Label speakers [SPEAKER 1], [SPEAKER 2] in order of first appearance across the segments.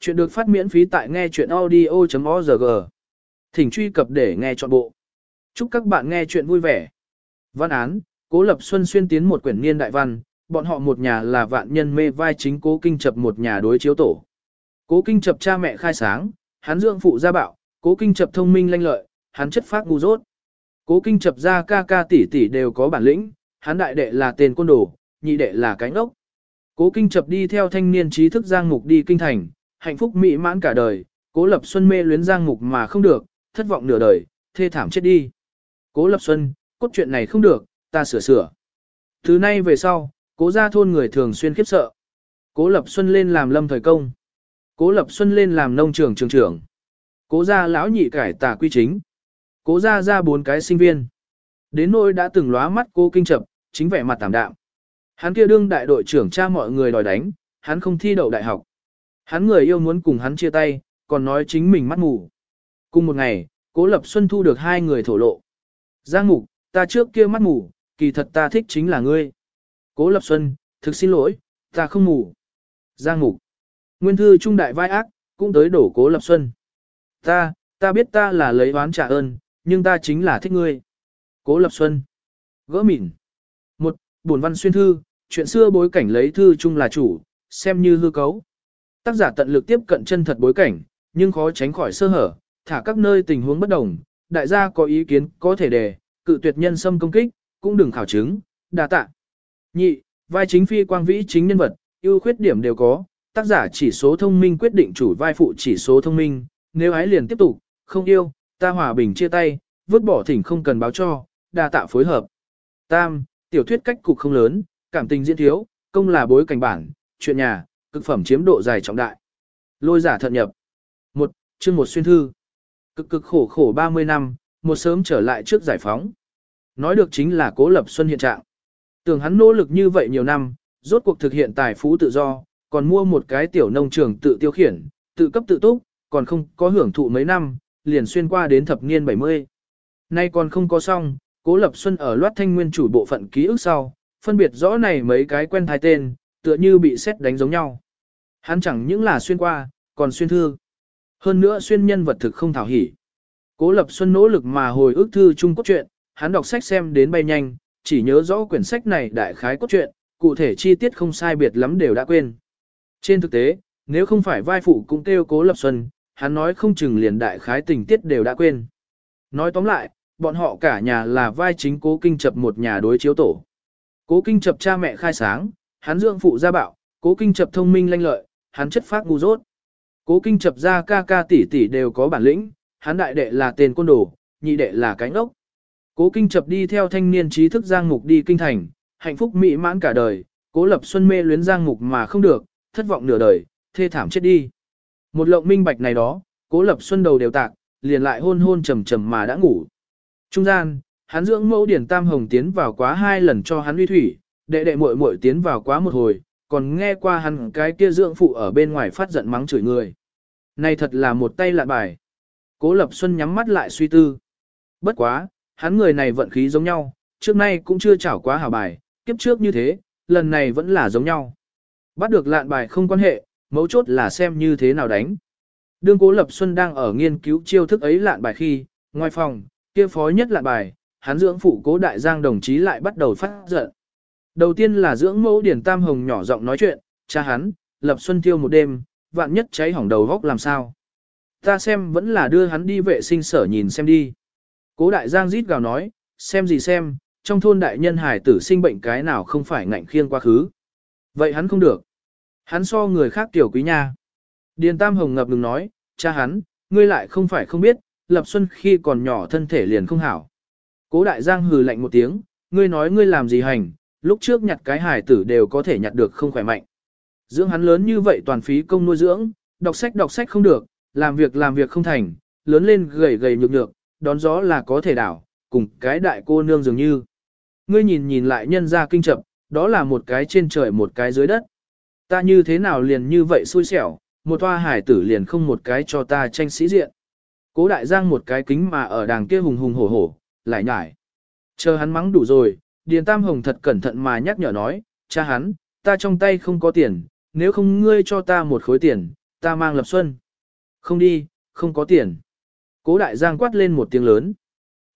[SPEAKER 1] Chuyện được phát miễn phí tại nghe chuyện audio.org. Thỉnh truy cập để nghe trọn bộ. Chúc các bạn nghe chuyện vui vẻ. Văn án, Cố Lập Xuân xuyên tiến một quyển niên đại văn, bọn họ một nhà là vạn nhân mê vai chính Cố Kinh Chập một nhà đối chiếu tổ. Cố Kinh Chập cha mẹ khai sáng, hắn dưỡng phụ gia bạo, Cố Kinh Chập thông minh lanh lợi, hắn chất phác ngu dốt. Cố Kinh Chập ra ca ca tỷ tỷ đều có bản lĩnh, hắn đại đệ là tên côn đồ, nhị đệ là cánh ốc. Cố Kinh Chập đi theo thanh niên trí thức Giang Mục đi kinh thành, hạnh phúc mỹ mãn cả đời, Cố Lập Xuân mê luyến Giang Mục mà không được, thất vọng nửa đời, thê thảm chết đi. Cố Lập Xuân, cốt truyện này không được, ta sửa sửa. Thứ nay về sau, Cố gia thôn người thường xuyên khiếp sợ. Cố Lập Xuân lên làm lâm thời công. Cố Lập Xuân lên làm nông trường trường trưởng. Cố gia lão nhị cải tà quy chính. Cố gia ra bốn cái sinh viên. Đến nỗi đã từng lóa mắt cô kinh chập, chính vẻ mặt tạm đạm. Hắn kia đương đại đội trưởng cha mọi người đòi đánh, hắn không thi đậu đại học. Hắn người yêu muốn cùng hắn chia tay, còn nói chính mình mắt mù. Cùng một ngày, Cố Lập Xuân thu được hai người thổ lộ. Giang Mục, ta trước kia mắt mù, kỳ thật ta thích chính là ngươi. Cố Lập Xuân, thực xin lỗi, ta không mù. Giang Mục, nguyên thư trung đại vai ác, cũng tới đổ Cố Lập Xuân. Ta, ta biết ta là lấy oán trả ơn, nhưng ta chính là thích ngươi. Cố Lập Xuân, gỡ mỉn. Một, buồn văn xuyên thư, chuyện xưa bối cảnh lấy thư chung là chủ, xem như hư cấu. Tác giả tận lực tiếp cận chân thật bối cảnh, nhưng khó tránh khỏi sơ hở, thả các nơi tình huống bất đồng, đại gia có ý kiến có thể đề, cự tuyệt nhân xâm công kích, cũng đừng khảo chứng, đa tạ. Nhị, vai chính phi quang vĩ chính nhân vật, ưu khuyết điểm đều có, tác giả chỉ số thông minh quyết định chủ vai phụ chỉ số thông minh, nếu ái liền tiếp tục, không yêu, ta hòa bình chia tay, vứt bỏ thỉnh không cần báo cho, đa tạ phối hợp. Tam, tiểu thuyết cách cục không lớn, cảm tình diễn thiếu, công là bối cảnh bản, chuyện nhà, cực phẩm chiếm độ dài trọng đại. Lôi giả thận nhập. Một, chương một xuyên thư. Cực cực khổ khổ 30 năm, một sớm trở lại trước giải phóng. Nói được chính là cố lập xuân hiện trạng. Tưởng hắn nỗ lực như vậy nhiều năm, rốt cuộc thực hiện tài phú tự do, còn mua một cái tiểu nông trường tự tiêu khiển, tự cấp tự túc, còn không có hưởng thụ mấy năm, liền xuyên qua đến thập niên 70. Nay còn không có xong, cố lập xuân ở loát thanh nguyên chủ bộ phận ký ức sau, phân biệt rõ này mấy cái quen thai tên, tựa như bị xét đánh giống nhau. Hắn chẳng những là xuyên qua, còn xuyên thư. Hơn nữa xuyên nhân vật thực không thảo hỉ. Cố Lập Xuân nỗ lực mà hồi ức thư chung cốt truyện, hắn đọc sách xem đến bay nhanh, chỉ nhớ rõ quyển sách này đại khái cốt truyện, cụ thể chi tiết không sai biệt lắm đều đã quên. Trên thực tế, nếu không phải vai phụ cũng kêu Cố Lập Xuân, hắn nói không chừng liền đại khái tình tiết đều đã quên. Nói tóm lại, bọn họ cả nhà là vai chính Cố Kinh Chập một nhà đối chiếu tổ. Cố Kinh Chập cha mẹ khai sáng, hắn dưỡng phụ gia bạo, cố kinh chập thông minh lanh lợi, hắn chất phát ngu dốt. Cố kinh chập ra ca ca tỷ tỷ đều có bản lĩnh, hắn đại đệ là tên côn đồ, nhị đệ là cánh ốc. Cố kinh chập đi theo thanh niên trí thức Giang Mục đi kinh thành, hạnh phúc mỹ mãn cả đời, cố lập xuân mê luyến Giang Mục mà không được, thất vọng nửa đời, thê thảm chết đi. Một lộng minh bạch này đó, cố lập xuân đầu đều tạc, liền lại hôn hôn trầm trầm mà đã ngủ. Trung gian, hắn dưỡng mẫu điển tam hồng tiến vào quá hai lần cho hắn uy thủy, đệ đệ muội muội tiến vào quá một hồi, còn nghe qua hắn cái kia dưỡng phụ ở bên ngoài phát giận mắng chửi người. Này thật là một tay lạ bài. Cố Lập Xuân nhắm mắt lại suy tư. Bất quá, hắn người này vận khí giống nhau, trước nay cũng chưa chảo quá hảo bài, kiếp trước như thế, lần này vẫn là giống nhau. Bắt được lạn bài không quan hệ, mấu chốt là xem như thế nào đánh. Đương Cố Lập Xuân đang ở nghiên cứu chiêu thức ấy lạn bài khi, ngoài phòng, kia phó nhất lạn bài, hắn dưỡng phụ Cố Đại Giang đồng chí lại bắt đầu phát giận. Đầu tiên là dưỡng mẫu Điển Tam Hồng nhỏ giọng nói chuyện, cha hắn, lập xuân tiêu một đêm, vạn nhất cháy hỏng đầu góc làm sao. Ta xem vẫn là đưa hắn đi vệ sinh sở nhìn xem đi. Cố đại giang rít gào nói, xem gì xem, trong thôn đại nhân hải tử sinh bệnh cái nào không phải ngạnh khiêng quá khứ. Vậy hắn không được. Hắn so người khác tiểu quý nha. Điền Tam Hồng ngập ngừng nói, cha hắn, ngươi lại không phải không biết, Lập Xuân khi còn nhỏ thân thể liền không hảo. Cố đại giang hừ lạnh một tiếng, ngươi nói ngươi làm gì hành, lúc trước nhặt cái hài tử đều có thể nhặt được không khỏe mạnh. Dưỡng hắn lớn như vậy toàn phí công nuôi dưỡng, đọc sách đọc sách không được, làm việc làm việc không thành, lớn lên gầy gầy nhược nhược, đón gió là có thể đảo, cùng cái đại cô nương dường như. Ngươi nhìn nhìn lại nhân ra kinh chậm, đó là một cái trên trời một cái dưới đất. Ta như thế nào liền như vậy xui xẻo, một toa hải tử liền không một cái cho ta tranh sĩ diện. Cố đại giang một cái kính mà ở đàng kia hùng hùng hổ hổ, lại nhải. Chờ hắn mắng đủ rồi, Điền Tam Hồng thật cẩn thận mà nhắc nhở nói, cha hắn, ta trong tay không có tiền, nếu không ngươi cho ta một khối tiền, ta mang Lập Xuân. Không đi, không có tiền. Cố đại giang quát lên một tiếng lớn.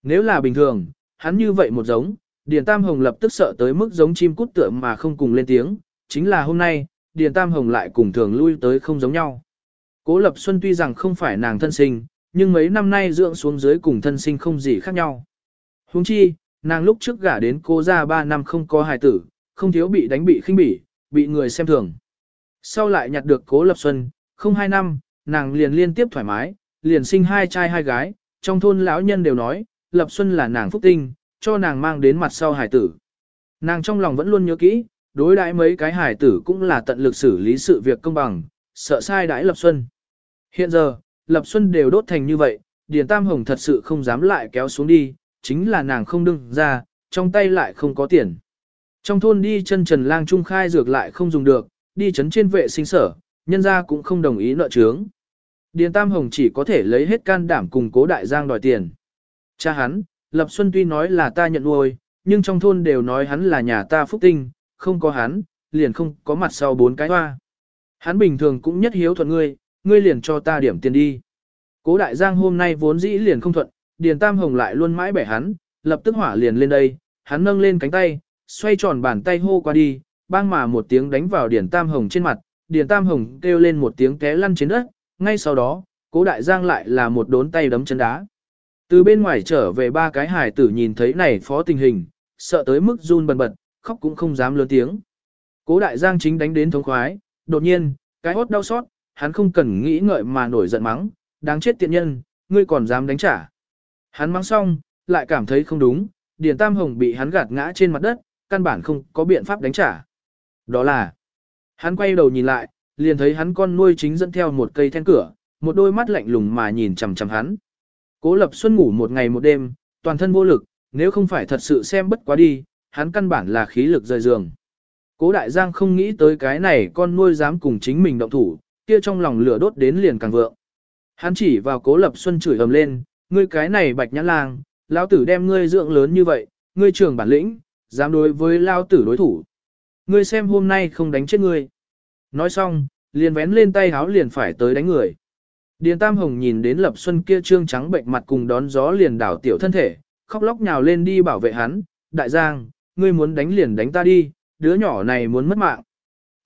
[SPEAKER 1] Nếu là bình thường, hắn như vậy một giống, Điền Tam Hồng lập tức sợ tới mức giống chim cút tựa mà không cùng lên tiếng, chính là hôm nay, Điền Tam Hồng lại cùng thường lui tới không giống nhau. Cố Lập Xuân tuy rằng không phải nàng thân sinh, nhưng mấy năm nay dưỡng xuống dưới cùng thân sinh không gì khác nhau. Huống chi, nàng lúc trước gả đến cô ra 3 năm không có hài tử, không thiếu bị đánh bị khinh bỉ, bị người xem thường. Sau lại nhặt được Cố Lập Xuân, không hai năm, nàng liền liên tiếp thoải mái, liền sinh hai trai hai gái, trong thôn lão nhân đều nói, Lập Xuân là nàng phúc tinh, cho nàng mang đến mặt sau hài tử. Nàng trong lòng vẫn luôn nhớ kỹ, đối đãi mấy cái hài tử cũng là tận lực xử lý sự việc công bằng, sợ sai đãi Lập Xuân. Hiện giờ, Lập Xuân đều đốt thành như vậy, Điền Tam Hồng thật sự không dám lại kéo xuống đi, chính là nàng không đương ra, trong tay lại không có tiền. Trong thôn đi chân trần lang trung khai dược lại không dùng được, đi chấn trên vệ sinh sở, nhân gia cũng không đồng ý nợ trướng. Điền Tam Hồng chỉ có thể lấy hết can đảm cùng cố đại giang đòi tiền. Cha hắn, Lập Xuân tuy nói là ta nhận nuôi, nhưng trong thôn đều nói hắn là nhà ta phúc tinh, không có hắn, liền không có mặt sau bốn cái hoa. Hắn bình thường cũng nhất hiếu thuận ngươi, ngươi liền cho ta điểm tiền đi. Cố đại giang hôm nay vốn dĩ liền không thuận, Điền Tam Hồng lại luôn mãi bẻ hắn, lập tức hỏa liền lên đây, hắn nâng lên cánh tay, xoay tròn bàn tay hô qua đi, bang mà một tiếng đánh vào Điền Tam Hồng trên mặt, Điền Tam Hồng kêu lên một tiếng té lăn trên đất, ngay sau đó, cố đại giang lại là một đốn tay đấm chân đá. Từ bên ngoài trở về ba cái Hải tử nhìn thấy này phó tình hình, sợ tới mức run bần bật, khóc cũng không dám lớn tiếng. Cố đại giang chính đánh đến thống khoái, đột nhiên, cái hốt đau xót, hắn không cần nghĩ ngợi mà nổi giận mắng, đáng chết tiện nhân, ngươi còn dám đánh trả. Hắn mắng xong, lại cảm thấy không đúng, Điền Tam Hồng bị hắn gạt ngã trên mặt đất, căn bản không có biện pháp đánh trả. Đó là, hắn quay đầu nhìn lại, liền thấy hắn con nuôi chính dẫn theo một cây then cửa, một đôi mắt lạnh lùng mà nhìn chằm chằm hắn. Cố Lập Xuân ngủ một ngày một đêm, toàn thân vô lực, nếu không phải thật sự xem bất quá đi, hắn căn bản là khí lực rời giường. Cố Đại Giang không nghĩ tới cái này con nuôi dám cùng chính mình động thủ, kia trong lòng lửa đốt đến liền càng vượng. Hắn chỉ vào Cố Lập Xuân chửi ầm lên, ngươi cái này bạch nhãn lang, lão tử đem ngươi dưỡng lớn như vậy, ngươi trưởng bản lĩnh, dám đối với lão tử đối thủ. Ngươi xem hôm nay không đánh chết ngươi. Nói xong, liền vén lên tay háo liền phải tới đánh người. Điền Tam Hồng nhìn đến Lập Xuân kia trương trắng bệnh mặt cùng đón gió liền đảo tiểu thân thể, khóc lóc nhào lên đi bảo vệ hắn, đại giang, ngươi muốn đánh liền đánh ta đi, đứa nhỏ này muốn mất mạng.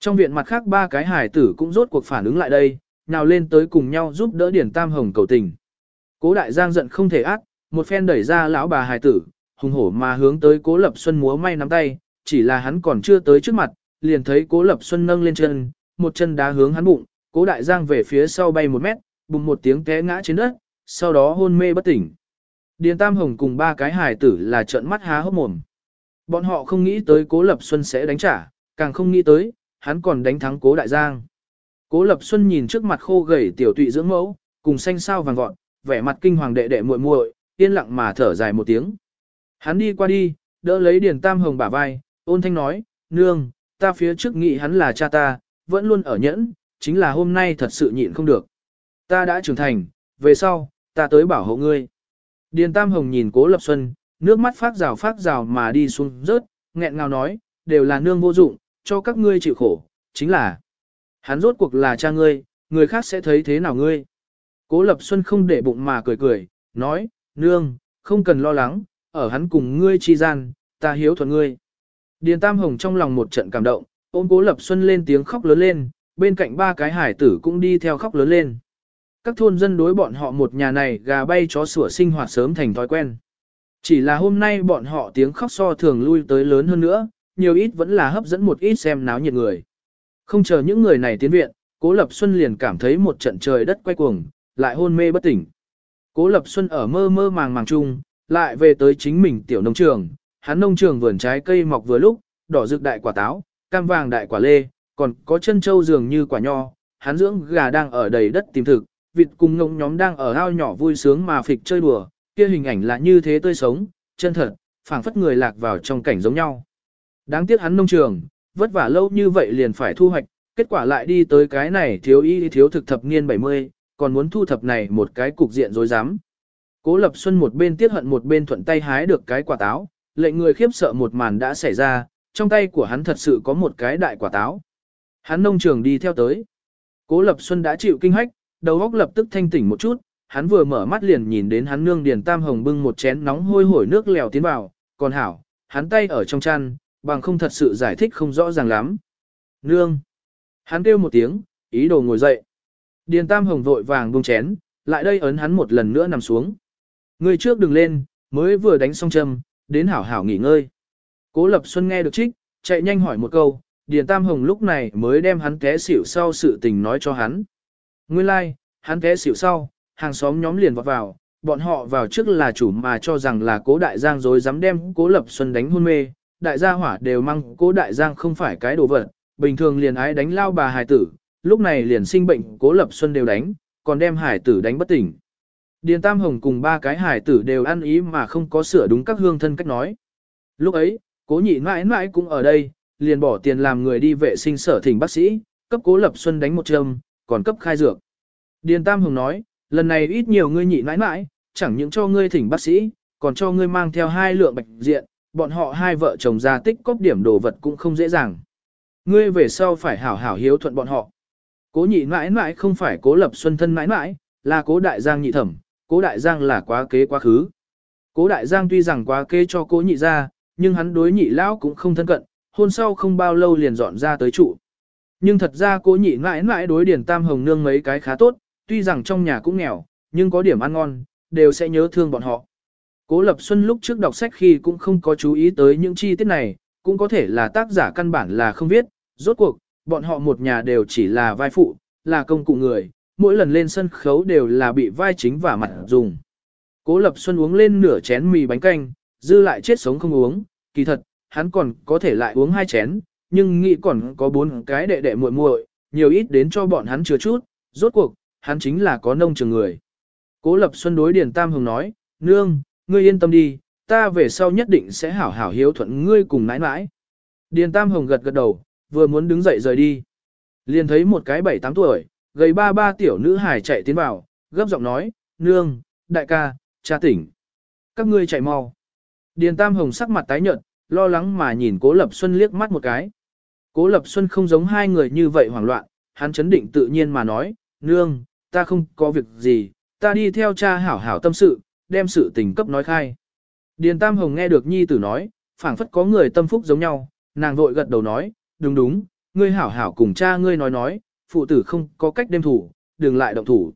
[SPEAKER 1] Trong viện mặt khác ba cái hải tử cũng rốt cuộc phản ứng lại đây, nhào lên tới cùng nhau giúp đỡ Điền Tam Hồng cầu tình. Cố đại giang giận không thể ác, một phen đẩy ra lão bà hải tử, hùng hổ mà hướng tới cố Lập Xuân múa may nắm tay, chỉ là hắn còn chưa tới trước mặt, liền thấy cố Lập Xuân nâng lên chân, một chân đá hướng hắn bụng, cố đại giang về phía sau bay một mét, bùng một tiếng té ngã trên đất, sau đó hôn mê bất tỉnh. Điền Tam Hồng cùng ba cái hài tử là trợn mắt há hốc mồm. Bọn họ không nghĩ tới Cố Lập Xuân sẽ đánh trả, càng không nghĩ tới, hắn còn đánh thắng Cố Đại Giang. Cố Lập Xuân nhìn trước mặt khô gầy tiểu tụy dưỡng mẫu, cùng xanh sao vàng vọt, vẻ mặt kinh hoàng đệ đệ muội muội, yên lặng mà thở dài một tiếng. Hắn đi qua đi, đỡ lấy Điền Tam Hồng bả vai, ôn thanh nói, nương, ta phía trước nghĩ hắn là cha ta, vẫn luôn ở nhẫn, chính là hôm nay thật sự nhịn không được. Ta đã trưởng thành, về sau, ta tới bảo hộ ngươi. Điền Tam Hồng nhìn Cố Lập Xuân, nước mắt phát rào phát rào mà đi xuống rớt, nghẹn ngào nói, đều là nương vô dụng, cho các ngươi chịu khổ, chính là hắn rốt cuộc là cha ngươi, người khác sẽ thấy thế nào ngươi. Cố Lập Xuân không để bụng mà cười cười, nói, nương, không cần lo lắng, ở hắn cùng ngươi chi gian, ta hiếu thuận ngươi. Điền Tam Hồng trong lòng một trận cảm động, ôm Cố Lập Xuân lên tiếng khóc lớn lên, bên cạnh ba cái hải tử cũng đi theo khóc lớn lên. Các thôn dân đối bọn họ một nhà này gà bay chó sủa sinh hoạt sớm thành thói quen. Chỉ là hôm nay bọn họ tiếng khóc so thường lui tới lớn hơn nữa, nhiều ít vẫn là hấp dẫn một ít xem náo nhiệt người. Không chờ những người này tiến viện, Cố Lập Xuân liền cảm thấy một trận trời đất quay cuồng, lại hôn mê bất tỉnh. Cố Lập Xuân ở mơ mơ màng màng chung, lại về tới chính mình tiểu nông trường, hắn nông trường vườn trái cây mọc vừa lúc, đỏ rực đại quả táo, cam vàng đại quả lê, còn có chân châu dường như quả nho, hắn dưỡng gà đang ở đầy đất tìm thực, vịt cùng ngỗng nhóm đang ở ao nhỏ vui sướng mà phịch chơi đùa, kia hình ảnh là như thế tươi sống, chân thật, phảng phất người lạc vào trong cảnh giống nhau. Đáng tiếc hắn nông trường, vất vả lâu như vậy liền phải thu hoạch, kết quả lại đi tới cái này thiếu y thiếu thực thập niên 70, còn muốn thu thập này một cái cục diện rối rắm. Cố Lập Xuân một bên tiếc hận một bên thuận tay hái được cái quả táo, lệnh người khiếp sợ một màn đã xảy ra, trong tay của hắn thật sự có một cái đại quả táo. Hắn nông trường đi theo tới. Cố Lập Xuân đã chịu kinh hách, đầu óc lập tức thanh tỉnh một chút, hắn vừa mở mắt liền nhìn đến hắn nương Điền Tam Hồng bưng một chén nóng hôi hổi nước lèo tiến vào, còn hảo, hắn tay ở trong chăn, bằng không thật sự giải thích không rõ ràng lắm. Nương! Hắn kêu một tiếng, ý đồ ngồi dậy. Điền Tam Hồng vội vàng buông chén, lại đây ấn hắn một lần nữa nằm xuống. Người trước đừng lên, mới vừa đánh xong châm, đến hảo hảo nghỉ ngơi. Cố Lập Xuân nghe được trích, chạy nhanh hỏi một câu, Điền Tam Hồng lúc này mới đem hắn té xỉu sau sự tình nói cho hắn. Nguyên lai, like, hắn té xỉu sau, hàng xóm nhóm liền vọt vào, bọn họ vào trước là chủ mà cho rằng là cố đại giang rồi dám đem cố Lập Xuân đánh hôn mê, đại gia hỏa đều mang cố đại giang không phải cái đồ vật, bình thường liền ái đánh lao bà hài tử, lúc này liền sinh bệnh cố Lập Xuân đều đánh, còn đem hải tử đánh bất tỉnh. Điền Tam Hồng cùng ba cái hải tử đều ăn ý mà không có sửa đúng các hương thân cách nói. Lúc ấy, cố nhị mãi mãi cũng ở đây, liền bỏ tiền làm người đi vệ sinh sở thỉnh bác sĩ, cấp cố lập xuân đánh một châm, còn cấp khai dược. Điền Tam Hồng nói, lần này ít nhiều ngươi nhị mãi mãi, chẳng những cho ngươi thỉnh bác sĩ, còn cho ngươi mang theo hai lượng bạch diện, bọn họ hai vợ chồng ra tích cóp điểm đồ vật cũng không dễ dàng. Ngươi về sau phải hảo hảo hiếu thuận bọn họ. Cố nhị mãi mãi không phải cố lập xuân thân mãi mãi, là cố đại giang nhị thẩm, cố đại giang là quá kế quá khứ. Cố đại giang tuy rằng quá kế cho cố nhị ra, nhưng hắn đối nhị lão cũng không thân cận, hôn sau không bao lâu liền dọn ra tới trụ. Nhưng thật ra cố nhị mãi mãi đối điển tam hồng nương mấy cái khá tốt, tuy rằng trong nhà cũng nghèo, nhưng có điểm ăn ngon, đều sẽ nhớ thương bọn họ. Cố Lập Xuân lúc trước đọc sách khi cũng không có chú ý tới những chi tiết này, cũng có thể là tác giả căn bản là không viết, rốt cuộc, bọn họ một nhà đều chỉ là vai phụ, là công cụ người, mỗi lần lên sân khấu đều là bị vai chính và mặt dùng. Cố Lập Xuân uống lên nửa chén mì bánh canh, dư lại chết sống không uống, kỳ thật, hắn còn có thể lại uống hai chén, nhưng nghĩ còn có bốn cái đệ đệ muội muội, nhiều ít đến cho bọn hắn chứa chút, rốt cuộc, hắn chính là có nông trường người. Cố Lập Xuân đối Điền Tam Hồng nói, nương, ngươi yên tâm đi, ta về sau nhất định sẽ hảo hảo hiếu thuận ngươi cùng nãi nãi. Điền Tam Hồng gật gật đầu, vừa muốn đứng dậy rời đi. Liền thấy một cái bảy tám tuổi, gầy ba ba tiểu nữ hài chạy tiến vào, gấp giọng nói, nương, đại ca, cha tỉnh. Các ngươi chạy mau. Điền Tam Hồng sắc mặt tái nhợt, lo lắng mà nhìn Cố Lập Xuân liếc mắt một cái. Cố Lập Xuân không giống hai người như vậy hoảng loạn, hắn chấn định tự nhiên mà nói, nương, ta không có việc gì, ta đi theo cha hảo hảo tâm sự, đem sự tình cấp nói khai. Điền Tam Hồng nghe được nhi tử nói, phảng phất có người tâm phúc giống nhau, nàng vội gật đầu nói, đúng đúng, ngươi hảo hảo cùng cha ngươi nói nói, phụ tử không có cách đem thủ, đừng lại động thủ.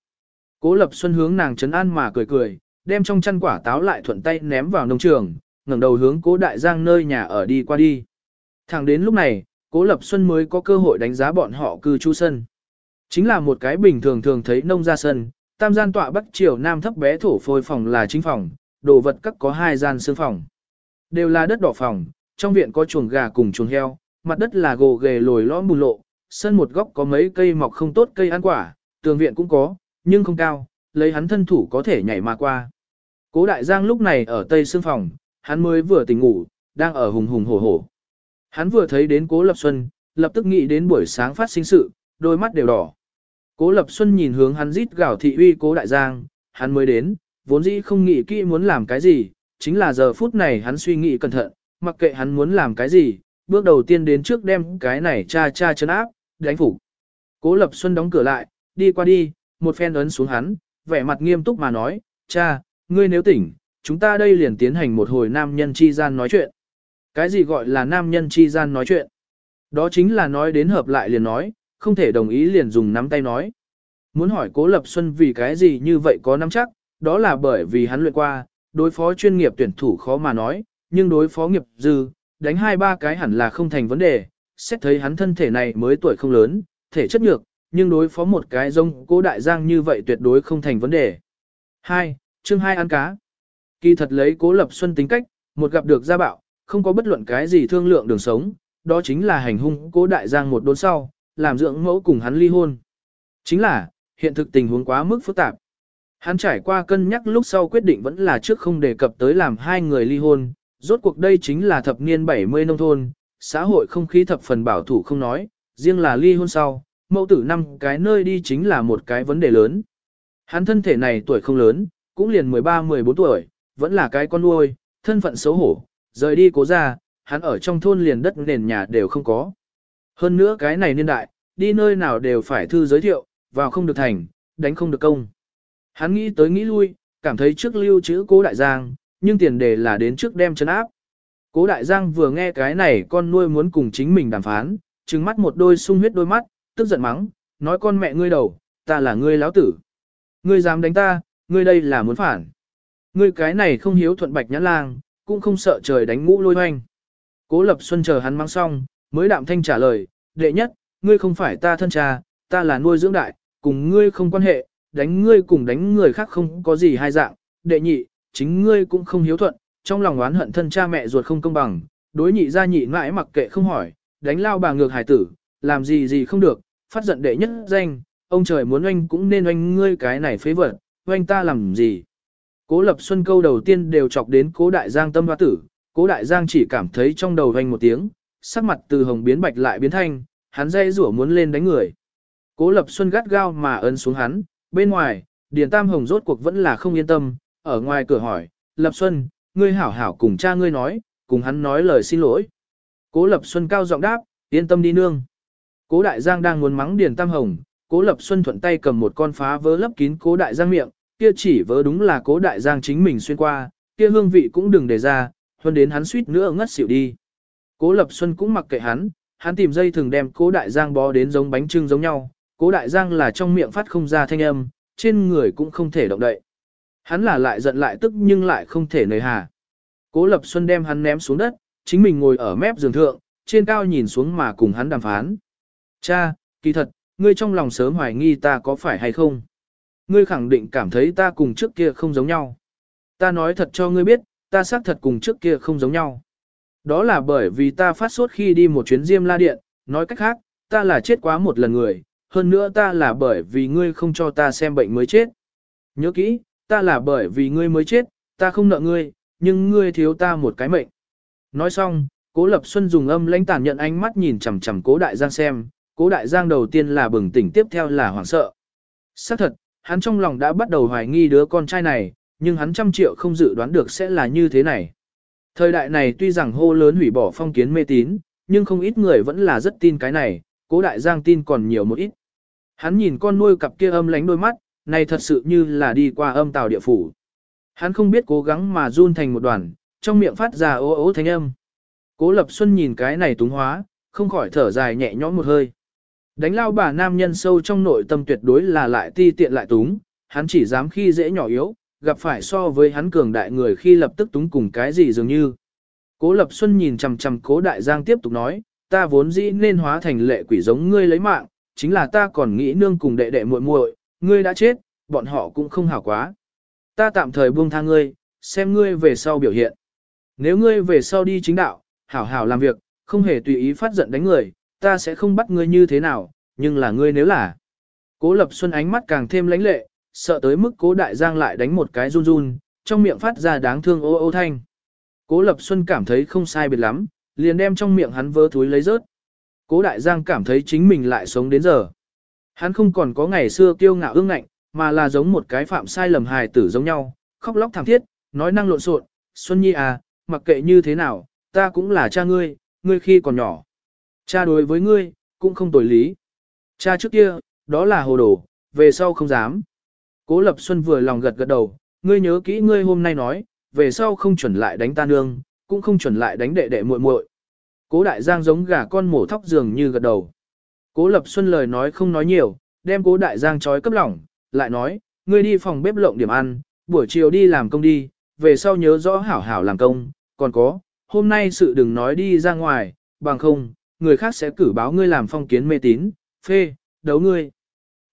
[SPEAKER 1] Cố Lập Xuân hướng nàng trấn an mà cười cười, đem trong chăn quả táo lại thuận tay ném vào nông trường, ngẩng đầu hướng Cố Đại Giang nơi nhà ở đi qua đi. Thẳng đến lúc này, Cố Lập Xuân mới có cơ hội đánh giá bọn họ cư trú sân. Chính là một cái bình thường thường thấy nông ra sân, tam gian tọa bắc triều nam thấp bé thổ phôi phòng là chính phòng, đồ vật các có hai gian xương phòng. Đều là đất đỏ phòng, trong viện có chuồng gà cùng chuồng heo, mặt đất là gồ ghề lồi lõm bùn lộ, sân một góc có mấy cây mọc không tốt cây ăn quả, tường viện cũng có, nhưng không cao, lấy hắn thân thủ có thể nhảy mà qua. Cố đại giang lúc này ở tây xương phòng, hắn mới vừa tỉnh ngủ, đang ở hùng hùng hổ hổ. Hắn vừa thấy đến cố lập xuân, lập tức nghĩ đến buổi sáng phát sinh sự, đôi mắt đều đỏ. Cố lập xuân nhìn hướng hắn rít gào thị uy cố đại giang, hắn mới đến, vốn dĩ không nghĩ kỹ muốn làm cái gì, chính là giờ phút này hắn suy nghĩ cẩn thận, mặc kệ hắn muốn làm cái gì, bước đầu tiên đến trước đem cái này cha cha chấn áp, đánh phục. Cố Lập Xuân đóng cửa lại, đi qua đi, một phen ấn xuống hắn, vẻ mặt nghiêm túc mà nói, cha, ngươi nếu tỉnh, chúng ta đây liền tiến hành một hồi nam nhân chi gian nói chuyện. Cái gì gọi là nam nhân chi gian nói chuyện? Đó chính là nói đến hợp lại liền nói, không thể đồng ý liền dùng nắm tay nói. Muốn hỏi Cố Lập Xuân vì cái gì như vậy có nắm chắc, đó là bởi vì hắn luyện qua, đối phó chuyên nghiệp tuyển thủ khó mà nói, nhưng đối phó nghiệp dư, đánh hai ba cái hẳn là không thành vấn đề, xét thấy hắn thân thể này mới tuổi không lớn, thể chất nhược, nhưng đối phó một cái rông cố đại giang như vậy tuyệt đối không thành vấn đề. 2. Chương 2 ăn cá. Kỳ thật lấy cố lập xuân tính cách, một gặp được gia bạo, không có bất luận cái gì thương lượng đường sống, đó chính là hành hung cố đại giang một đốn sau, làm dưỡng mẫu cùng hắn ly hôn. Chính là, hiện thực tình huống quá mức phức tạp. Hắn trải qua cân nhắc lúc sau quyết định vẫn là trước không đề cập tới làm hai người ly hôn, rốt cuộc đây chính là thập niên 70 nông thôn, xã hội không khí thập phần bảo thủ không nói, riêng là ly hôn sau, mẫu tử năm cái nơi đi chính là một cái vấn đề lớn. Hắn thân thể này tuổi không lớn, cũng liền 13-14 tuổi, vẫn là cái con nuôi, thân phận xấu hổ, rời đi cố ra, hắn ở trong thôn liền đất nền nhà đều không có. Hơn nữa cái này niên đại, đi nơi nào đều phải thư giới thiệu, vào không được thành, đánh không được công. Hắn nghĩ tới nghĩ lui, cảm thấy trước lưu chữ cố đại giang, nhưng tiền đề là đến trước đem chân áp. Cố đại giang vừa nghe cái này con nuôi muốn cùng chính mình đàm phán, trừng mắt một đôi sung huyết đôi mắt, tức giận mắng, nói con mẹ ngươi đầu, ta là ngươi láo tử. Ngươi dám đánh ta, ngươi đây là muốn phản. Ngươi cái này không hiếu thuận bạch nhãn lang, cũng không sợ trời đánh ngũ lôi hoanh. Cố Lập Xuân chờ hắn mang xong, mới đạm thanh trả lời, đệ nhất, ngươi không phải ta thân cha, ta là nuôi dưỡng đại, cùng ngươi không quan hệ, đánh ngươi cùng đánh người khác không có gì hai dạng. Đệ nhị, chính ngươi cũng không hiếu thuận, trong lòng oán hận thân cha mẹ ruột không công bằng, đối nhị ra nhị mãi mặc kệ không hỏi, đánh lao bà ngược hải tử, làm gì gì không được, phát giận đệ nhất danh, ông trời muốn oanh cũng nên oanh ngươi cái này phế vật, oanh ta làm gì. Cố Lập Xuân câu đầu tiên đều chọc đến cố đại giang tâm hoa tử, cố đại giang chỉ cảm thấy trong đầu oanh một tiếng, sắc mặt từ hồng biến bạch lại biến thanh, hắn dây rủa muốn lên đánh người. Cố Lập Xuân gắt gao mà ấn xuống hắn, bên ngoài, Điền Tam Hồng rốt cuộc vẫn là không yên tâm, ở ngoài cửa hỏi, Lập Xuân, ngươi hảo hảo cùng cha ngươi nói, cùng hắn nói lời xin lỗi. Cố Lập Xuân cao giọng đáp, yên tâm đi nương. Cố Đại Giang đang muốn mắng Điền Tam Hồng, Cố Lập Xuân thuận tay cầm một con phá vớ lấp kín Cố Đại Giang miệng, kia chỉ vớ đúng là Cố Đại Giang chính mình xuyên qua, kia hương vị cũng đừng để ra, hơn đến hắn suýt nữa ngất xỉu đi. Cố Lập Xuân cũng mặc kệ hắn, hắn tìm dây thường đem Cố Đại Giang bó đến giống bánh trưng giống nhau, Cố Đại Giang là trong miệng phát không ra thanh âm, trên người cũng không thể động đậy. Hắn là lại giận lại tức nhưng lại không thể nời hà. Cố Lập Xuân đem hắn ném xuống đất, chính mình ngồi ở mép giường thượng, trên cao nhìn xuống mà cùng hắn đàm phán. Cha, kỳ thật, ngươi trong lòng sớm hoài nghi ta có phải hay không? Ngươi khẳng định cảm thấy ta cùng trước kia không giống nhau. Ta nói thật cho ngươi biết, ta xác thật cùng trước kia không giống nhau. Đó là bởi vì ta phát sốt khi đi một chuyến diêm la điện, nói cách khác, ta là chết quá một lần người, hơn nữa ta là bởi vì ngươi không cho ta xem bệnh mới chết. Nhớ kỹ, ta là bởi vì ngươi mới chết, ta không nợ ngươi, nhưng ngươi thiếu ta một cái mệnh. Nói xong, Cố Lập Xuân dùng âm lãnh tàn nhận ánh mắt nhìn chằm chằm Cố Đại Giang xem, Cố Đại Giang đầu tiên là bừng tỉnh tiếp theo là hoảng sợ. Xác thật, hắn trong lòng đã bắt đầu hoài nghi đứa con trai này, nhưng hắn trăm triệu không dự đoán được sẽ là như thế này. Thời đại này tuy rằng hô lớn hủy bỏ phong kiến mê tín, nhưng không ít người vẫn là rất tin cái này, Cố Đại Giang tin còn nhiều một ít. Hắn nhìn con nuôi cặp kia âm lánh đôi mắt, này thật sự như là đi qua âm tàu địa phủ. Hắn không biết cố gắng mà run thành một đoàn, trong miệng phát ra ố ố thanh âm. Cố Lập Xuân nhìn cái này túng hóa, không khỏi thở dài nhẹ nhõm một hơi. Đánh lao bà nam nhân sâu trong nội tâm tuyệt đối là lại ti tiện lại túng, hắn chỉ dám khi dễ nhỏ yếu, gặp phải so với hắn cường đại người khi lập tức túng cùng cái gì dường như. Cố Lập Xuân nhìn chằm chằm Cố Đại Giang tiếp tục nói, ta vốn dĩ nên hóa thành lệ quỷ giống ngươi lấy mạng, chính là ta còn nghĩ nương cùng đệ đệ muội muội, ngươi đã chết, bọn họ cũng không hảo quá. Ta tạm thời buông tha ngươi, xem ngươi về sau biểu hiện. Nếu ngươi về sau đi chính đạo, hảo hảo làm việc, không hề tùy ý phát giận đánh người, ta sẽ không bắt ngươi như thế nào, nhưng là ngươi nếu là. Cố Lập Xuân ánh mắt càng thêm lãnh lệ, sợ tới mức Cố Đại Giang lại đánh một cái run run, trong miệng phát ra đáng thương ô ô thanh. Cố Lập Xuân cảm thấy không sai biệt lắm, liền đem trong miệng hắn vơ túi lấy rớt. Cố Đại Giang cảm thấy chính mình lại sống đến giờ. Hắn không còn có ngày xưa kiêu ngạo ương ngạnh, mà là giống một cái phạm sai lầm hài tử giống nhau, khóc lóc thảm thiết, nói năng lộn xộn, Xuân Nhi à, mặc kệ như thế nào, ta cũng là cha ngươi, ngươi khi còn nhỏ. Cha đối với ngươi, cũng không tồi lý. Cha trước kia, đó là hồ đồ, về sau không dám. Cố Lập Xuân vừa lòng gật gật đầu, ngươi nhớ kỹ ngươi hôm nay nói, về sau không chuẩn lại đánh ta nương, cũng không chuẩn lại đánh đệ đệ muội muội. Cố Đại Giang giống gà con mổ thóc dường như gật đầu. Cố Lập Xuân lời nói không nói nhiều, đem Cố Đại Giang trói cấp lỏng, lại nói, ngươi đi phòng bếp lộng điểm ăn, buổi chiều đi làm công đi, về sau nhớ rõ hảo hảo làm công, còn có, hôm nay sự đừng nói đi ra ngoài, bằng không, người khác sẽ cử báo ngươi làm phong kiến mê tín, phê, đấu ngươi.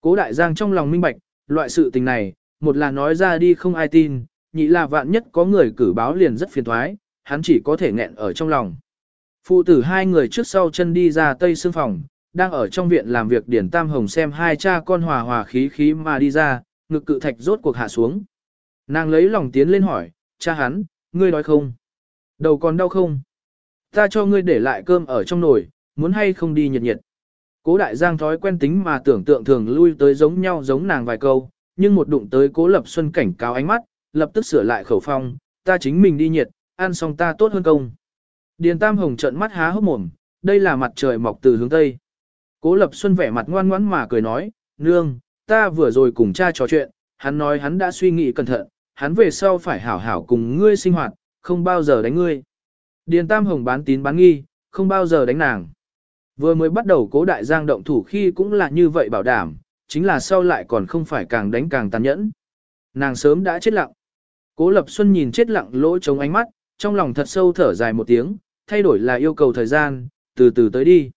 [SPEAKER 1] Cố đại giang trong lòng minh bạch, loại sự tình này, một là nói ra đi không ai tin, nhị là vạn nhất có người cử báo liền rất phiền thoái, hắn chỉ có thể nghẹn ở trong lòng. Phụ tử hai người trước sau chân đi ra tây xương phòng, đang ở trong viện làm việc Điển Tam Hồng xem hai cha con hòa hòa khí khí mà đi ra, ngực cự thạch rốt cuộc hạ xuống. Nàng lấy lòng tiến lên hỏi, cha hắn, ngươi nói không? Đầu còn đau không? Ta cho ngươi để lại cơm ở trong nồi, muốn hay không đi nhiệt nhiệt. Cố đại giang thói quen tính mà tưởng tượng thường lui tới giống nhau giống nàng vài câu, nhưng một đụng tới cố lập xuân cảnh cáo ánh mắt, lập tức sửa lại khẩu phong, ta chính mình đi nhiệt, ăn xong ta tốt hơn công. Điền Tam Hồng trợn mắt há hốc mồm, đây là mặt trời mọc từ hướng Tây. Cố Lập Xuân vẻ mặt ngoan ngoãn mà cười nói, nương, ta vừa rồi cùng cha trò chuyện, hắn nói hắn đã suy nghĩ cẩn thận, hắn về sau phải hảo hảo cùng ngươi sinh hoạt, không bao giờ đánh ngươi. Điền Tam Hồng bán tín bán nghi, không bao giờ đánh nàng. Vừa mới bắt đầu cố đại giang động thủ khi cũng là như vậy bảo đảm, chính là sau lại còn không phải càng đánh càng tàn nhẫn. Nàng sớm đã chết lặng. Cố Lập Xuân nhìn chết lặng lỗ trống ánh mắt, trong lòng thật sâu thở dài một tiếng, thay đổi là yêu cầu thời gian, từ từ tới đi.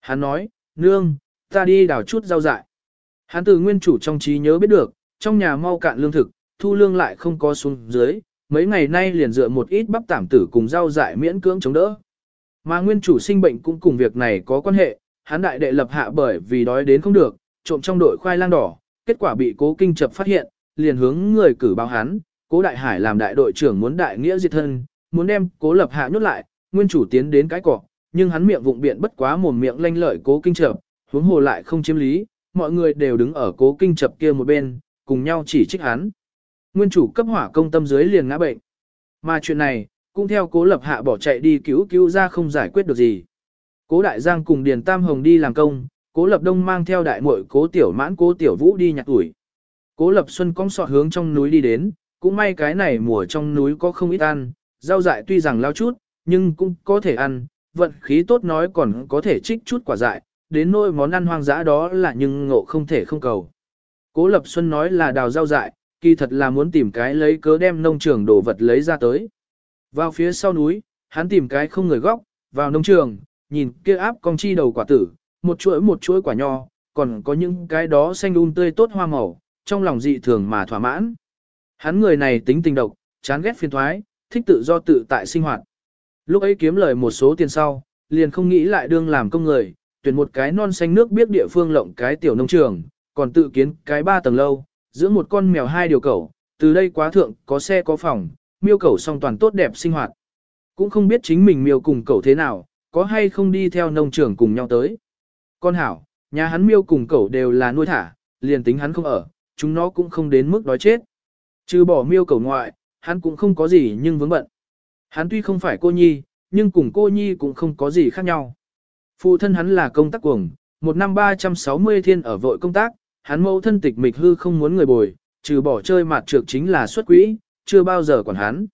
[SPEAKER 1] Hắn nói, nương, ta đi đào chút rau dại. Hắn từ nguyên chủ trong trí nhớ biết được, trong nhà mau cạn lương thực, thu lương lại không có xuống dưới, mấy ngày nay liền dựa một ít bắp tảm tử cùng rau dại miễn cưỡng chống đỡ. Mà nguyên chủ sinh bệnh cũng cùng việc này có quan hệ, hắn đại đệ lập hạ bởi vì đói đến không được, trộm trong đội khoai lang đỏ, kết quả bị cố kinh chập phát hiện, liền hướng người cử báo hắn, cố đại hải làm đại đội trưởng muốn đại nghĩa diệt thân, muốn đem cố lập hạ nhốt lại, nguyên chủ tiến đến cái cỏ, nhưng hắn miệng vụng biện bất quá mồm miệng lanh lợi cố kinh chập, huống hồ lại không chiếm lý, mọi người đều đứng ở cố kinh chập kia một bên, cùng nhau chỉ trích hắn. Nguyên chủ cấp hỏa công tâm dưới liền ngã bệnh. Mà chuyện này, cũng theo cố lập hạ bỏ chạy đi cứu cứu ra không giải quyết được gì. Cố đại giang cùng Điền Tam Hồng đi làm công, cố lập đông mang theo đại muội cố tiểu mãn cố tiểu vũ đi nhặt tuổi. Cố lập xuân cong sọ hướng trong núi đi đến, cũng may cái này mùa trong núi có không ít ăn, rau dại tuy rằng lao chút, nhưng cũng có thể ăn, vận khí tốt nói còn có thể trích chút quả dại, đến nỗi món ăn hoang dã đó là nhưng ngộ không thể không cầu. Cố Lập Xuân nói là đào rau dại, kỳ thật là muốn tìm cái lấy cớ đem nông trường đồ vật lấy ra tới. Vào phía sau núi, hắn tìm cái không người góc, vào nông trường, nhìn kia áp con chi đầu quả tử, một chuỗi một chuỗi quả nho, còn có những cái đó xanh um tươi tốt hoa màu, trong lòng dị thường mà thỏa mãn. Hắn người này tính tình độc, chán ghét phiền thoái, thích tự do tự tại sinh hoạt. Lúc ấy kiếm lời một số tiền sau, liền không nghĩ lại đương làm công người, tuyển một cái non xanh nước biết địa phương lộng cái tiểu nông trường, còn tự kiến cái ba tầng lâu, giữa một con mèo hai điều cẩu, từ đây quá thượng có xe có phòng, miêu cẩu song toàn tốt đẹp sinh hoạt. Cũng không biết chính mình miêu cùng cẩu thế nào, có hay không đi theo nông trường cùng nhau tới. Con hảo, nhà hắn miêu cùng cẩu đều là nuôi thả, liền tính hắn không ở, chúng nó cũng không đến mức đói chết. Trừ bỏ miêu cẩu ngoại, hắn cũng không có gì nhưng vướng bận. Hắn tuy không phải cô nhi, nhưng cùng cô nhi cũng không có gì khác nhau. Phụ thân hắn là công tác cuồng, một năm 360 thiên ở vội công tác, hắn mẫu thân tịch mịch hư không muốn người bồi, trừ bỏ chơi mặt trược chính là xuất quỹ, chưa bao giờ còn hắn.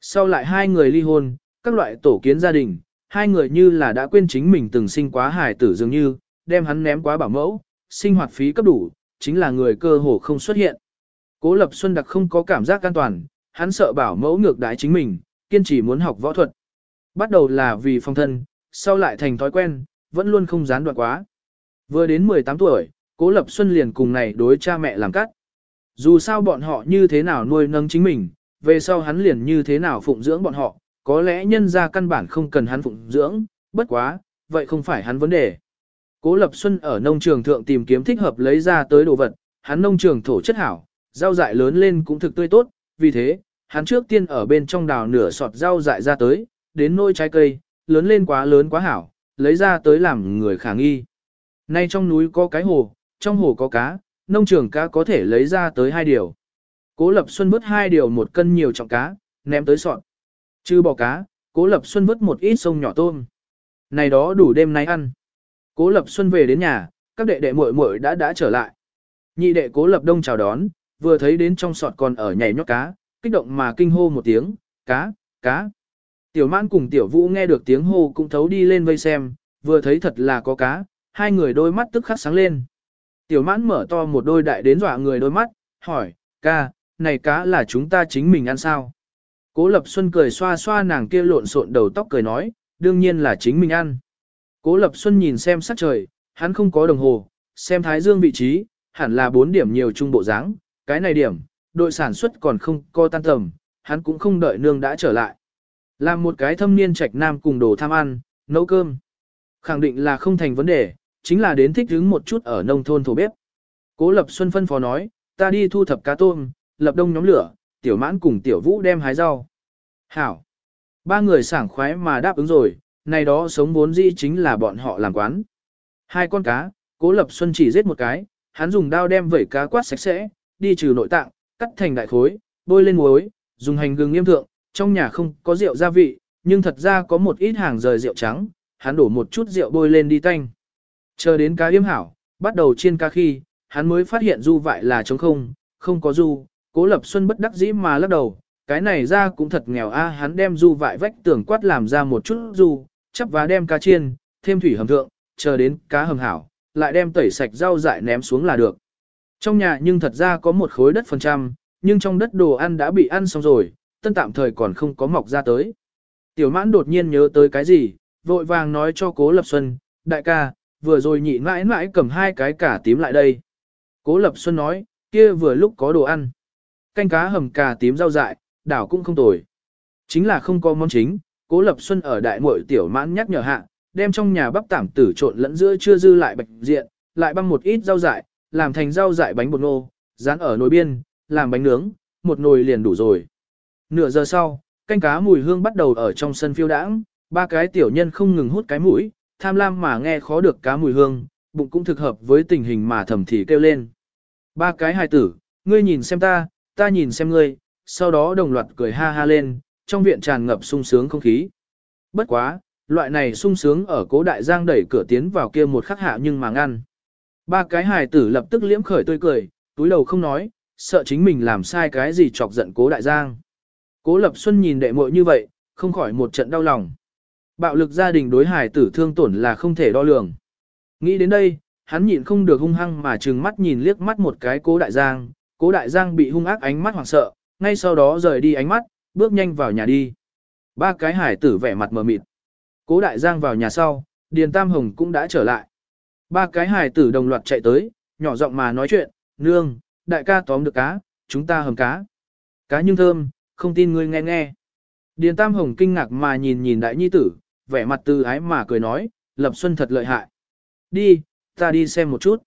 [SPEAKER 1] Sau lại hai người ly hôn, các loại tổ kiến gia đình, hai người như là đã quên chính mình từng sinh quá hài tử dường như, đem hắn ném quá bảo mẫu, sinh hoạt phí cấp đủ, chính là người cơ hồ không xuất hiện. Cố Lập Xuân Đặc không có cảm giác an toàn, hắn sợ bảo mẫu ngược đái chính mình, kiên trì muốn học võ thuật. Bắt đầu là vì phong thân, sau lại thành thói quen, vẫn luôn không gián đoạn quá. Vừa đến 18 tuổi, Cố Lập Xuân liền cùng này đối cha mẹ làm cắt. Dù sao bọn họ như thế nào nuôi nâng chính mình, về sau hắn liền như thế nào phụng dưỡng bọn họ, có lẽ nhân ra căn bản không cần hắn phụng dưỡng, bất quá, vậy không phải hắn vấn đề. Cố Lập Xuân ở nông trường thượng tìm kiếm thích hợp lấy ra tới đồ vật, hắn nông trường thổ chất hảo, rau dại lớn lên cũng thực tươi tốt, vì thế, hắn trước tiên ở bên trong đào nửa sọt rau dại ra tới, đến nôi trái cây, lớn lên quá lớn quá hảo, lấy ra tới làm người khả nghi. Nay trong núi có cái hồ, trong hồ có cá, nông trường cá có thể lấy ra tới hai điều. Cố Lập Xuân vớt hai điều một cân nhiều trọng cá, ném tới sọt. Chứ bỏ cá, Cố Lập Xuân vớt một ít sông nhỏ tôm. Này đó đủ đêm nay ăn. Cố Lập Xuân về đến nhà, các đệ đệ muội muội đã đã trở lại. Nhị đệ Cố Lập Đông chào đón, vừa thấy đến trong sọt còn ở nhảy nhót cá, kích động mà kinh hô một tiếng, cá, cá. Tiểu mãn cùng tiểu vũ nghe được tiếng hô cũng thấu đi lên vây xem, vừa thấy thật là có cá, hai người đôi mắt tức khắc sáng lên. Tiểu mãn mở to một đôi đại đến dọa người đôi mắt, hỏi, ca, này cá là chúng ta chính mình ăn sao? Cố Lập Xuân cười xoa xoa nàng kia lộn xộn đầu tóc cười nói, đương nhiên là chính mình ăn. Cố Lập Xuân nhìn xem sắc trời, hắn không có đồng hồ, xem thái dương vị trí, hẳn là 4 điểm nhiều trung bộ dáng, cái này điểm, đội sản xuất còn không co tan tầm, hắn cũng không đợi nương đã trở lại. Làm một cái thâm niên trạch nam cùng đồ tham ăn, nấu cơm. Khẳng định là không thành vấn đề, chính là đến thích hứng một chút ở nông thôn thổ bếp. Cố Lập Xuân phân phó nói, ta đi thu thập cá tôm, lập đông nhóm lửa, tiểu mãn cùng tiểu vũ đem hái rau. Hảo. Ba người sảng khoái mà đáp ứng rồi, này đó sống vốn dĩ chính là bọn họ làm quán. Hai con cá, Cố Lập Xuân chỉ giết một cái, hắn dùng dao đem vẩy cá quát sạch sẽ, đi trừ nội tạng, cắt thành đại khối, bôi lên muối, dùng hành gừng nghiêm thượng, trong nhà không có rượu gia vị, nhưng thật ra có một ít hàng rời rượu trắng, hắn đổ một chút rượu bôi lên đi tanh. Chờ đến cá yếm hảo, bắt đầu chiên cá khi, hắn mới phát hiện du vại là trống không, không có du, cố lập xuân bất đắc dĩ mà lắc đầu, cái này ra cũng thật nghèo a hắn đem du vại vách tường quát làm ra một chút du, chắp và đem cá chiên, thêm thủy hầm thượng, chờ đến cá hầm hảo, lại đem tẩy sạch rau dại ném xuống là được. Trong nhà nhưng thật ra có một khối đất phần trăm, nhưng trong đất đồ ăn đã bị ăn xong rồi, tân tạm thời còn không có mọc ra tới. Tiểu mãn đột nhiên nhớ tới cái gì, vội vàng nói cho cố lập xuân, đại ca, vừa rồi nhị mãi mãi cầm hai cái cả tím lại đây. Cố lập xuân nói, kia vừa lúc có đồ ăn. Canh cá hầm cà tím rau dại, đảo cũng không tồi. Chính là không có món chính, cố lập xuân ở đại muội tiểu mãn nhắc nhở hạ, đem trong nhà bắp tảm tử trộn lẫn giữa chưa dư lại bạch diện, lại băm một ít rau dại, làm thành rau dại bánh bột ngô, dán ở nồi biên, làm bánh nướng, một nồi liền đủ rồi. Nửa giờ sau, canh cá mùi hương bắt đầu ở trong sân phiêu đãng, ba cái tiểu nhân không ngừng hút cái mũi, tham lam mà nghe khó được cá mùi hương, bụng cũng thực hợp với tình hình mà thầm thì kêu lên. Ba cái hài tử, ngươi nhìn xem ta, ta nhìn xem ngươi, sau đó đồng loạt cười ha ha lên, trong viện tràn ngập sung sướng không khí. Bất quá, loại này sung sướng ở cố đại giang đẩy cửa tiến vào kia một khắc hạ nhưng mà ngăn. Ba cái hài tử lập tức liễm khởi tươi cười, túi đầu không nói, sợ chính mình làm sai cái gì chọc giận cố đại giang. Cố Lập Xuân nhìn đệ muội như vậy, không khỏi một trận đau lòng. Bạo lực gia đình đối hài tử thương tổn là không thể đo lường. Nghĩ đến đây, hắn nhịn không được hung hăng mà trừng mắt nhìn liếc mắt một cái cố đại giang, cố đại giang bị hung ác ánh mắt hoảng sợ, ngay sau đó rời đi ánh mắt, bước nhanh vào nhà đi. Ba cái hải tử vẻ mặt mờ mịt. Cố đại giang vào nhà sau, Điền Tam Hồng cũng đã trở lại. Ba cái hải tử đồng loạt chạy tới, nhỏ giọng mà nói chuyện, nương, đại ca tóm được cá, chúng ta hầm cá. Cá nhưng thơm, không tin ngươi nghe nghe. Điền Tam Hồng kinh ngạc mà nhìn nhìn đại nhi tử, vẻ mặt từ ái mà cười nói, Lập Xuân thật lợi hại. Đi, ta đi xem một chút.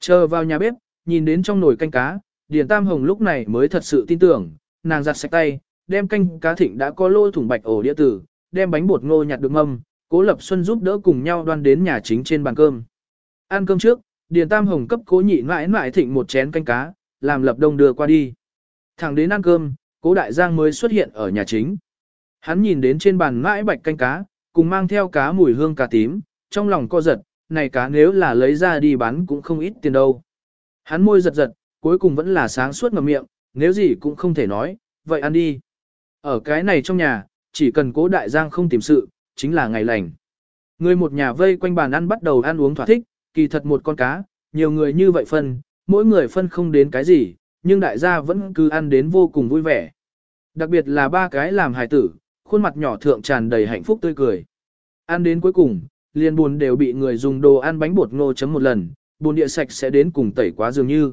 [SPEAKER 1] Chờ vào nhà bếp, nhìn đến trong nồi canh cá, Điền Tam Hồng lúc này mới thật sự tin tưởng, nàng giặt sạch tay, đem canh cá thịnh đã có lô thủng bạch ổ đĩa tử, đem bánh bột ngô nhặt được mâm, Cố Lập Xuân giúp đỡ cùng nhau đoan đến nhà chính trên bàn cơm. Ăn cơm trước, Điền Tam Hồng cấp Cố Nhị mãi mãi thịnh một chén canh cá, làm Lập Đông đưa qua đi. Thẳng đến ăn cơm, Cố Đại Giang mới xuất hiện ở nhà chính. Hắn nhìn đến trên bàn mãi bạch canh cá, cùng mang theo cá mùi hương cà tím, trong lòng co giật, này cá nếu là lấy ra đi bán cũng không ít tiền đâu. Hắn môi giật giật, cuối cùng vẫn là sáng suốt ngậm miệng, nếu gì cũng không thể nói, vậy ăn đi. Ở cái này trong nhà, chỉ cần cố đại giang không tìm sự, chính là ngày lành. Người một nhà vây quanh bàn ăn bắt đầu ăn uống thỏa thích, kỳ thật một con cá, nhiều người như vậy phân, mỗi người phân không đến cái gì, nhưng đại gia vẫn cứ ăn đến vô cùng vui vẻ. Đặc biệt là ba cái làm hài tử, khuôn mặt nhỏ thượng tràn đầy hạnh phúc tươi cười. Ăn đến cuối cùng, liền buồn đều bị người dùng đồ ăn bánh bột ngô chấm một lần, buồn địa sạch sẽ đến cùng tẩy quá dường như.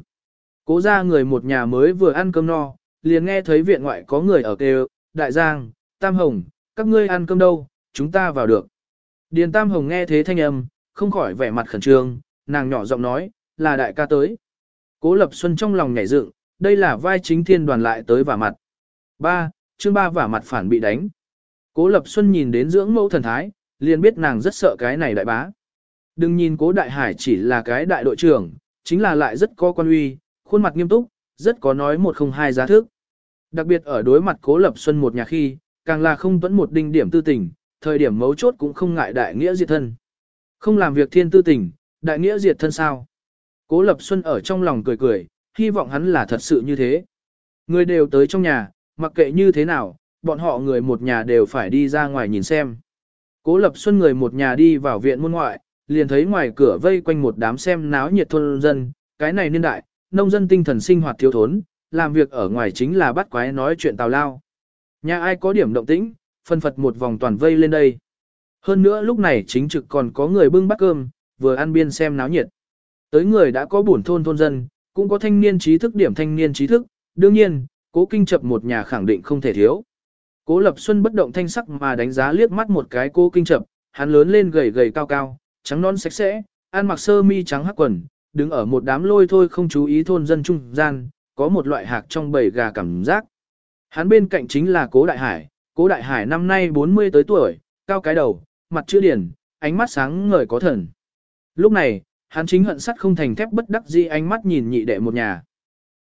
[SPEAKER 1] Cố ra người một nhà mới vừa ăn cơm no, liền nghe thấy viện ngoại có người ở kêu, đại giang, tam hồng, các ngươi ăn cơm đâu, chúng ta vào được. Điền tam hồng nghe thế thanh âm, không khỏi vẻ mặt khẩn trương, nàng nhỏ giọng nói, là đại ca tới. Cố lập xuân trong lòng nhảy dựng, đây là vai chính thiên đoàn lại tới vả mặt. Ba, chương ba vả mặt phản bị đánh. Cố lập xuân nhìn đến dưỡng mẫu thần thái, liền biết nàng rất sợ cái này đại bá. Đừng nhìn cố đại hải chỉ là cái đại đội trưởng, chính là lại rất có quan uy, khuôn mặt nghiêm túc, rất có nói một không hai giá thức. Đặc biệt ở đối mặt cố lập xuân một nhà khi, càng là không tuẫn một đinh điểm tư tình, thời điểm mấu chốt cũng không ngại đại nghĩa diệt thân. Không làm việc thiên tư tình, đại nghĩa diệt thân sao. Cố lập xuân ở trong lòng cười cười, hy vọng hắn là thật sự như thế. Người đều tới trong nhà, mặc kệ như thế nào, bọn họ người một nhà đều phải đi ra ngoài nhìn xem. Cố Lập Xuân người một nhà đi vào viện môn ngoại, liền thấy ngoài cửa vây quanh một đám xem náo nhiệt thôn dân, cái này niên đại, nông dân tinh thần sinh hoạt thiếu thốn, làm việc ở ngoài chính là bắt quái nói chuyện tào lao. Nhà ai có điểm động tĩnh, phân phật một vòng toàn vây lên đây. Hơn nữa lúc này chính trực còn có người bưng bát cơm, vừa ăn biên xem náo nhiệt. Tới người đã có buồn thôn thôn dân, cũng có thanh niên trí thức điểm thanh niên trí thức, đương nhiên, cố kinh chập một nhà khẳng định không thể thiếu. Cố Lập Xuân bất động thanh sắc mà đánh giá liếc mắt một cái cô kinh chập, hắn lớn lên gầy gầy cao cao, trắng non sạch sẽ, ăn mặc sơ mi trắng hắc quần, đứng ở một đám lôi thôi không chú ý thôn dân trung gian, có một loại hạc trong bầy gà cảm giác. Hắn bên cạnh chính là Cố Đại Hải, Cố Đại Hải năm nay 40 tới tuổi, cao cái đầu, mặt chữ điển, ánh mắt sáng ngời có thần. Lúc này, hắn chính hận sắt không thành thép bất đắc dĩ ánh mắt nhìn nhị đệ một nhà.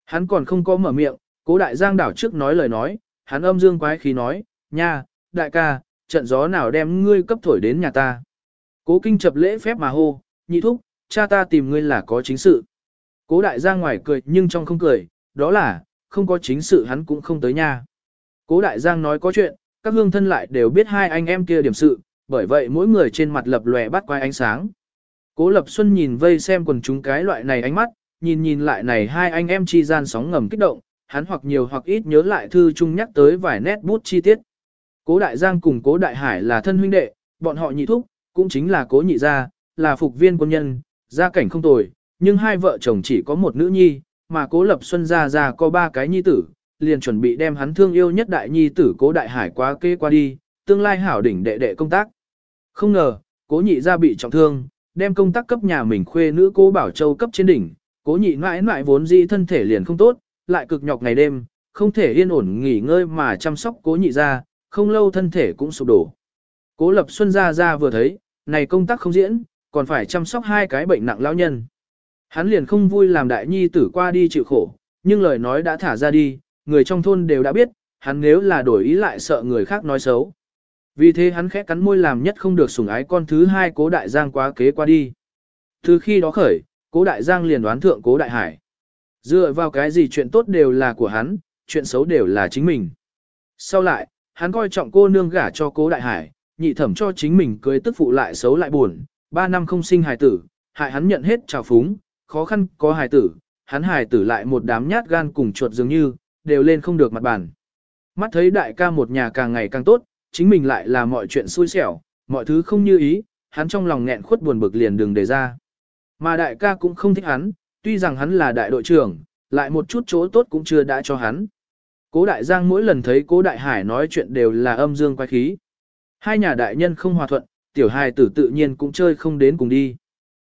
[SPEAKER 1] Hắn còn không có mở miệng, Cố Đại Giang đảo trước nói lời nói, hắn âm dương quái khí nói, nha, đại ca, trận gió nào đem ngươi cấp thổi đến nhà ta. Cố kinh chập lễ phép mà hô, nhị thúc, cha ta tìm ngươi là có chính sự. Cố đại giang ngoài cười nhưng trong không cười, đó là, không có chính sự hắn cũng không tới nhà. Cố đại giang nói có chuyện, các hương thân lại đều biết hai anh em kia điểm sự, bởi vậy mỗi người trên mặt lập lòe bắt quay ánh sáng. Cố Lập Xuân nhìn vây xem quần chúng cái loại này ánh mắt, nhìn nhìn lại này hai anh em chi gian sóng ngầm kích động, hắn hoặc nhiều hoặc ít nhớ lại thư chung nhắc tới vài nét bút chi tiết. Cố Đại Giang cùng Cố Đại Hải là thân huynh đệ, bọn họ nhị thúc, cũng chính là Cố Nhị Gia, là phục viên quân nhân, gia cảnh không tồi, nhưng hai vợ chồng chỉ có một nữ nhi, mà Cố Lập Xuân gia gia có ba cái nhi tử, liền chuẩn bị đem hắn thương yêu nhất đại nhi tử Cố Đại Hải quá kế qua đi, tương lai hảo đỉnh đệ đệ công tác. Không ngờ, Cố Nhị Gia bị trọng thương, đem công tác cấp nhà mình khuê nữ Cố Bảo Châu cấp trên đỉnh, Cố Nhị mãi mãi vốn dĩ thân thể liền không tốt, lại cực nhọc ngày đêm, không thể yên ổn nghỉ ngơi mà chăm sóc Cố Nhị Gia, không lâu thân thể cũng sụp đổ. Cố Lập Xuân gia gia vừa thấy, này công tác không diễn, còn phải chăm sóc hai cái bệnh nặng lão nhân. Hắn liền không vui làm đại nhi tử qua đi chịu khổ, nhưng lời nói đã thả ra đi, người trong thôn đều đã biết, hắn nếu là đổi ý lại sợ người khác nói xấu. Vì thế hắn khẽ cắn môi làm nhất không được sủng ái con thứ hai cố đại giang quá kế qua đi. Từ khi đó khởi, cố đại giang liền đoán thượng cố đại hải. Dựa vào cái gì chuyện tốt đều là của hắn, chuyện xấu đều là chính mình. Sau lại, hắn coi trọng cô nương gả cho cố đại hải, nhị thẩm cho chính mình cưới tức phụ lại xấu lại buồn, ba năm không sinh hài tử, hại hắn nhận hết trào phúng, khó khăn có hài tử, hắn hài tử lại một đám nhát gan cùng chuột dường như, đều lên không được mặt bàn. Mắt thấy đại ca một nhà càng ngày càng tốt, chính mình lại là mọi chuyện xui xẻo, mọi thứ không như ý, hắn trong lòng nghẹn khuất buồn bực liền đừng đề ra. Mà đại ca cũng không thích hắn, tuy rằng hắn là đại đội trưởng, lại một chút chỗ tốt cũng chưa đã cho hắn. Cố đại giang mỗi lần thấy cố đại hải nói chuyện đều là âm dương quay khí. Hai nhà đại nhân không hòa thuận, tiểu hài tử tự nhiên cũng chơi không đến cùng đi.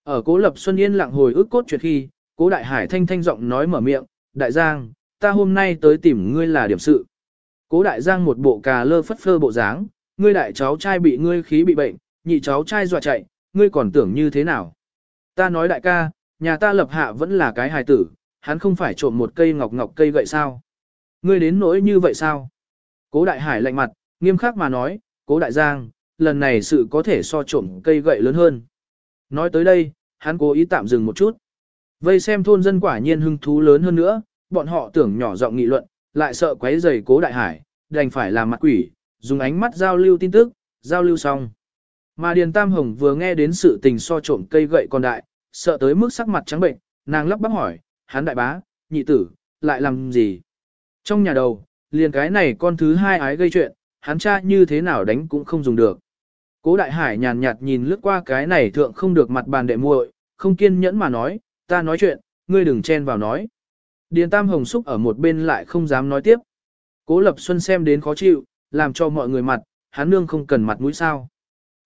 [SPEAKER 1] Ở cố lập xuân yên lặng hồi ức cốt chuyện khi, cố đại hải thanh thanh giọng nói mở miệng, đại giang, ta hôm nay tới tìm ngươi là điểm sự. Cố đại giang một bộ cà lơ phất phơ bộ dáng, ngươi đại cháu trai bị ngươi khí bị bệnh, nhị cháu trai dọa chạy, ngươi còn tưởng như thế nào? Ta nói đại ca, nhà ta lập hạ vẫn là cái hài tử, hắn không phải trộm một cây ngọc ngọc cây gậy sao? Ngươi đến nỗi như vậy sao? Cố đại hải lạnh mặt, nghiêm khắc mà nói, cố đại giang, lần này sự có thể so trộm cây gậy lớn hơn. Nói tới đây, hắn cố ý tạm dừng một chút. Vây xem thôn dân quả nhiên hưng thú lớn hơn nữa, bọn họ tưởng nhỏ giọng nghị luận, lại sợ quấy rầy cố đại hải, đành phải làm mặt quỷ, dùng ánh mắt giao lưu tin tức, giao lưu xong. Mà Điền Tam Hồng vừa nghe đến sự tình so trộm cây gậy con đại, sợ tới mức sắc mặt trắng bệnh, nàng lắp bắp hỏi, hắn đại bá, nhị tử, lại làm gì? Trong nhà đầu, liền cái này con thứ hai ái gây chuyện, hắn cha như thế nào đánh cũng không dùng được. Cố đại hải nhàn nhạt nhìn lướt qua cái này thượng không được mặt bàn đệ muội, không kiên nhẫn mà nói, ta nói chuyện, ngươi đừng chen vào nói. Điền Tam Hồng xúc ở một bên lại không dám nói tiếp. Cố Lập Xuân xem đến khó chịu, làm cho mọi người mặt, hắn nương không cần mặt mũi sao.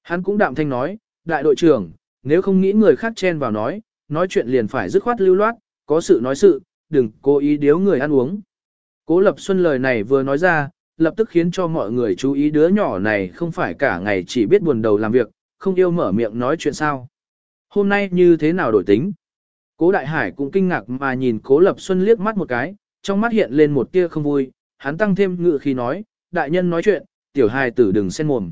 [SPEAKER 1] Hắn cũng đạm thanh nói, đại đội trưởng, nếu không nghĩ người khác chen vào nói, nói chuyện liền phải dứt khoát lưu loát, có sự nói sự, đừng cố ý điếu người ăn uống. Cố Lập Xuân lời này vừa nói ra, lập tức khiến cho mọi người chú ý đứa nhỏ này không phải cả ngày chỉ biết buồn đầu làm việc, không yêu mở miệng nói chuyện sao. Hôm nay như thế nào đổi tính? Cố Đại Hải cũng kinh ngạc mà nhìn Cố Lập Xuân liếc mắt một cái, trong mắt hiện lên một tia không vui, hắn tăng thêm ngự khi nói, đại nhân nói chuyện, tiểu hài tử đừng xen mồm.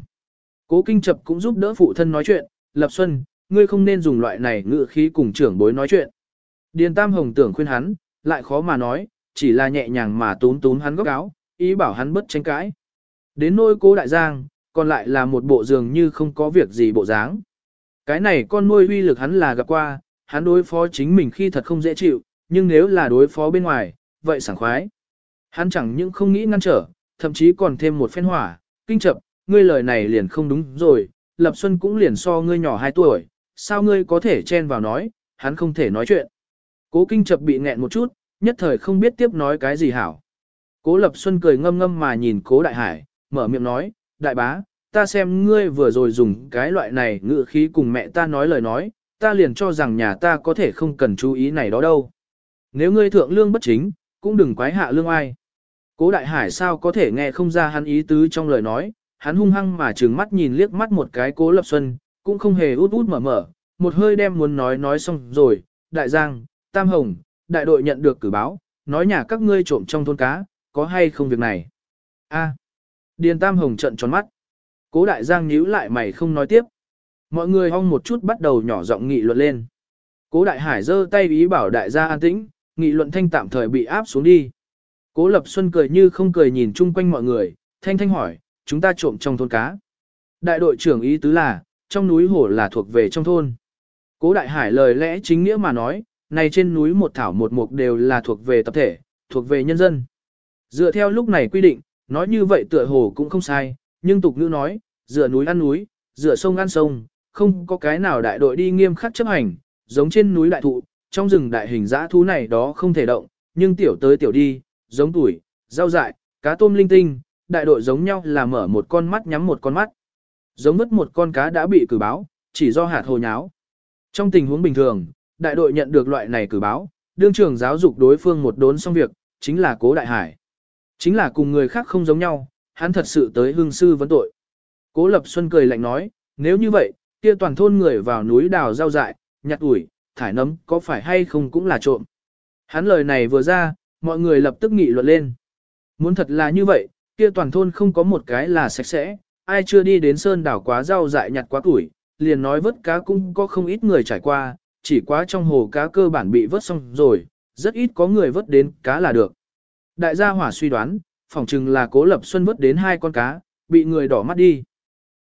[SPEAKER 1] Cố Kinh Chập cũng giúp đỡ phụ thân nói chuyện, Lập Xuân, ngươi không nên dùng loại này ngự khí cùng trưởng bối nói chuyện. Điền Tam Hồng tưởng khuyên hắn, lại khó mà nói, chỉ là nhẹ nhàng mà tún tún hắn góc áo, ý bảo hắn bất tranh cãi. Đến nôi cố đại giang, còn lại là một bộ dường như không có việc gì bộ dáng. Cái này con nuôi uy lực hắn là gặp qua, hắn đối phó chính mình khi thật không dễ chịu, nhưng nếu là đối phó bên ngoài, vậy sảng khoái. Hắn chẳng những không nghĩ ngăn trở, thậm chí còn thêm một phen hỏa, kinh chập, ngươi lời này liền không đúng rồi, Lập Xuân cũng liền so ngươi nhỏ 2 tuổi, sao ngươi có thể chen vào nói, hắn không thể nói chuyện. Cố kinh chập bị nghẹn một chút, nhất thời không biết tiếp nói cái gì hảo. Cố Lập Xuân cười ngâm ngâm mà nhìn Cố Đại Hải, mở miệng nói, đại bá, ta xem ngươi vừa rồi dùng cái loại này ngựa khí cùng mẹ ta nói lời nói, ta liền cho rằng nhà ta có thể không cần chú ý này đó đâu. Nếu ngươi thượng lương bất chính, cũng đừng quái hạ lương ai. Cố Đại Hải sao có thể nghe không ra hắn ý tứ trong lời nói, hắn hung hăng mà trừng mắt nhìn liếc mắt một cái Cố Lập Xuân, cũng không hề út út mở mở, một hơi đem muốn nói nói xong rồi, Đại Giang, Tam Hồng, đại đội nhận được cử báo, nói nhà các ngươi trộm trong thôn cá, có hay không việc này? A. Điền Tam Hồng trận tròn mắt. Cố Đại Giang nhíu lại mày không nói tiếp. Mọi người hong một chút bắt đầu nhỏ giọng nghị luận lên. Cố đại hải giơ tay ý bảo đại gia an tĩnh, nghị luận thanh tạm thời bị áp xuống đi. Cố lập xuân cười như không cười nhìn chung quanh mọi người, thanh thanh hỏi, chúng ta trộm trong thôn cá. Đại đội trưởng ý tứ là, trong núi hồ là thuộc về trong thôn. Cố đại hải lời lẽ chính nghĩa mà nói, này trên núi một thảo một mục đều là thuộc về tập thể, thuộc về nhân dân. Dựa theo lúc này quy định, nói như vậy tựa hồ cũng không sai, nhưng tục ngữ nói, dựa núi ăn núi, dựa sông ăn sông, không có cái nào đại đội đi nghiêm khắc chấp hành, giống trên núi đại thụ, trong rừng đại hình dã thú này đó không thể động, nhưng tiểu tới tiểu đi, giống tuổi, rau dại, cá tôm linh tinh, đại đội giống nhau là mở một con mắt nhắm một con mắt. Giống mất một con cá đã bị cử báo, chỉ do hạt hồ nháo. Trong tình huống bình thường, đại đội nhận được loại này cử báo, đương trưởng giáo dục đối phương một đốn xong việc, chính là cố đại hải. Chính là cùng người khác không giống nhau, hắn thật sự tới hương sư vấn tội. Cố Lập Xuân cười lạnh nói, nếu như vậy, kia toàn thôn người vào núi đào rau dại, nhặt ủi, thải nấm, có phải hay không cũng là trộm. Hắn lời này vừa ra, mọi người lập tức nghị luận lên. Muốn thật là như vậy, kia toàn thôn không có một cái là sạch sẽ, ai chưa đi đến sơn đảo quá rau dại nhặt quá tuổi, liền nói vớt cá cũng có không ít người trải qua, chỉ quá trong hồ cá cơ bản bị vớt xong rồi, rất ít có người vớt đến cá là được. Đại gia hỏa suy đoán, phỏng chừng là cố lập xuân vớt đến hai con cá, bị người đỏ mắt đi.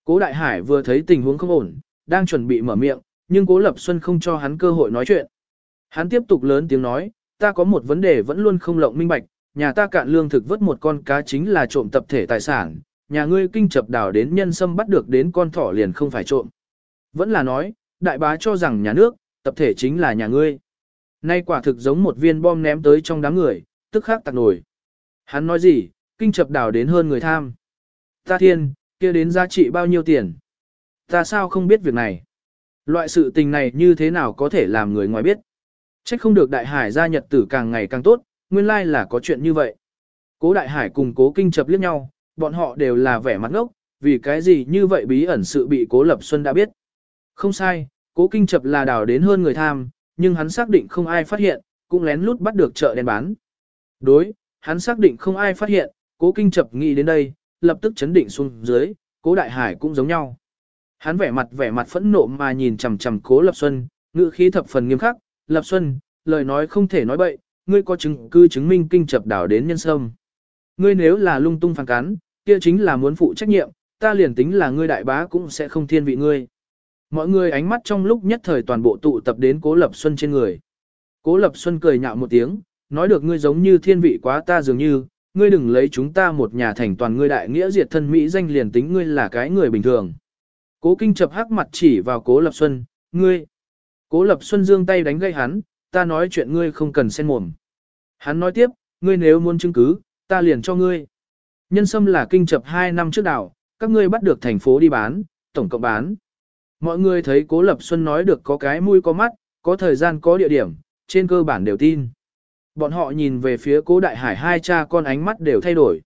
[SPEAKER 1] Cố đại hải vừa thấy tình huống không ổn, đang chuẩn bị mở miệng, nhưng cố lập xuân không cho hắn cơ hội nói chuyện. Hắn tiếp tục lớn tiếng nói, ta có một vấn đề vẫn luôn không lộng minh bạch, nhà ta cạn lương thực vớt một con cá chính là trộm tập thể tài sản, nhà ngươi kinh chập đảo đến nhân sâm bắt được đến con thỏ liền không phải trộm. Vẫn là nói, đại bá cho rằng nhà nước, tập thể chính là nhà ngươi. Nay quả thực giống một viên bom ném tới trong đám người, tức khắc tạc nổi. Hắn nói gì, kinh chập đảo đến hơn người tham. Ta thiên, kia đến giá trị bao nhiêu tiền? Ta sao không biết việc này? Loại sự tình này như thế nào có thể làm người ngoài biết? Trách không được đại hải gia nhật tử càng ngày càng tốt, nguyên lai là có chuyện như vậy. Cố đại hải cùng cố kinh chập liếc nhau, bọn họ đều là vẻ mặt ngốc, vì cái gì như vậy bí ẩn sự bị cố lập xuân đã biết. Không sai, cố kinh chập là đào đến hơn người tham, nhưng hắn xác định không ai phát hiện, cũng lén lút bắt được chợ đen bán. Đối, hắn xác định không ai phát hiện, cố kinh chập nghĩ đến đây, lập tức chấn định xuống dưới, cố đại hải cũng giống nhau. Hắn vẻ mặt vẻ mặt phẫn nộ mà nhìn chằm chằm cố lập xuân, ngữ khí thập phần nghiêm khắc, lập xuân, lời nói không thể nói bậy, ngươi có chứng cứ chứng minh kinh chập đảo đến nhân sâm. Ngươi nếu là lung tung phản cán, kia chính là muốn phụ trách nhiệm, ta liền tính là ngươi đại bá cũng sẽ không thiên vị ngươi. Mọi người ánh mắt trong lúc nhất thời toàn bộ tụ tập đến Cố Lập Xuân trên người. Cố Lập Xuân cười nhạo một tiếng, nói được ngươi giống như thiên vị quá ta dường như, ngươi đừng lấy chúng ta một nhà thành toàn ngươi đại nghĩa diệt thân Mỹ danh liền tính ngươi là cái người bình thường. Cố Kinh chập hắc mặt chỉ vào Cố Lập Xuân, ngươi. Cố Lập Xuân dương tay đánh gây hắn, ta nói chuyện ngươi không cần xen mồm. Hắn nói tiếp, ngươi nếu muốn chứng cứ, ta liền cho ngươi. Nhân sâm là kinh chập 2 năm trước đảo, các ngươi bắt được thành phố đi bán, tổng cộng bán. Mọi người thấy Cố Lập Xuân nói được có cái mũi có mắt, có thời gian có địa điểm, trên cơ bản đều tin. Bọn họ nhìn về phía Cố Đại Hải hai cha con ánh mắt đều thay đổi.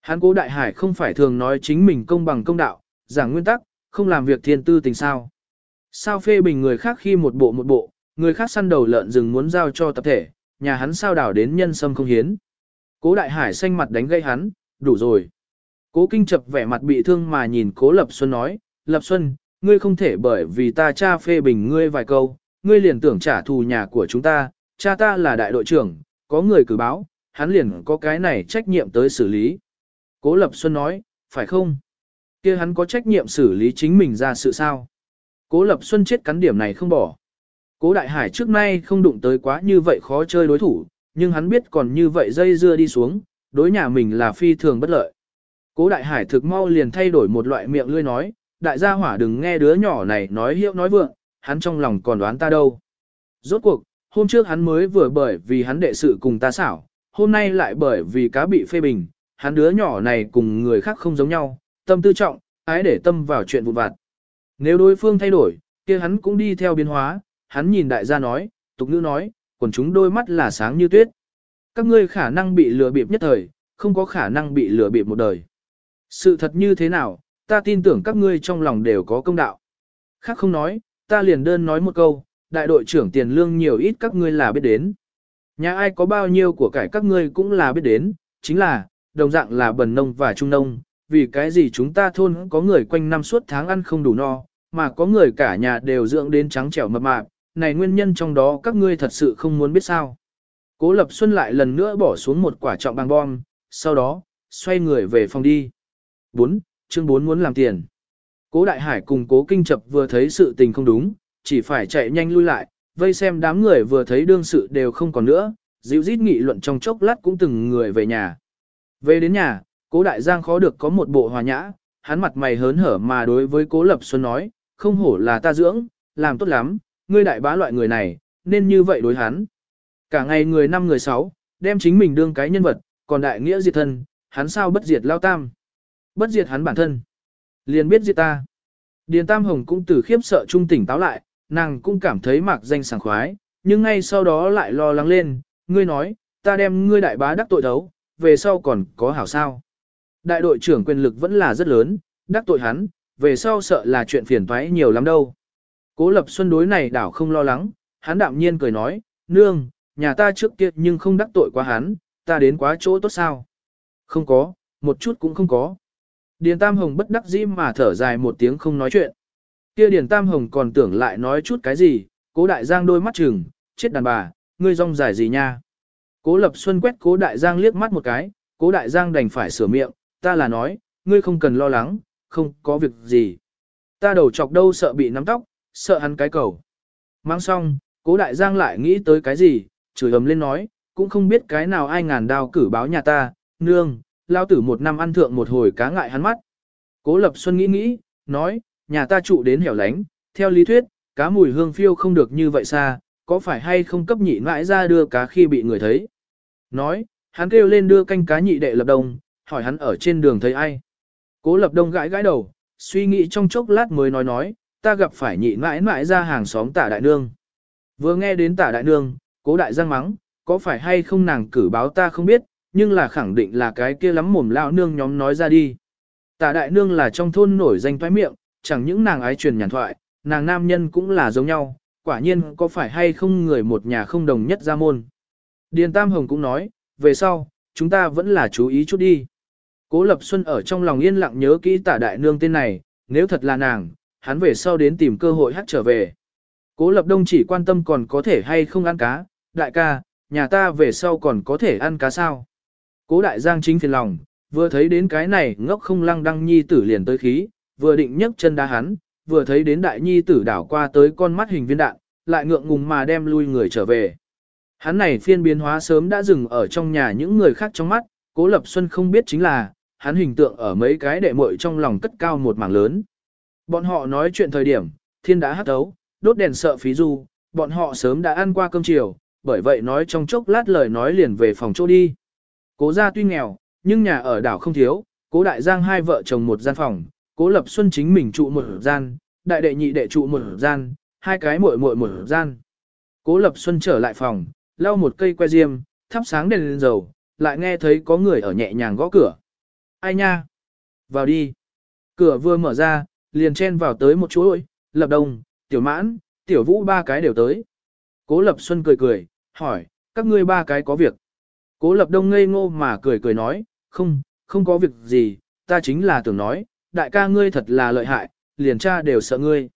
[SPEAKER 1] Hắn Cố Đại Hải không phải thường nói chính mình công bằng công đạo, giảng nguyên tắc, không làm việc thiên tư tình sao. Sao phê bình người khác khi một bộ một bộ, người khác săn đầu lợn rừng muốn giao cho tập thể, nhà hắn sao đảo đến nhân sâm không hiến. Cố Đại Hải xanh mặt đánh gây hắn, đủ rồi. Cố Kinh Chập vẻ mặt bị thương mà nhìn Cố Lập Xuân nói, Lập Xuân, ngươi không thể bởi vì ta cha phê bình ngươi vài câu, ngươi liền tưởng trả thù nhà của chúng ta, cha ta là đại đội trưởng, có người cử báo, hắn liền có cái này trách nhiệm tới xử lý. Cố Lập Xuân nói, phải không? Kia hắn có trách nhiệm xử lý chính mình ra sự sao? Cố Lập Xuân chết cắn điểm này không bỏ. Cố Đại Hải trước nay không đụng tới quá như vậy khó chơi đối thủ, nhưng hắn biết còn như vậy dây dưa đi xuống, đối nhà mình là phi thường bất lợi. Cố Đại Hải thực mau liền thay đổi một loại miệng lươi nói, đại gia hỏa đừng nghe đứa nhỏ này nói hiệu nói vượng, hắn trong lòng còn đoán ta đâu. Rốt cuộc, hôm trước hắn mới vừa bởi vì hắn đệ sự cùng ta xảo, hôm nay lại bởi vì cá bị phê bình, hắn đứa nhỏ này cùng người khác không giống nhau, tâm tư trọng, ái để tâm vào chuyện vụn vặt. Nếu đối phương thay đổi, kia hắn cũng đi theo biến hóa, hắn nhìn đại gia nói, tục nữ nói, quần chúng đôi mắt là sáng như tuyết. Các ngươi khả năng bị lừa bịp nhất thời, không có khả năng bị lừa bịp một đời. Sự thật như thế nào, ta tin tưởng các ngươi trong lòng đều có công đạo. Khác không nói, ta liền đơn nói một câu, đại đội trưởng tiền lương nhiều ít các ngươi là biết đến. Nhà ai có bao nhiêu của cải các ngươi cũng là biết đến, chính là, đồng dạng là bần nông và trung nông, vì cái gì chúng ta thôn có người quanh năm suốt tháng ăn không đủ no, mà có người cả nhà đều dưỡng đến trắng trẻo mập mạp, này nguyên nhân trong đó các ngươi thật sự không muốn biết sao. Cố Lập Xuân lại lần nữa bỏ xuống một quả trọng bằng bom, sau đó, xoay người về phòng đi. 4. Chương 4 muốn làm tiền. Cố Đại Hải cùng Cố Kinh Chập vừa thấy sự tình không đúng, chỉ phải chạy nhanh lui lại, vây xem đám người vừa thấy đương sự đều không còn nữa, dịu rít nghị luận trong chốc lát cũng từng người về nhà. Về đến nhà, Cố Đại Giang khó được có một bộ hòa nhã, hắn mặt mày hớn hở mà đối với Cố Lập Xuân nói, không hổ là ta dưỡng, làm tốt lắm, ngươi đại bá loại người này, nên như vậy đối hắn. Cả ngày người năm người sáu, đem chính mình đương cái nhân vật, còn đại nghĩa diệt thân, hắn sao bất diệt lao tam. Bất diệt hắn bản thân. Liền biết diệt ta. Điền Tam Hồng cũng từ khiếp sợ trung tỉnh táo lại, nàng cũng cảm thấy mạc danh sảng khoái, nhưng ngay sau đó lại lo lắng lên, ngươi nói, ta đem ngươi đại bá đắc tội thấu, về sau còn có hảo sao. Đại đội trưởng quyền lực vẫn là rất lớn, đắc tội hắn, về sau sợ là chuyện phiền toái nhiều lắm đâu. Cố Lập Xuân đối này đảo không lo lắng, hắn đạm nhiên cười nói, nương, nhà ta trước kia nhưng không đắc tội quá hắn, ta đến quá chỗ tốt sao. Không có, một chút cũng không có. Điền Tam Hồng bất đắc dĩ mà thở dài một tiếng không nói chuyện. Kia Điền Tam Hồng còn tưởng lại nói chút cái gì, cố đại giang đôi mắt chừng, chết đàn bà, ngươi rong dài gì nha. Cố Lập Xuân quét cố đại giang liếc mắt một cái, cố đại giang đành phải sửa miệng, ta là nói, ngươi không cần lo lắng, không có việc gì. Ta đầu chọc đâu sợ bị nắm tóc, sợ hắn cái cầu. Mang xong, cố đại giang lại nghĩ tới cái gì, chửi ầm lên nói, cũng không biết cái nào ai ngàn đao cử báo nhà ta, nương, lao tử một năm ăn thượng một hồi cá ngại hắn mắt. Cố Lập Xuân nghĩ nghĩ, nói, nhà ta trụ đến hẻo lánh, theo lý thuyết, cá mùi hương phiêu không được như vậy xa, có phải hay không cấp nhị mãi ra đưa cá khi bị người thấy. Nói, hắn kêu lên đưa canh cá nhị đệ lập đồng hỏi hắn ở trên đường thấy ai. Cố lập đông gãi gãi đầu, suy nghĩ trong chốc lát mới nói nói, ta gặp phải nhị mãi mãi ra hàng xóm tả đại nương. Vừa nghe đến tả đại nương, cố đại giang mắng, có phải hay không nàng cử báo ta không biết, nhưng là khẳng định là cái kia lắm mồm lao nương nhóm nói ra đi. Tả đại nương là trong thôn nổi danh thoái miệng, chẳng những nàng ái truyền nhàn thoại, nàng nam nhân cũng là giống nhau, quả nhiên có phải hay không người một nhà không đồng nhất ra môn. Điền Tam Hồng cũng nói, về sau, chúng ta vẫn là chú ý chút đi. Cố Lập Xuân ở trong lòng yên lặng nhớ kỹ tả đại nương tên này, nếu thật là nàng, hắn về sau đến tìm cơ hội hát trở về. Cố Lập Đông chỉ quan tâm còn có thể hay không ăn cá, đại ca, nhà ta về sau còn có thể ăn cá sao. Cố đại giang chính phiền lòng, vừa thấy đến cái này ngốc không lăng đăng nhi tử liền tới khí, vừa định nhấc chân đá hắn, vừa thấy đến đại nhi tử đảo qua tới con mắt hình viên đạn, lại ngượng ngùng mà đem lui người trở về. Hắn này phiên biến hóa sớm đã dừng ở trong nhà những người khác trong mắt, Cố Lập Xuân không biết chính là, hắn hình tượng ở mấy cái đệ muội trong lòng cất cao một mảng lớn. Bọn họ nói chuyện thời điểm, thiên đã hát ấu, đốt đèn sợ phí du, bọn họ sớm đã ăn qua cơm chiều, bởi vậy nói trong chốc lát lời nói liền về phòng chỗ đi. Cố gia tuy nghèo, nhưng nhà ở đảo không thiếu, cố đại giang hai vợ chồng một gian phòng, cố lập xuân chính mình trụ một gian, đại đệ nhị đệ trụ một gian, hai cái muội muội một gian. Cố lập xuân trở lại phòng, lau một cây que diêm, thắp sáng đèn lên dầu, lại nghe thấy có người ở nhẹ nhàng gõ cửa. Ai nha? Vào đi. Cửa vừa mở ra, liền chen vào tới một chú ơi, lập đồng, tiểu mãn, tiểu vũ ba cái đều tới. Cố lập xuân cười cười, hỏi, các ngươi ba cái có việc. Cố lập đông ngây ngô mà cười cười nói, không, không có việc gì, ta chính là tưởng nói, đại ca ngươi thật là lợi hại, liền cha đều sợ ngươi.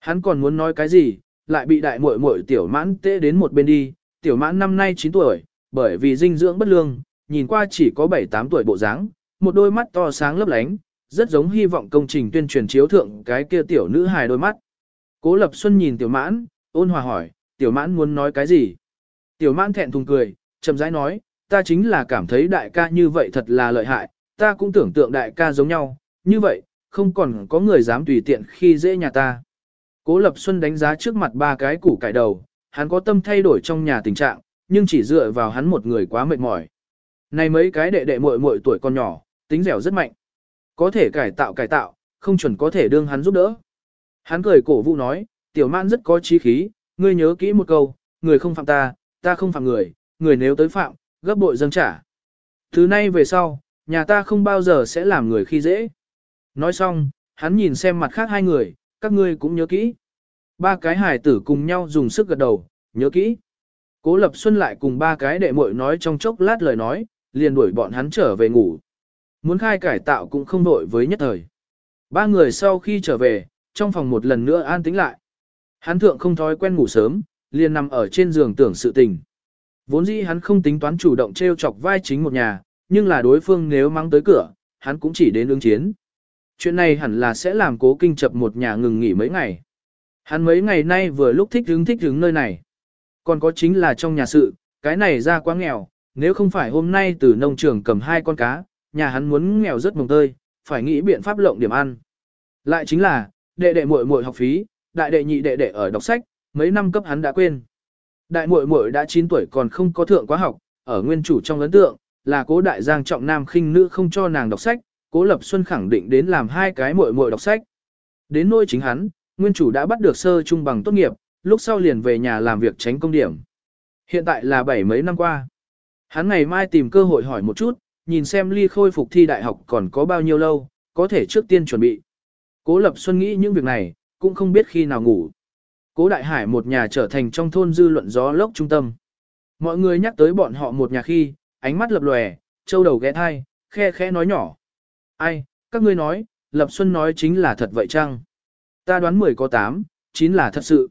[SPEAKER 1] Hắn còn muốn nói cái gì, lại bị đại muội muội tiểu mãn tê đến một bên đi, tiểu mãn năm nay 9 tuổi, bởi vì dinh dưỡng bất lương, nhìn qua chỉ có 7-8 tuổi bộ dáng, một đôi mắt to sáng lấp lánh, rất giống hy vọng công trình tuyên truyền chiếu thượng cái kia tiểu nữ hài đôi mắt. Cố Lập Xuân nhìn tiểu mãn, ôn hòa hỏi, tiểu mãn muốn nói cái gì? Tiểu mãn thẹn thùng cười, chậm rãi nói, ta chính là cảm thấy đại ca như vậy thật là lợi hại, ta cũng tưởng tượng đại ca giống nhau, như vậy, không còn có người dám tùy tiện khi dễ nhà ta. Cố Lập Xuân đánh giá trước mặt ba cái củ cải đầu, hắn có tâm thay đổi trong nhà tình trạng, nhưng chỉ dựa vào hắn một người quá mệt mỏi. Này mấy cái đệ đệ muội muội tuổi còn nhỏ, tính dẻo rất mạnh. Có thể cải tạo cải tạo, không chuẩn có thể đương hắn giúp đỡ. Hắn cười cổ vũ nói, tiểu Mãn rất có trí khí, ngươi nhớ kỹ một câu, người không phạm ta, ta không phạm người, người nếu tới phạm, gấp bội dâng trả. Thứ nay về sau, nhà ta không bao giờ sẽ làm người khi dễ. Nói xong, hắn nhìn xem mặt khác hai người, các ngươi cũng nhớ kỹ. Ba cái hải tử cùng nhau dùng sức gật đầu, nhớ kỹ. Cố Lập Xuân lại cùng ba cái đệ muội nói trong chốc lát lời nói, liền đuổi bọn hắn trở về ngủ. Muốn khai cải tạo cũng không đội với nhất thời. Ba người sau khi trở về, trong phòng một lần nữa an tĩnh lại. Hắn thượng không thói quen ngủ sớm, liền nằm ở trên giường tưởng sự tình. Vốn dĩ hắn không tính toán chủ động treo chọc vai chính một nhà, nhưng là đối phương nếu mang tới cửa, hắn cũng chỉ đến ứng chiến. Chuyện này hẳn là sẽ làm cố kinh chập một nhà ngừng nghỉ mấy ngày. Hắn mấy ngày nay vừa lúc thích hứng thích hứng nơi này. Còn có chính là trong nhà sự, cái này ra quá nghèo, nếu không phải hôm nay từ nông trường cầm hai con cá, nhà hắn muốn nghèo rất mồng tơi, phải nghĩ biện pháp lộng điểm ăn. Lại chính là, đệ đệ muội muội học phí, đại đệ nhị đệ đệ ở đọc sách, mấy năm cấp hắn đã quên. Đại muội muội đã 9 tuổi còn không có thượng quá học, ở nguyên chủ trong ấn tượng, là cố đại giang trọng nam khinh nữ không cho nàng đọc sách, cố lập xuân khẳng định đến làm hai cái muội muội đọc sách. Đến nôi chính hắn, nguyên chủ đã bắt được sơ trung bằng tốt nghiệp, lúc sau liền về nhà làm việc tránh công điểm. Hiện tại là bảy mấy năm qua. Hắn ngày mai tìm cơ hội hỏi một chút, nhìn xem ly khôi phục thi đại học còn có bao nhiêu lâu, có thể trước tiên chuẩn bị. Cố Lập Xuân nghĩ những việc này, cũng không biết khi nào ngủ. Cố Đại Hải một nhà trở thành trong thôn dư luận gió lốc trung tâm. Mọi người nhắc tới bọn họ một nhà khi, ánh mắt lập lòe, châu đầu ghé thai, khe khẽ nói nhỏ. Ai, các ngươi nói, Lập Xuân nói chính là thật vậy chăng? Ta đoán 10 có 8, 9 là thật sự.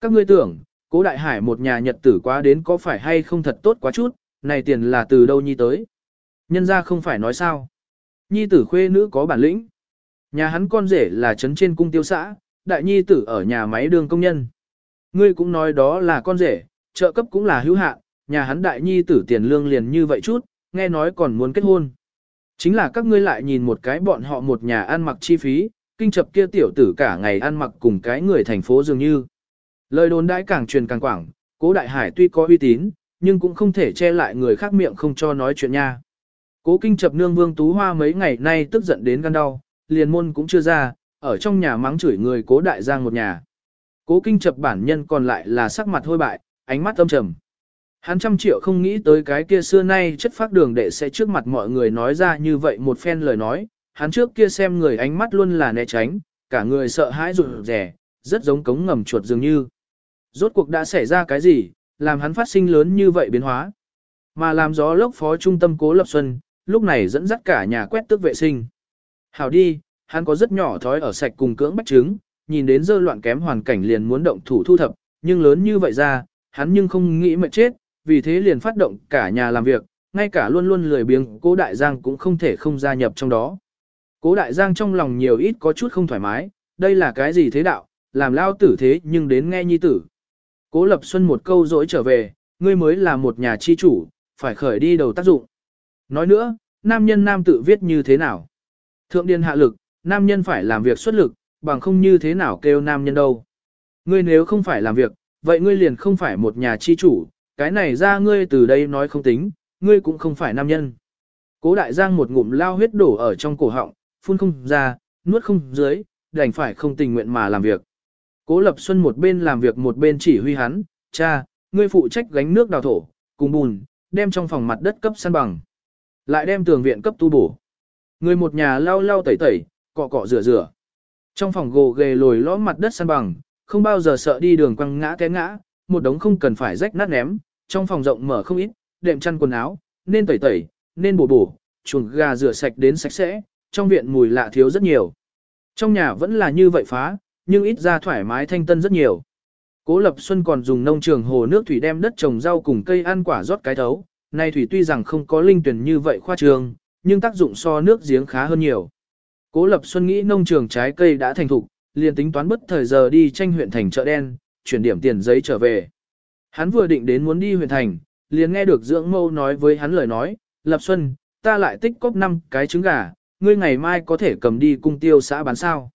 [SPEAKER 1] Các ngươi tưởng, cố đại hải một nhà nhật tử quá đến có phải hay không thật tốt quá chút, này tiền là từ đâu nhi tới. Nhân ra không phải nói sao. Nhi tử khuê nữ có bản lĩnh. Nhà hắn con rể là trấn trên cung tiêu xã, đại nhi tử ở nhà máy đường công nhân. Ngươi cũng nói đó là con rể, trợ cấp cũng là hữu hạn, nhà hắn đại nhi tử tiền lương liền như vậy chút, nghe nói còn muốn kết hôn. Chính là các ngươi lại nhìn một cái bọn họ một nhà ăn mặc chi phí, kinh chập kia tiểu tử cả ngày ăn mặc cùng cái người thành phố dường như. Lời đồn đãi càng truyền càng quảng, cố đại hải tuy có uy tín, nhưng cũng không thể che lại người khác miệng không cho nói chuyện nha. Cố kinh chập nương vương tú hoa mấy ngày nay tức giận đến gan đau, liền môn cũng chưa ra, ở trong nhà mắng chửi người cố đại giang một nhà. Cố kinh chập bản nhân còn lại là sắc mặt hôi bại, ánh mắt âm trầm. Hắn trăm triệu không nghĩ tới cái kia xưa nay chất phát đường đệ sẽ trước mặt mọi người nói ra như vậy một phen lời nói, hắn trước kia xem người ánh mắt luôn là né tránh, cả người sợ hãi rụt rẻ, rất giống cống ngầm chuột dường như. Rốt cuộc đã xảy ra cái gì, làm hắn phát sinh lớn như vậy biến hóa. Mà làm gió lốc phó trung tâm cố lập xuân, lúc này dẫn dắt cả nhà quét tước vệ sinh. Hảo đi, hắn có rất nhỏ thói ở sạch cùng cưỡng bách trứng, nhìn đến dơ loạn kém hoàn cảnh liền muốn động thủ thu thập, nhưng lớn như vậy ra, hắn nhưng không nghĩ mệt chết, vì thế liền phát động cả nhà làm việc, ngay cả luôn luôn lười biếng cố đại giang cũng không thể không gia nhập trong đó. Cố đại giang trong lòng nhiều ít có chút không thoải mái, đây là cái gì thế đạo, làm lao tử thế nhưng đến nghe nhi tử. Cố Lập Xuân một câu dỗi trở về, ngươi mới là một nhà chi chủ, phải khởi đi đầu tác dụng. Nói nữa, nam nhân nam tự viết như thế nào? Thượng điên hạ lực, nam nhân phải làm việc xuất lực, bằng không như thế nào kêu nam nhân đâu. Ngươi nếu không phải làm việc, vậy ngươi liền không phải một nhà chi chủ, cái này ra ngươi từ đây nói không tính, ngươi cũng không phải nam nhân. Cố đại giang một ngụm lao huyết đổ ở trong cổ họng, phun không ra, nuốt không dưới, đành phải không tình nguyện mà làm việc. Cố Lập Xuân một bên làm việc một bên chỉ huy hắn, cha, ngươi phụ trách gánh nước đào thổ, cùng bùn, đem trong phòng mặt đất cấp săn bằng. Lại đem tường viện cấp tu bổ. Người một nhà lau lau tẩy tẩy, cọ cọ rửa rửa. Trong phòng gồ ghề lồi lõm mặt đất san bằng, không bao giờ sợ đi đường quăng ngã té ngã, một đống không cần phải rách nát ném, trong phòng rộng mở không ít, đệm chăn quần áo, nên tẩy tẩy, nên bổ bổ, chuồng gà rửa sạch đến sạch sẽ, trong viện mùi lạ thiếu rất nhiều. Trong nhà vẫn là như vậy phá, nhưng ít ra thoải mái thanh tân rất nhiều. Cố Lập Xuân còn dùng nông trường hồ nước thủy đem đất trồng rau cùng cây ăn quả rót cái thấu, nay thủy tuy rằng không có linh tuyển như vậy khoa trường, nhưng tác dụng so nước giếng khá hơn nhiều. Cố Lập Xuân nghĩ nông trường trái cây đã thành thục, liền tính toán bất thời giờ đi tranh huyện thành chợ đen, chuyển điểm tiền giấy trở về. Hắn vừa định đến muốn đi huyện thành, liền nghe được dưỡng mâu nói với hắn lời nói, Lập Xuân, ta lại tích cóp 5 cái trứng gà, ngươi ngày mai có thể cầm đi cung tiêu xã bán sao.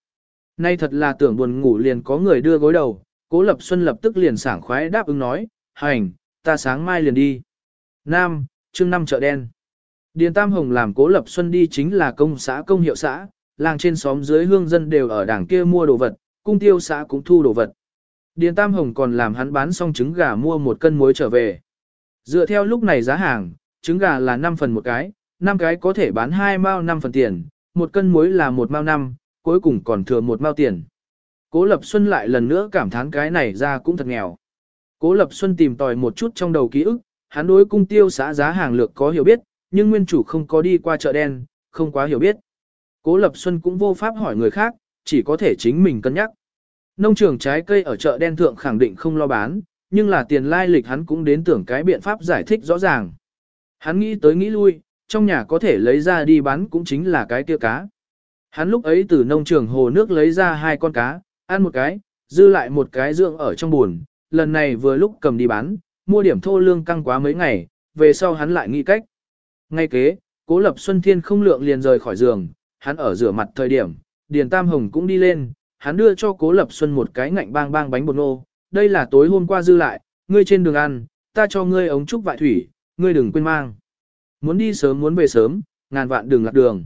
[SPEAKER 1] Nay thật là tưởng buồn ngủ liền có người đưa gối đầu, cố Lập Xuân lập tức liền sảng khoái đáp ứng nói, hành, ta sáng mai liền đi. Nam, chương năm chợ đen. Điền Tam Hồng làm cố Lập Xuân đi chính là công xã công hiệu xã, làng trên xóm dưới hương dân đều ở đảng kia mua đồ vật, cung tiêu xã cũng thu đồ vật. Điền Tam Hồng còn làm hắn bán xong trứng gà mua một cân muối trở về. Dựa theo lúc này giá hàng, trứng gà là 5 phần một cái, 5 cái có thể bán 2 mao 5 phần tiền, một cân muối là 1 mao 5, cuối cùng còn thừa một mao tiền. Cố Lập Xuân lại lần nữa cảm thán cái này ra cũng thật nghèo. Cố Lập Xuân tìm tòi một chút trong đầu ký ức, hắn đối cung tiêu xã giá hàng lược có hiểu biết, nhưng nguyên chủ không có đi qua chợ đen, không quá hiểu biết. Cố Lập Xuân cũng vô pháp hỏi người khác, chỉ có thể chính mình cân nhắc. Nông trường trái cây ở chợ đen thượng khẳng định không lo bán, nhưng là tiền lai lịch hắn cũng đến tưởng cái biện pháp giải thích rõ ràng. Hắn nghĩ tới nghĩ lui, trong nhà có thể lấy ra đi bán cũng chính là cái kia cá. Hắn lúc ấy từ nông trường hồ nước lấy ra hai con cá, ăn một cái, dư lại một cái dưỡng ở trong buồn, lần này vừa lúc cầm đi bán, mua điểm thô lương căng quá mấy ngày, về sau hắn lại nghĩ cách. Ngay kế, Cố Lập Xuân Thiên không lượng liền rời khỏi giường, hắn ở rửa mặt thời điểm, Điền Tam Hồng cũng đi lên, hắn đưa cho Cố Lập Xuân một cái ngạnh bang bang bánh bột nô, đây là tối hôm qua dư lại, ngươi trên đường ăn, ta cho ngươi ống trúc vại thủy, ngươi đừng quên mang. Muốn đi sớm muốn về sớm, ngàn vạn đường lạc đường.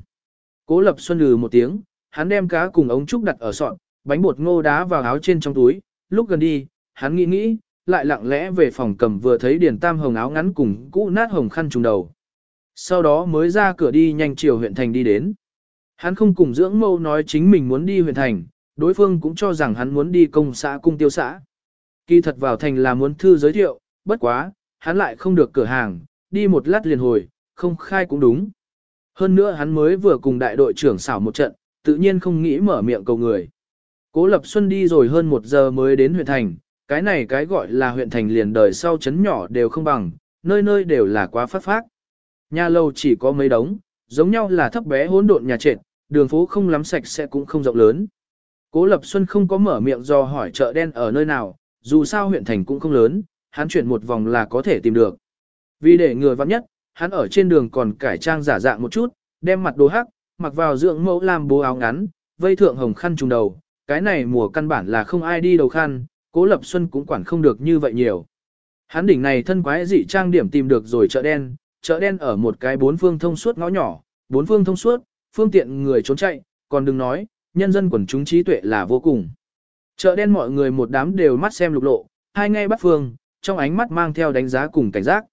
[SPEAKER 1] Cố Lập Xuân lừ một tiếng, hắn đem cá cùng ống trúc đặt ở sọn, bánh bột ngô đá vào áo trên trong túi, lúc gần đi, hắn nghĩ nghĩ, lại lặng lẽ về phòng cầm vừa thấy Điền Tam Hồng áo ngắn cùng cũ nát hồng khăn trùng đầu. Sau đó mới ra cửa đi nhanh chiều huyện thành đi đến. Hắn không cùng dưỡng mâu nói chính mình muốn đi huyện thành, đối phương cũng cho rằng hắn muốn đi công xã cung tiêu xã. Kỳ thật vào thành là muốn thư giới thiệu, bất quá, hắn lại không được cửa hàng, đi một lát liền hồi, không khai cũng đúng. Hơn nữa hắn mới vừa cùng đại đội trưởng xảo một trận, tự nhiên không nghĩ mở miệng cầu người. Cố Lập Xuân đi rồi hơn một giờ mới đến huyện thành, cái này cái gọi là huyện thành liền đời sau chấn nhỏ đều không bằng, nơi nơi đều là quá phát phát. Nhà lâu chỉ có mấy đống, giống nhau là thấp bé hỗn độn nhà trệt, đường phố không lắm sạch sẽ cũng không rộng lớn. Cố Lập Xuân không có mở miệng do hỏi chợ đen ở nơi nào, dù sao huyện thành cũng không lớn, hắn chuyển một vòng là có thể tìm được. Vì để người vắng nhất, hắn ở trên đường còn cải trang giả dạng một chút, đem mặt đồ hắc, mặc vào dưỡng mẫu làm bố áo ngắn, vây thượng hồng khăn trùng đầu, cái này mùa căn bản là không ai đi đầu khăn, Cố Lập Xuân cũng quản không được như vậy nhiều. Hắn đỉnh này thân quái dị trang điểm tìm được rồi chợ đen, chợ đen ở một cái bốn phương thông suốt ngõ nhỏ, bốn phương thông suốt, phương tiện người trốn chạy, còn đừng nói, nhân dân quần chúng trí tuệ là vô cùng. Chợ đen mọi người một đám đều mắt xem lục lộ, hai ngay bắt phương, trong ánh mắt mang theo đánh giá cùng cảnh giác.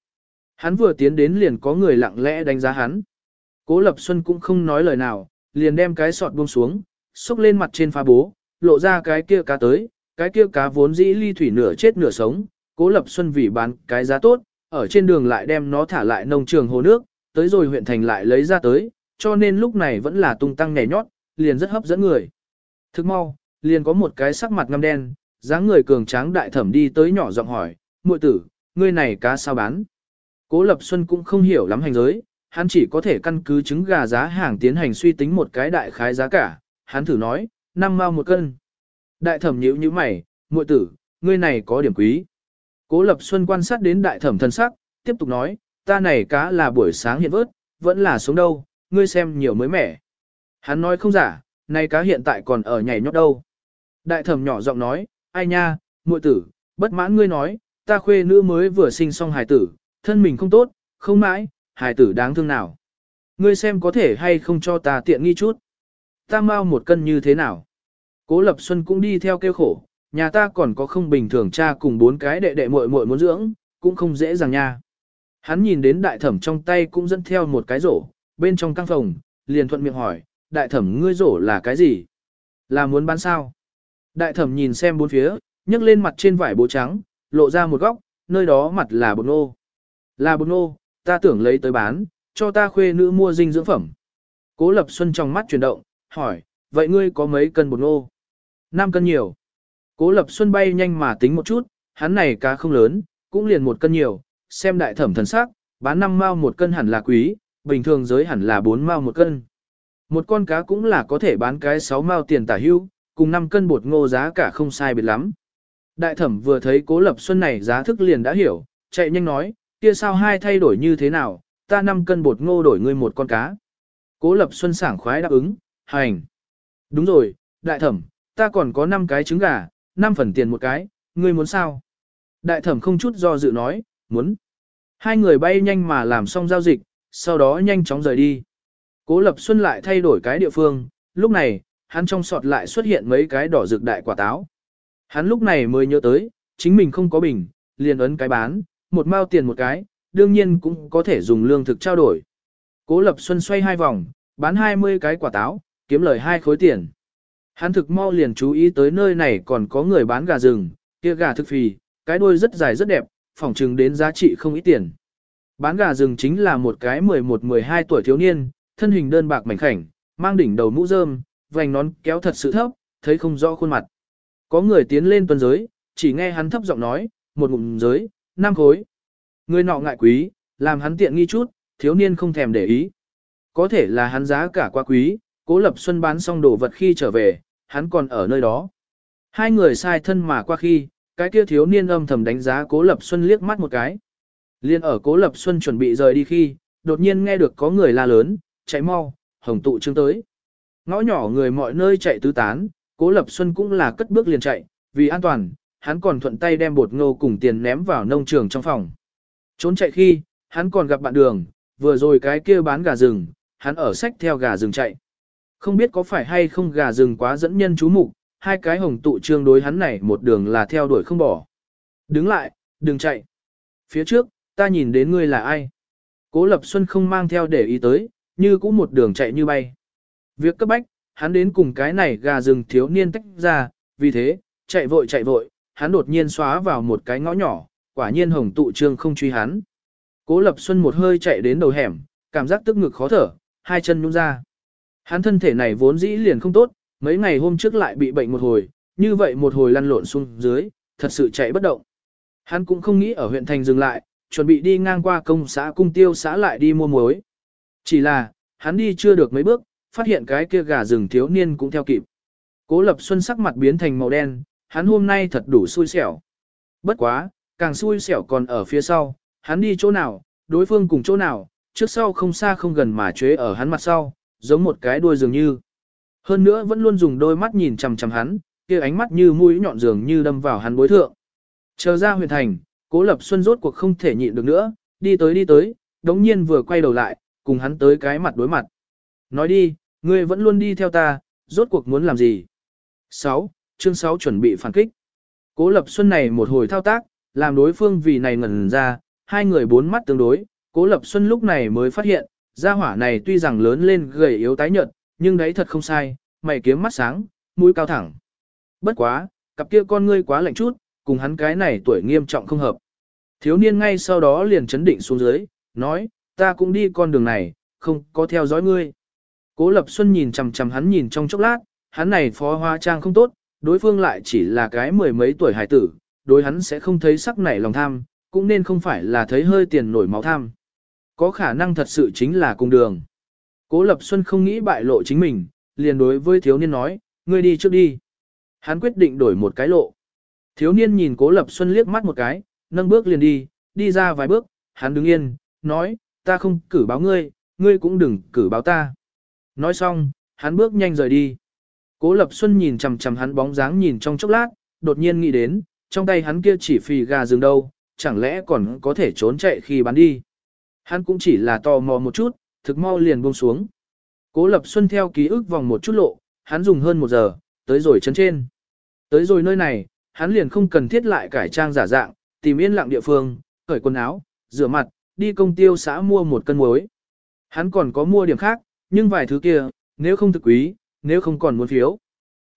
[SPEAKER 1] Hắn vừa tiến đến liền có người lặng lẽ đánh giá hắn. Cố Lập Xuân cũng không nói lời nào, liền đem cái sọt buông xuống, xúc lên mặt trên phá bố, lộ ra cái kia cá tới, cái kia cá vốn dĩ ly thủy nửa chết nửa sống, Cố Lập Xuân vì bán cái giá tốt, ở trên đường lại đem nó thả lại nông trường hồ nước, tới rồi huyện thành lại lấy ra tới, cho nên lúc này vẫn là tung tăng nhảy nhót, liền rất hấp dẫn người. Thức mau, liền có một cái sắc mặt ngăm đen, dáng người cường tráng đại thẩm đi tới nhỏ giọng hỏi, muội tử, ngươi này cá sao bán? Cố Lập Xuân cũng không hiểu lắm hành giới, hắn chỉ có thể căn cứ trứng gà giá hàng tiến hành suy tính một cái đại khái giá cả, hắn thử nói, năm mao một cân. Đại thẩm nhíu như mày, muội tử, ngươi này có điểm quý. Cố Lập Xuân quan sát đến đại thẩm thân sắc, tiếp tục nói, ta này cá là buổi sáng hiện vớt, vẫn là sống đâu, ngươi xem nhiều mới mẻ. Hắn nói không giả, này cá hiện tại còn ở nhảy nhót đâu. Đại thẩm nhỏ giọng nói, ai nha, muội tử, bất mãn ngươi nói, ta khuê nữ mới vừa sinh xong hài tử, thân mình không tốt, không mãi, hài tử đáng thương nào. Ngươi xem có thể hay không cho ta tiện nghi chút. Ta mau một cân như thế nào. Cố Lập Xuân cũng đi theo kêu khổ, nhà ta còn có không bình thường cha cùng bốn cái đệ đệ muội muội muốn dưỡng, cũng không dễ dàng nha. Hắn nhìn đến đại thẩm trong tay cũng dẫn theo một cái rổ, bên trong căn phòng, liền thuận miệng hỏi, đại thẩm ngươi rổ là cái gì? Là muốn bán sao? Đại thẩm nhìn xem bốn phía, nhấc lên mặt trên vải bố trắng, lộ ra một góc, nơi đó mặt là bột nô. Là bột nô, ta tưởng lấy tới bán, cho ta khuê nữ mua dinh dưỡng phẩm. Cố Lập Xuân trong mắt chuyển động, hỏi, vậy ngươi có mấy cân bột nô? 5 cân nhiều. Cố Lập Xuân bay nhanh mà tính một chút, hắn này cá không lớn, cũng liền một cân nhiều, xem đại thẩm thần sắc, bán 5 mao một cân hẳn là quý, bình thường giới hẳn là 4 mao một cân. Một con cá cũng là có thể bán cái 6 mao tiền tả hưu, cùng 5 cân bột ngô giá cả không sai biệt lắm. Đại thẩm vừa thấy cố lập xuân này giá thức liền đã hiểu, chạy nhanh nói, kia sao hai thay đổi như thế nào, ta 5 cân bột ngô đổi ngươi một con cá. Cố lập xuân sảng khoái đáp ứng, hành. Đúng rồi, đại thẩm, ta còn có 5 cái trứng gà, 5 phần tiền một cái, ngươi muốn sao? Đại thẩm không chút do dự nói, muốn. Hai người bay nhanh mà làm xong giao dịch, sau đó nhanh chóng rời đi. Cố Lập Xuân lại thay đổi cái địa phương, lúc này, hắn trong sọt lại xuất hiện mấy cái đỏ rực đại quả táo. Hắn lúc này mới nhớ tới, chính mình không có bình, liền ấn cái bán, một mao tiền một cái, đương nhiên cũng có thể dùng lương thực trao đổi. Cố Lập Xuân xoay hai vòng, bán 20 cái quả táo, kiếm lời hai khối tiền. Hắn thực mau liền chú ý tới nơi này còn có người bán gà rừng, kia gà thực phì, cái đuôi rất dài rất đẹp, phỏng chừng đến giá trị không ít tiền. Bán gà rừng chính là một cái 11-12 tuổi thiếu niên, thân hình đơn bạc mảnh khảnh, mang đỉnh đầu mũ rơm, vành nón kéo thật sự thấp, thấy không rõ khuôn mặt. Có người tiến lên tuần giới, chỉ nghe hắn thấp giọng nói, một ngụm giới, năm khối. Người nọ ngại quý, làm hắn tiện nghi chút, thiếu niên không thèm để ý. Có thể là hắn giá cả quá quý, cố lập xuân bán xong đồ vật khi trở về, hắn còn ở nơi đó. Hai người sai thân mà qua khi, cái kia thiếu niên âm thầm đánh giá cố lập xuân liếc mắt một cái. Liên ở cố lập xuân chuẩn bị rời đi khi, đột nhiên nghe được có người la lớn, chạy mau, hồng tụ trương tới. Ngõ nhỏ người mọi nơi chạy tứ tán, cố lập xuân cũng là cất bước liền chạy, vì an toàn, hắn còn thuận tay đem bột ngô cùng tiền ném vào nông trường trong phòng. Trốn chạy khi, hắn còn gặp bạn đường, vừa rồi cái kia bán gà rừng, hắn ở sách theo gà rừng chạy. Không biết có phải hay không gà rừng quá dẫn nhân chú mục, hai cái hồng tụ trương đối hắn này một đường là theo đuổi không bỏ. Đứng lại, đừng chạy. Phía trước, ta nhìn đến ngươi là ai. Cố Lập Xuân không mang theo để ý tới, như cũng một đường chạy như bay. Việc cấp bách, hắn đến cùng cái này gà rừng thiếu niên tách ra, vì thế, chạy vội chạy vội, hắn đột nhiên xóa vào một cái ngõ nhỏ, quả nhiên hồng tụ trương không truy hắn. Cố Lập Xuân một hơi chạy đến đầu hẻm, cảm giác tức ngực khó thở, hai chân nhún ra. Hắn thân thể này vốn dĩ liền không tốt, mấy ngày hôm trước lại bị bệnh một hồi, như vậy một hồi lăn lộn xuống dưới, thật sự chạy bất động. Hắn cũng không nghĩ ở huyện thành dừng lại, chuẩn bị đi ngang qua công xã cung tiêu xã lại đi mua muối. Chỉ là, hắn đi chưa được mấy bước, phát hiện cái kia gà rừng thiếu niên cũng theo kịp. Cố Lập Xuân sắc mặt biến thành màu đen, hắn hôm nay thật đủ xui xẻo. Bất quá, càng xui xẻo còn ở phía sau, hắn đi chỗ nào, đối phương cùng chỗ nào, trước sau không xa không gần mà chế ở hắn mặt sau, giống một cái đuôi dường như. Hơn nữa vẫn luôn dùng đôi mắt nhìn chằm chằm hắn, kia ánh mắt như mũi nhọn dường như đâm vào hắn bối thượng. Chờ ra huyền thành, Cố Lập Xuân rốt cuộc không thể nhịn được nữa, đi tới đi tới, đống nhiên vừa quay đầu lại, cùng hắn tới cái mặt đối mặt. Nói đi, ngươi vẫn luôn đi theo ta, rốt cuộc muốn làm gì? 6. Chương 6 chuẩn bị phản kích. Cố Lập Xuân này một hồi thao tác, làm đối phương vì này ngẩn ra, hai người bốn mắt tương đối, Cố Lập Xuân lúc này mới phát hiện, gia hỏa này tuy rằng lớn lên gầy yếu tái nhợt, nhưng đấy thật không sai, mày kiếm mắt sáng, mũi cao thẳng. Bất quá, cặp kia con ngươi quá lạnh chút, cùng hắn cái này tuổi nghiêm trọng không hợp. Thiếu niên ngay sau đó liền chấn định xuống dưới, nói, ta cũng đi con đường này, không có theo dõi ngươi. Cố Lập Xuân nhìn chằm chằm hắn nhìn trong chốc lát, hắn này phó hoa trang không tốt, đối phương lại chỉ là cái mười mấy tuổi hải tử, đối hắn sẽ không thấy sắc nảy lòng tham, cũng nên không phải là thấy hơi tiền nổi máu tham. Có khả năng thật sự chính là cùng đường. Cố Lập Xuân không nghĩ bại lộ chính mình, liền đối với thiếu niên nói, ngươi đi trước đi. Hắn quyết định đổi một cái lộ. Thiếu niên nhìn Cố Lập Xuân liếc mắt một cái, nâng bước liền đi, đi ra vài bước, hắn đứng yên, nói, ta không cử báo ngươi, ngươi cũng đừng cử báo ta. Nói xong, hắn bước nhanh rời đi. Cố Lập Xuân nhìn chằm chằm hắn bóng dáng nhìn trong chốc lát, đột nhiên nghĩ đến, trong tay hắn kia chỉ phì gà rừng đâu, chẳng lẽ còn có thể trốn chạy khi bắn đi. Hắn cũng chỉ là tò mò một chút, thực mau liền buông xuống. Cố Lập Xuân theo ký ức vòng một chút lộ, hắn dùng hơn một giờ, tới rồi chân trên. Tới rồi nơi này, hắn liền không cần thiết lại cải trang giả dạng, tìm yên lặng địa phương, cởi quần áo, rửa mặt, đi công tiêu xã mua một cân muối. Hắn còn có mua điểm khác, nhưng vài thứ kia, nếu không thực quý, nếu không còn muốn phiếu.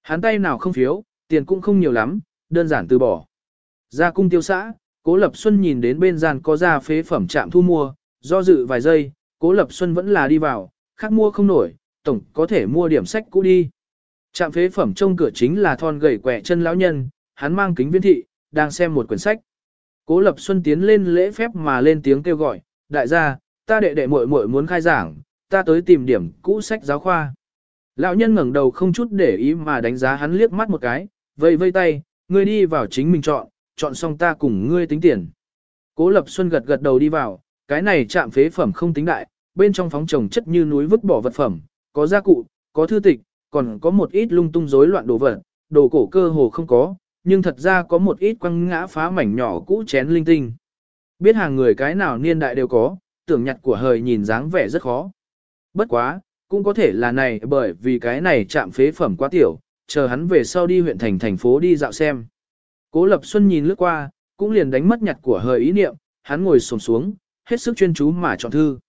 [SPEAKER 1] Hắn tay nào không phiếu, tiền cũng không nhiều lắm, đơn giản từ bỏ. Ra cung tiêu xã, Cố Lập Xuân nhìn đến bên gian có ra phế phẩm trạm thu mua, do dự vài giây, Cố Lập Xuân vẫn là đi vào, khác mua không nổi, tổng có thể mua điểm sách cũ đi. Trạm phế phẩm trong cửa chính là thon gầy quẹ chân lão nhân, hắn mang kính viễn thị, đang xem một quyển sách. Cố Lập Xuân tiến lên lễ phép mà lên tiếng kêu gọi, đại gia, ta đệ đệ muội muội muốn khai giảng, ta tới tìm điểm cũ sách giáo khoa. Lão nhân ngẩng đầu không chút để ý mà đánh giá hắn liếc mắt một cái, vây vây tay, ngươi đi vào chính mình chọn, chọn xong ta cùng ngươi tính tiền. Cố Lập Xuân gật gật đầu đi vào, cái này chạm phế phẩm không tính đại, bên trong phóng trồng chất như núi vứt bỏ vật phẩm, có gia cụ, có thư tịch, còn có một ít lung tung rối loạn đồ vật, đồ cổ cơ hồ không có, nhưng thật ra có một ít quăng ngã phá mảnh nhỏ cũ chén linh tinh. Biết hàng người cái nào niên đại đều có, tưởng nhặt của hời nhìn dáng vẻ rất khó. Bất quá, cũng có thể là này bởi vì cái này chạm phế phẩm quá tiểu, chờ hắn về sau đi huyện thành thành phố đi dạo xem. Cố Lập Xuân nhìn lướt qua, cũng liền đánh mất nhặt của hời ý niệm, hắn ngồi xổm xuống, hết sức chuyên chú mà chọn thư.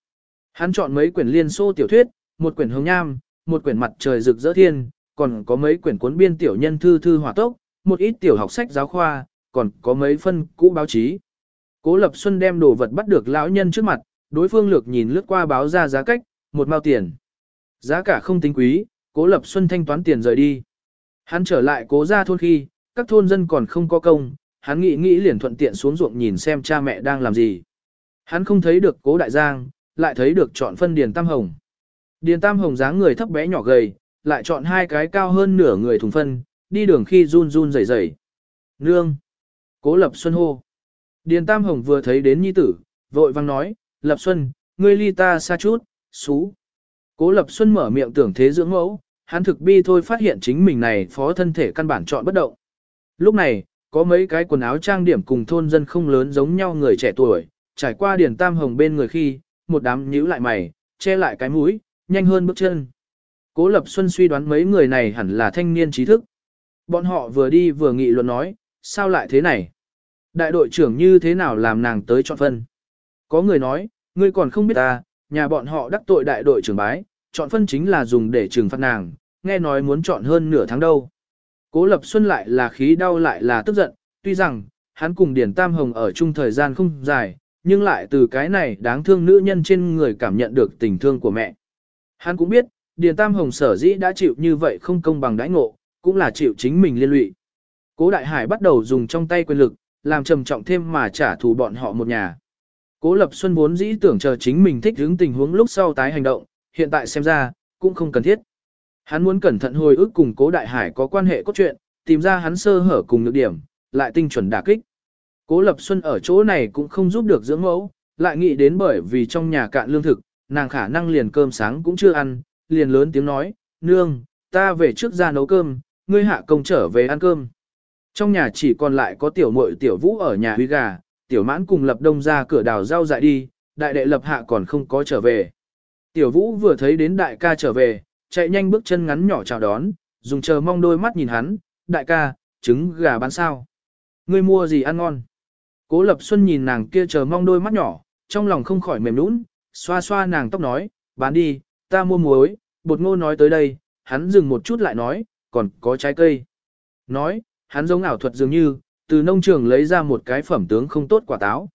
[SPEAKER 1] Hắn chọn mấy quyển liên xô tiểu thuyết, một quyển hồng nham, một quyển mặt trời rực rỡ thiên, còn có mấy quyển cuốn biên tiểu nhân thư thư hỏa tốc, một ít tiểu học sách giáo khoa, còn có mấy phân cũ báo chí. Cố Lập Xuân đem đồ vật bắt được lão nhân trước mặt, đối phương lược nhìn lướt qua báo ra giá cách, một mao tiền. Giá cả không tính quý, Cố Lập Xuân thanh toán tiền rời đi. Hắn trở lại cố ra thôn khi, các thôn dân còn không có công, hắn nghĩ nghĩ liền thuận tiện xuống ruộng nhìn xem cha mẹ đang làm gì. Hắn không thấy được cố đại giang, lại thấy được chọn phân Điền Tam Hồng. Điền Tam Hồng dáng người thấp bé nhỏ gầy, lại chọn hai cái cao hơn nửa người thùng phân, đi đường khi run run rẩy rẩy. Nương! Cố Lập Xuân hô. Điền Tam Hồng vừa thấy đến nhi tử, vội vang nói, Lập Xuân, ngươi ly ta xa chút, xú. Cố Lập Xuân mở miệng tưởng thế dưỡng mẫu, hắn thực bi thôi phát hiện chính mình này phó thân thể căn bản chọn bất động. Lúc này, có mấy cái quần áo trang điểm cùng thôn dân không lớn giống nhau người trẻ tuổi, trải qua Điền Tam Hồng bên người khi, một đám nhíu lại mày, che lại cái mũi, nhanh hơn bước chân. Cố Lập Xuân suy đoán mấy người này hẳn là thanh niên trí thức. Bọn họ vừa đi vừa nghị luận nói, sao lại thế này? Đại đội trưởng như thế nào làm nàng tới chọn phân? Có người nói, ngươi còn không biết ta, nhà bọn họ đắc tội đại đội trưởng bái, chọn phân chính là dùng để trừng phạt nàng, nghe nói muốn chọn hơn nửa tháng đâu. Cố Lập Xuân lại là khí đau lại là tức giận, tuy rằng, hắn cùng Điển Tam Hồng ở chung thời gian không dài, nhưng lại từ cái này đáng thương nữ nhân trên người cảm nhận được tình thương của mẹ. Hắn cũng biết, Điền Tam Hồng sở dĩ đã chịu như vậy không công bằng đãi ngộ, cũng là chịu chính mình liên lụy. Cố Đại Hải bắt đầu dùng trong tay quyền lực, làm trầm trọng thêm mà trả thù bọn họ một nhà. Cố Lập Xuân vốn dĩ tưởng chờ chính mình thích hướng tình huống lúc sau tái hành động, hiện tại xem ra, cũng không cần thiết. Hắn muốn cẩn thận hồi ức cùng Cố Đại Hải có quan hệ cốt truyện, tìm ra hắn sơ hở cùng nhược điểm, lại tinh chuẩn đả kích. Cố Lập Xuân ở chỗ này cũng không giúp được dưỡng mẫu, lại nghĩ đến bởi vì trong nhà cạn lương thực, nàng khả năng liền cơm sáng cũng chưa ăn, liền lớn tiếng nói, nương, ta về trước ra nấu cơm, ngươi hạ công trở về ăn cơm. Trong nhà chỉ còn lại có tiểu muội tiểu vũ ở nhà huy gà, tiểu mãn cùng lập đông ra cửa đào rau dại đi, đại đệ lập hạ còn không có trở về. Tiểu vũ vừa thấy đến đại ca trở về, chạy nhanh bước chân ngắn nhỏ chào đón, dùng chờ mong đôi mắt nhìn hắn, đại ca, trứng gà bán sao. Ngươi mua gì ăn ngon? Cố Lập Xuân nhìn nàng kia chờ mong đôi mắt nhỏ, trong lòng không khỏi mềm nũng, xoa xoa nàng tóc nói, bán đi, ta mua muối, bột ngô nói tới đây, hắn dừng một chút lại nói, còn có trái cây. Nói, hắn giống ảo thuật dường như, từ nông trường lấy ra một cái phẩm tướng không tốt quả táo.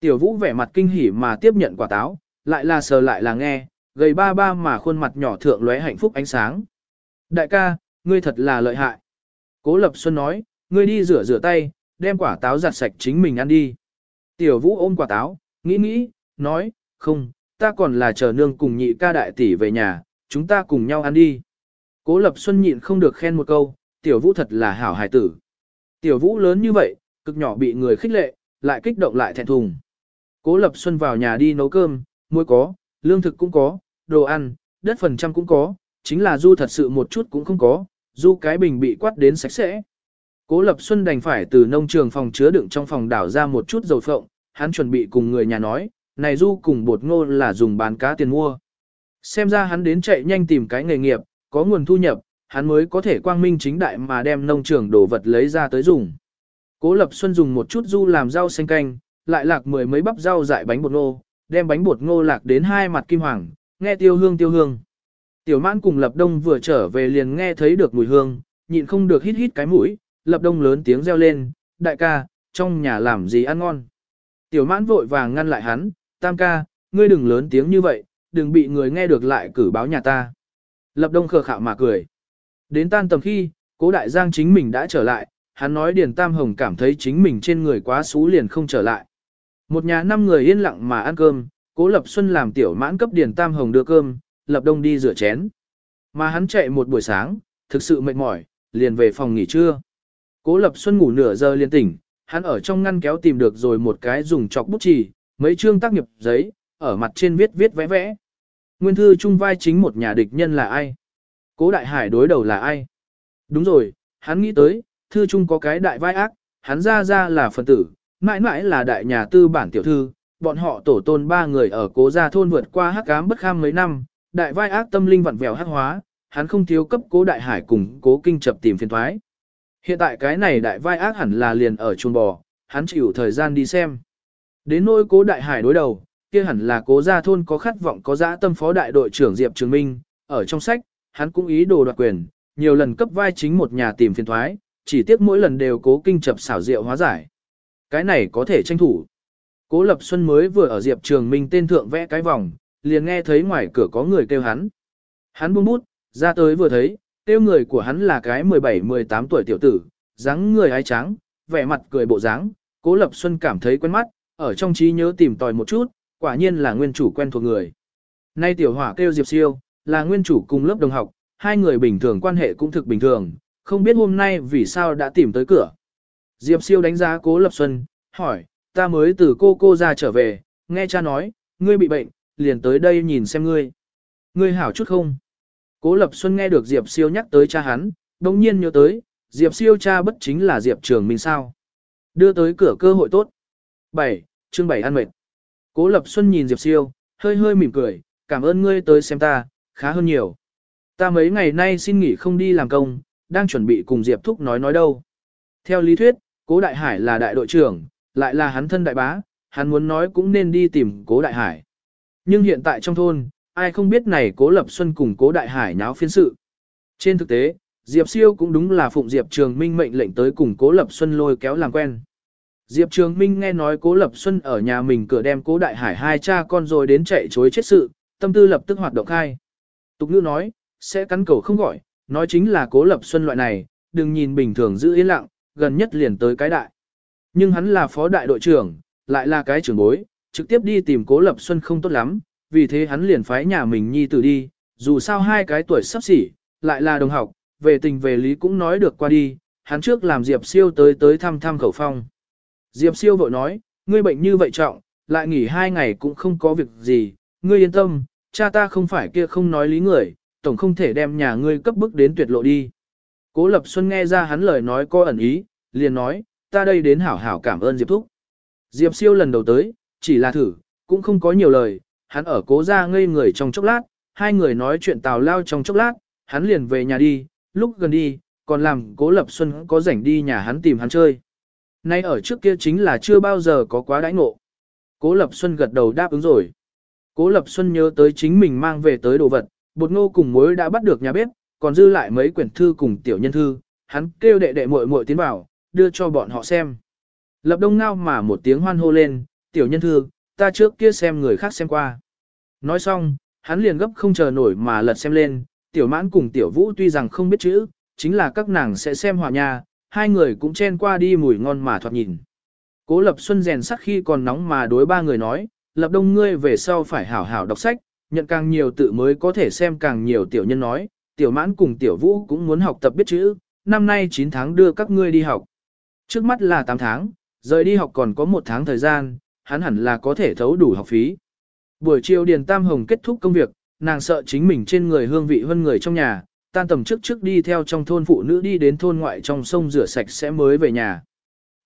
[SPEAKER 1] Tiểu vũ vẻ mặt kinh hỉ mà tiếp nhận quả táo, lại là sờ lại là nghe, gầy ba ba mà khuôn mặt nhỏ thượng lóe hạnh phúc ánh sáng. Đại ca, ngươi thật là lợi hại. Cố Lập Xuân nói, ngươi đi rửa rửa tay, đem quả táo giặt sạch chính mình ăn đi. Tiểu vũ ôm quả táo, nghĩ nghĩ, nói, không, ta còn là chờ nương cùng nhị ca đại tỷ về nhà, chúng ta cùng nhau ăn đi. Cố Lập Xuân nhịn không được khen một câu, tiểu vũ thật là hảo hài tử. Tiểu vũ lớn như vậy, cực nhỏ bị người khích lệ, lại kích động lại thẹn thùng. Cố Lập Xuân vào nhà đi nấu cơm, muối có, lương thực cũng có, đồ ăn, đất phần trăm cũng có, chính là du thật sự một chút cũng không có, du cái bình bị quát đến sạch sẽ. Cố Lập Xuân đành phải từ nông trường phòng chứa đựng trong phòng đảo ra một chút dầu phộng, hắn chuẩn bị cùng người nhà nói, này du cùng bột ngô là dùng bán cá tiền mua. Xem ra hắn đến chạy nhanh tìm cái nghề nghiệp, có nguồn thu nhập, hắn mới có thể quang minh chính đại mà đem nông trường đồ vật lấy ra tới dùng. Cố Lập Xuân dùng một chút du làm rau xanh canh, lại lạc mười mấy bắp rau dại bánh bột ngô, đem bánh bột ngô lạc đến hai mặt kim hoàng, nghe tiêu hương tiêu hương. Tiểu mãn cùng Lập Đông vừa trở về liền nghe thấy được mùi hương, nhịn không được hít hít cái mũi, Lập Đông lớn tiếng reo lên, đại ca, trong nhà làm gì ăn ngon. Tiểu mãn vội vàng ngăn lại hắn, tam ca, ngươi đừng lớn tiếng như vậy, đừng bị người nghe được lại cử báo nhà ta. Lập Đông khờ khạo mà cười. Đến tan tầm khi, cố đại giang chính mình đã trở lại, hắn nói Điền Tam Hồng cảm thấy chính mình trên người quá xú liền không trở lại. Một nhà năm người yên lặng mà ăn cơm, cố Lập Xuân làm tiểu mãn cấp Điền Tam Hồng đưa cơm, Lập Đông đi rửa chén. Mà hắn chạy một buổi sáng, thực sự mệt mỏi, liền về phòng nghỉ trưa. Cố Lập Xuân ngủ nửa giờ liền tỉnh, hắn ở trong ngăn kéo tìm được rồi một cái dùng chọc bút chì, mấy chương tác nghiệp giấy, ở mặt trên viết viết vẽ vẽ. Nguyên thư trung vai chính một nhà địch nhân là ai? Cố đại hải đối đầu là ai? Đúng rồi, hắn nghĩ tới, thư trung có cái đại vai ác, hắn ra ra là phần tử, mãi mãi là đại nhà tư bản tiểu thư, bọn họ tổ tôn ba người ở cố gia thôn vượt qua hắc ám bất kham mấy năm, đại vai ác tâm linh vặn vẹo hắc hóa, hắn không thiếu cấp cố đại hải cùng cố kinh chập tìm phiền thoái. Hiện tại cái này đại vai ác hẳn là liền ở chuồng bò, hắn chịu thời gian đi xem. Đến nỗi cố đại hải đối đầu, kia hẳn là cố gia thôn có khát vọng có dã tâm phó đại đội trưởng Diệp Trường Minh, ở trong sách, hắn cũng ý đồ đoạt quyền, nhiều lần cấp vai chính một nhà tìm phiền thoái, chỉ tiếc mỗi lần đều cố kinh chập xảo diệu hóa giải. Cái này có thể tranh thủ. Cố Lập Xuân mới vừa ở Diệp Trường Minh tên thượng vẽ cái vòng, liền nghe thấy ngoài cửa có người kêu hắn. Hắn buông bút, ra tới vừa thấy, tiêu người của hắn là cái 17-18 tuổi tiểu tử, dáng người ái trắng, vẻ mặt cười bộ dáng, Cố Lập Xuân cảm thấy quen mắt, ở trong trí nhớ tìm tòi một chút, quả nhiên là nguyên chủ quen thuộc người. Nay tiểu hỏa kêu Diệp Siêu, là nguyên chủ cùng lớp đồng học, hai người bình thường quan hệ cũng thực bình thường, không biết hôm nay vì sao đã tìm tới cửa. Diệp Siêu đánh giá Cố Lập Xuân, hỏi, ta mới từ cô cô ra trở về, nghe cha nói, ngươi bị bệnh, liền tới đây nhìn xem ngươi. Ngươi hảo chút không? Cố Lập Xuân nghe được Diệp Siêu nhắc tới cha hắn, đồng nhiên nhớ tới, Diệp Siêu cha bất chính là Diệp Trường Minh sao. Đưa tới cửa cơ hội tốt. 7. Chương 7 ăn mệt. Cố Lập Xuân nhìn Diệp Siêu, hơi hơi mỉm cười, cảm ơn ngươi tới xem ta, khá hơn nhiều. Ta mấy ngày nay xin nghỉ không đi làm công, đang chuẩn bị cùng Diệp Thúc nói nói đâu. Theo lý thuyết, Cố Đại Hải là đại đội trưởng, lại là hắn thân đại bá, hắn muốn nói cũng nên đi tìm Cố Đại Hải. Nhưng hiện tại trong thôn, ai không biết này Cố Lập Xuân cùng Cố Đại Hải nháo phiên sự. Trên thực tế, Diệp Siêu cũng đúng là phụng Diệp Trường Minh mệnh lệnh tới cùng Cố Lập Xuân lôi kéo làm quen. Diệp Trường Minh nghe nói Cố Lập Xuân ở nhà mình cửa đem Cố Đại Hải hai cha con rồi đến chạy chối chết sự, tâm tư lập tức hoạt động khai. Tục ngữ nói, sẽ cắn cầu không gọi, nói chính là Cố Lập Xuân loại này, đừng nhìn bình thường giữ yên lặng, gần nhất liền tới cái đại. Nhưng hắn là phó đại đội trưởng, lại là cái trưởng bối, trực tiếp đi tìm Cố Lập Xuân không tốt lắm, vì thế hắn liền phái nhà mình nhi tử đi, dù sao hai cái tuổi sắp xỉ, lại là đồng học, về tình về lý cũng nói được qua đi, hắn trước làm Diệp Siêu tới tới thăm thăm khẩu phong. Diệp Siêu vội nói, ngươi bệnh như vậy trọng, lại nghỉ hai ngày cũng không có việc gì, ngươi yên tâm, cha ta không phải kia không nói lý người, tổng không thể đem nhà ngươi cấp bức đến tuyệt lộ đi. Cố Lập Xuân nghe ra hắn lời nói có ẩn ý, liền nói, ta đây đến hảo hảo cảm ơn Diệp Thúc. Diệp Siêu lần đầu tới, chỉ là thử, cũng không có nhiều lời, hắn ở cố ra ngây người trong chốc lát, hai người nói chuyện tào lao trong chốc lát, hắn liền về nhà đi, lúc gần đi, còn làm cố lập xuân có rảnh đi nhà hắn tìm hắn chơi. Nay ở trước kia chính là chưa bao giờ có quá đãi ngộ. Cố lập xuân gật đầu đáp ứng rồi. Cố lập xuân nhớ tới chính mình mang về tới đồ vật, bột ngô cùng muối đã bắt được nhà bếp, còn dư lại mấy quyển thư cùng tiểu nhân thư, hắn kêu đệ đệ muội muội tiến vào, đưa cho bọn họ xem. Lập đông ngao mà một tiếng hoan hô lên, tiểu nhân thư, ta trước kia xem người khác xem qua. Nói xong, hắn liền gấp không chờ nổi mà lật xem lên, tiểu mãn cùng tiểu vũ tuy rằng không biết chữ, chính là các nàng sẽ xem hòa nhà, hai người cũng chen qua đi mùi ngon mà thoạt nhìn. Cố lập xuân rèn sắc khi còn nóng mà đối ba người nói, lập đông ngươi về sau phải hảo hảo đọc sách, nhận càng nhiều tự mới có thể xem càng nhiều tiểu nhân nói, tiểu mãn cùng tiểu vũ cũng muốn học tập biết chữ, năm nay 9 tháng đưa các ngươi đi học. Trước mắt là 8 tháng, rời đi học còn có một tháng thời gian, hắn hẳn là có thể thấu đủ học phí. Buổi chiều Điền Tam Hồng kết thúc công việc, nàng sợ chính mình trên người hương vị hơn người trong nhà, tan tầm trước trước đi theo trong thôn phụ nữ đi đến thôn ngoại trong sông rửa sạch sẽ mới về nhà.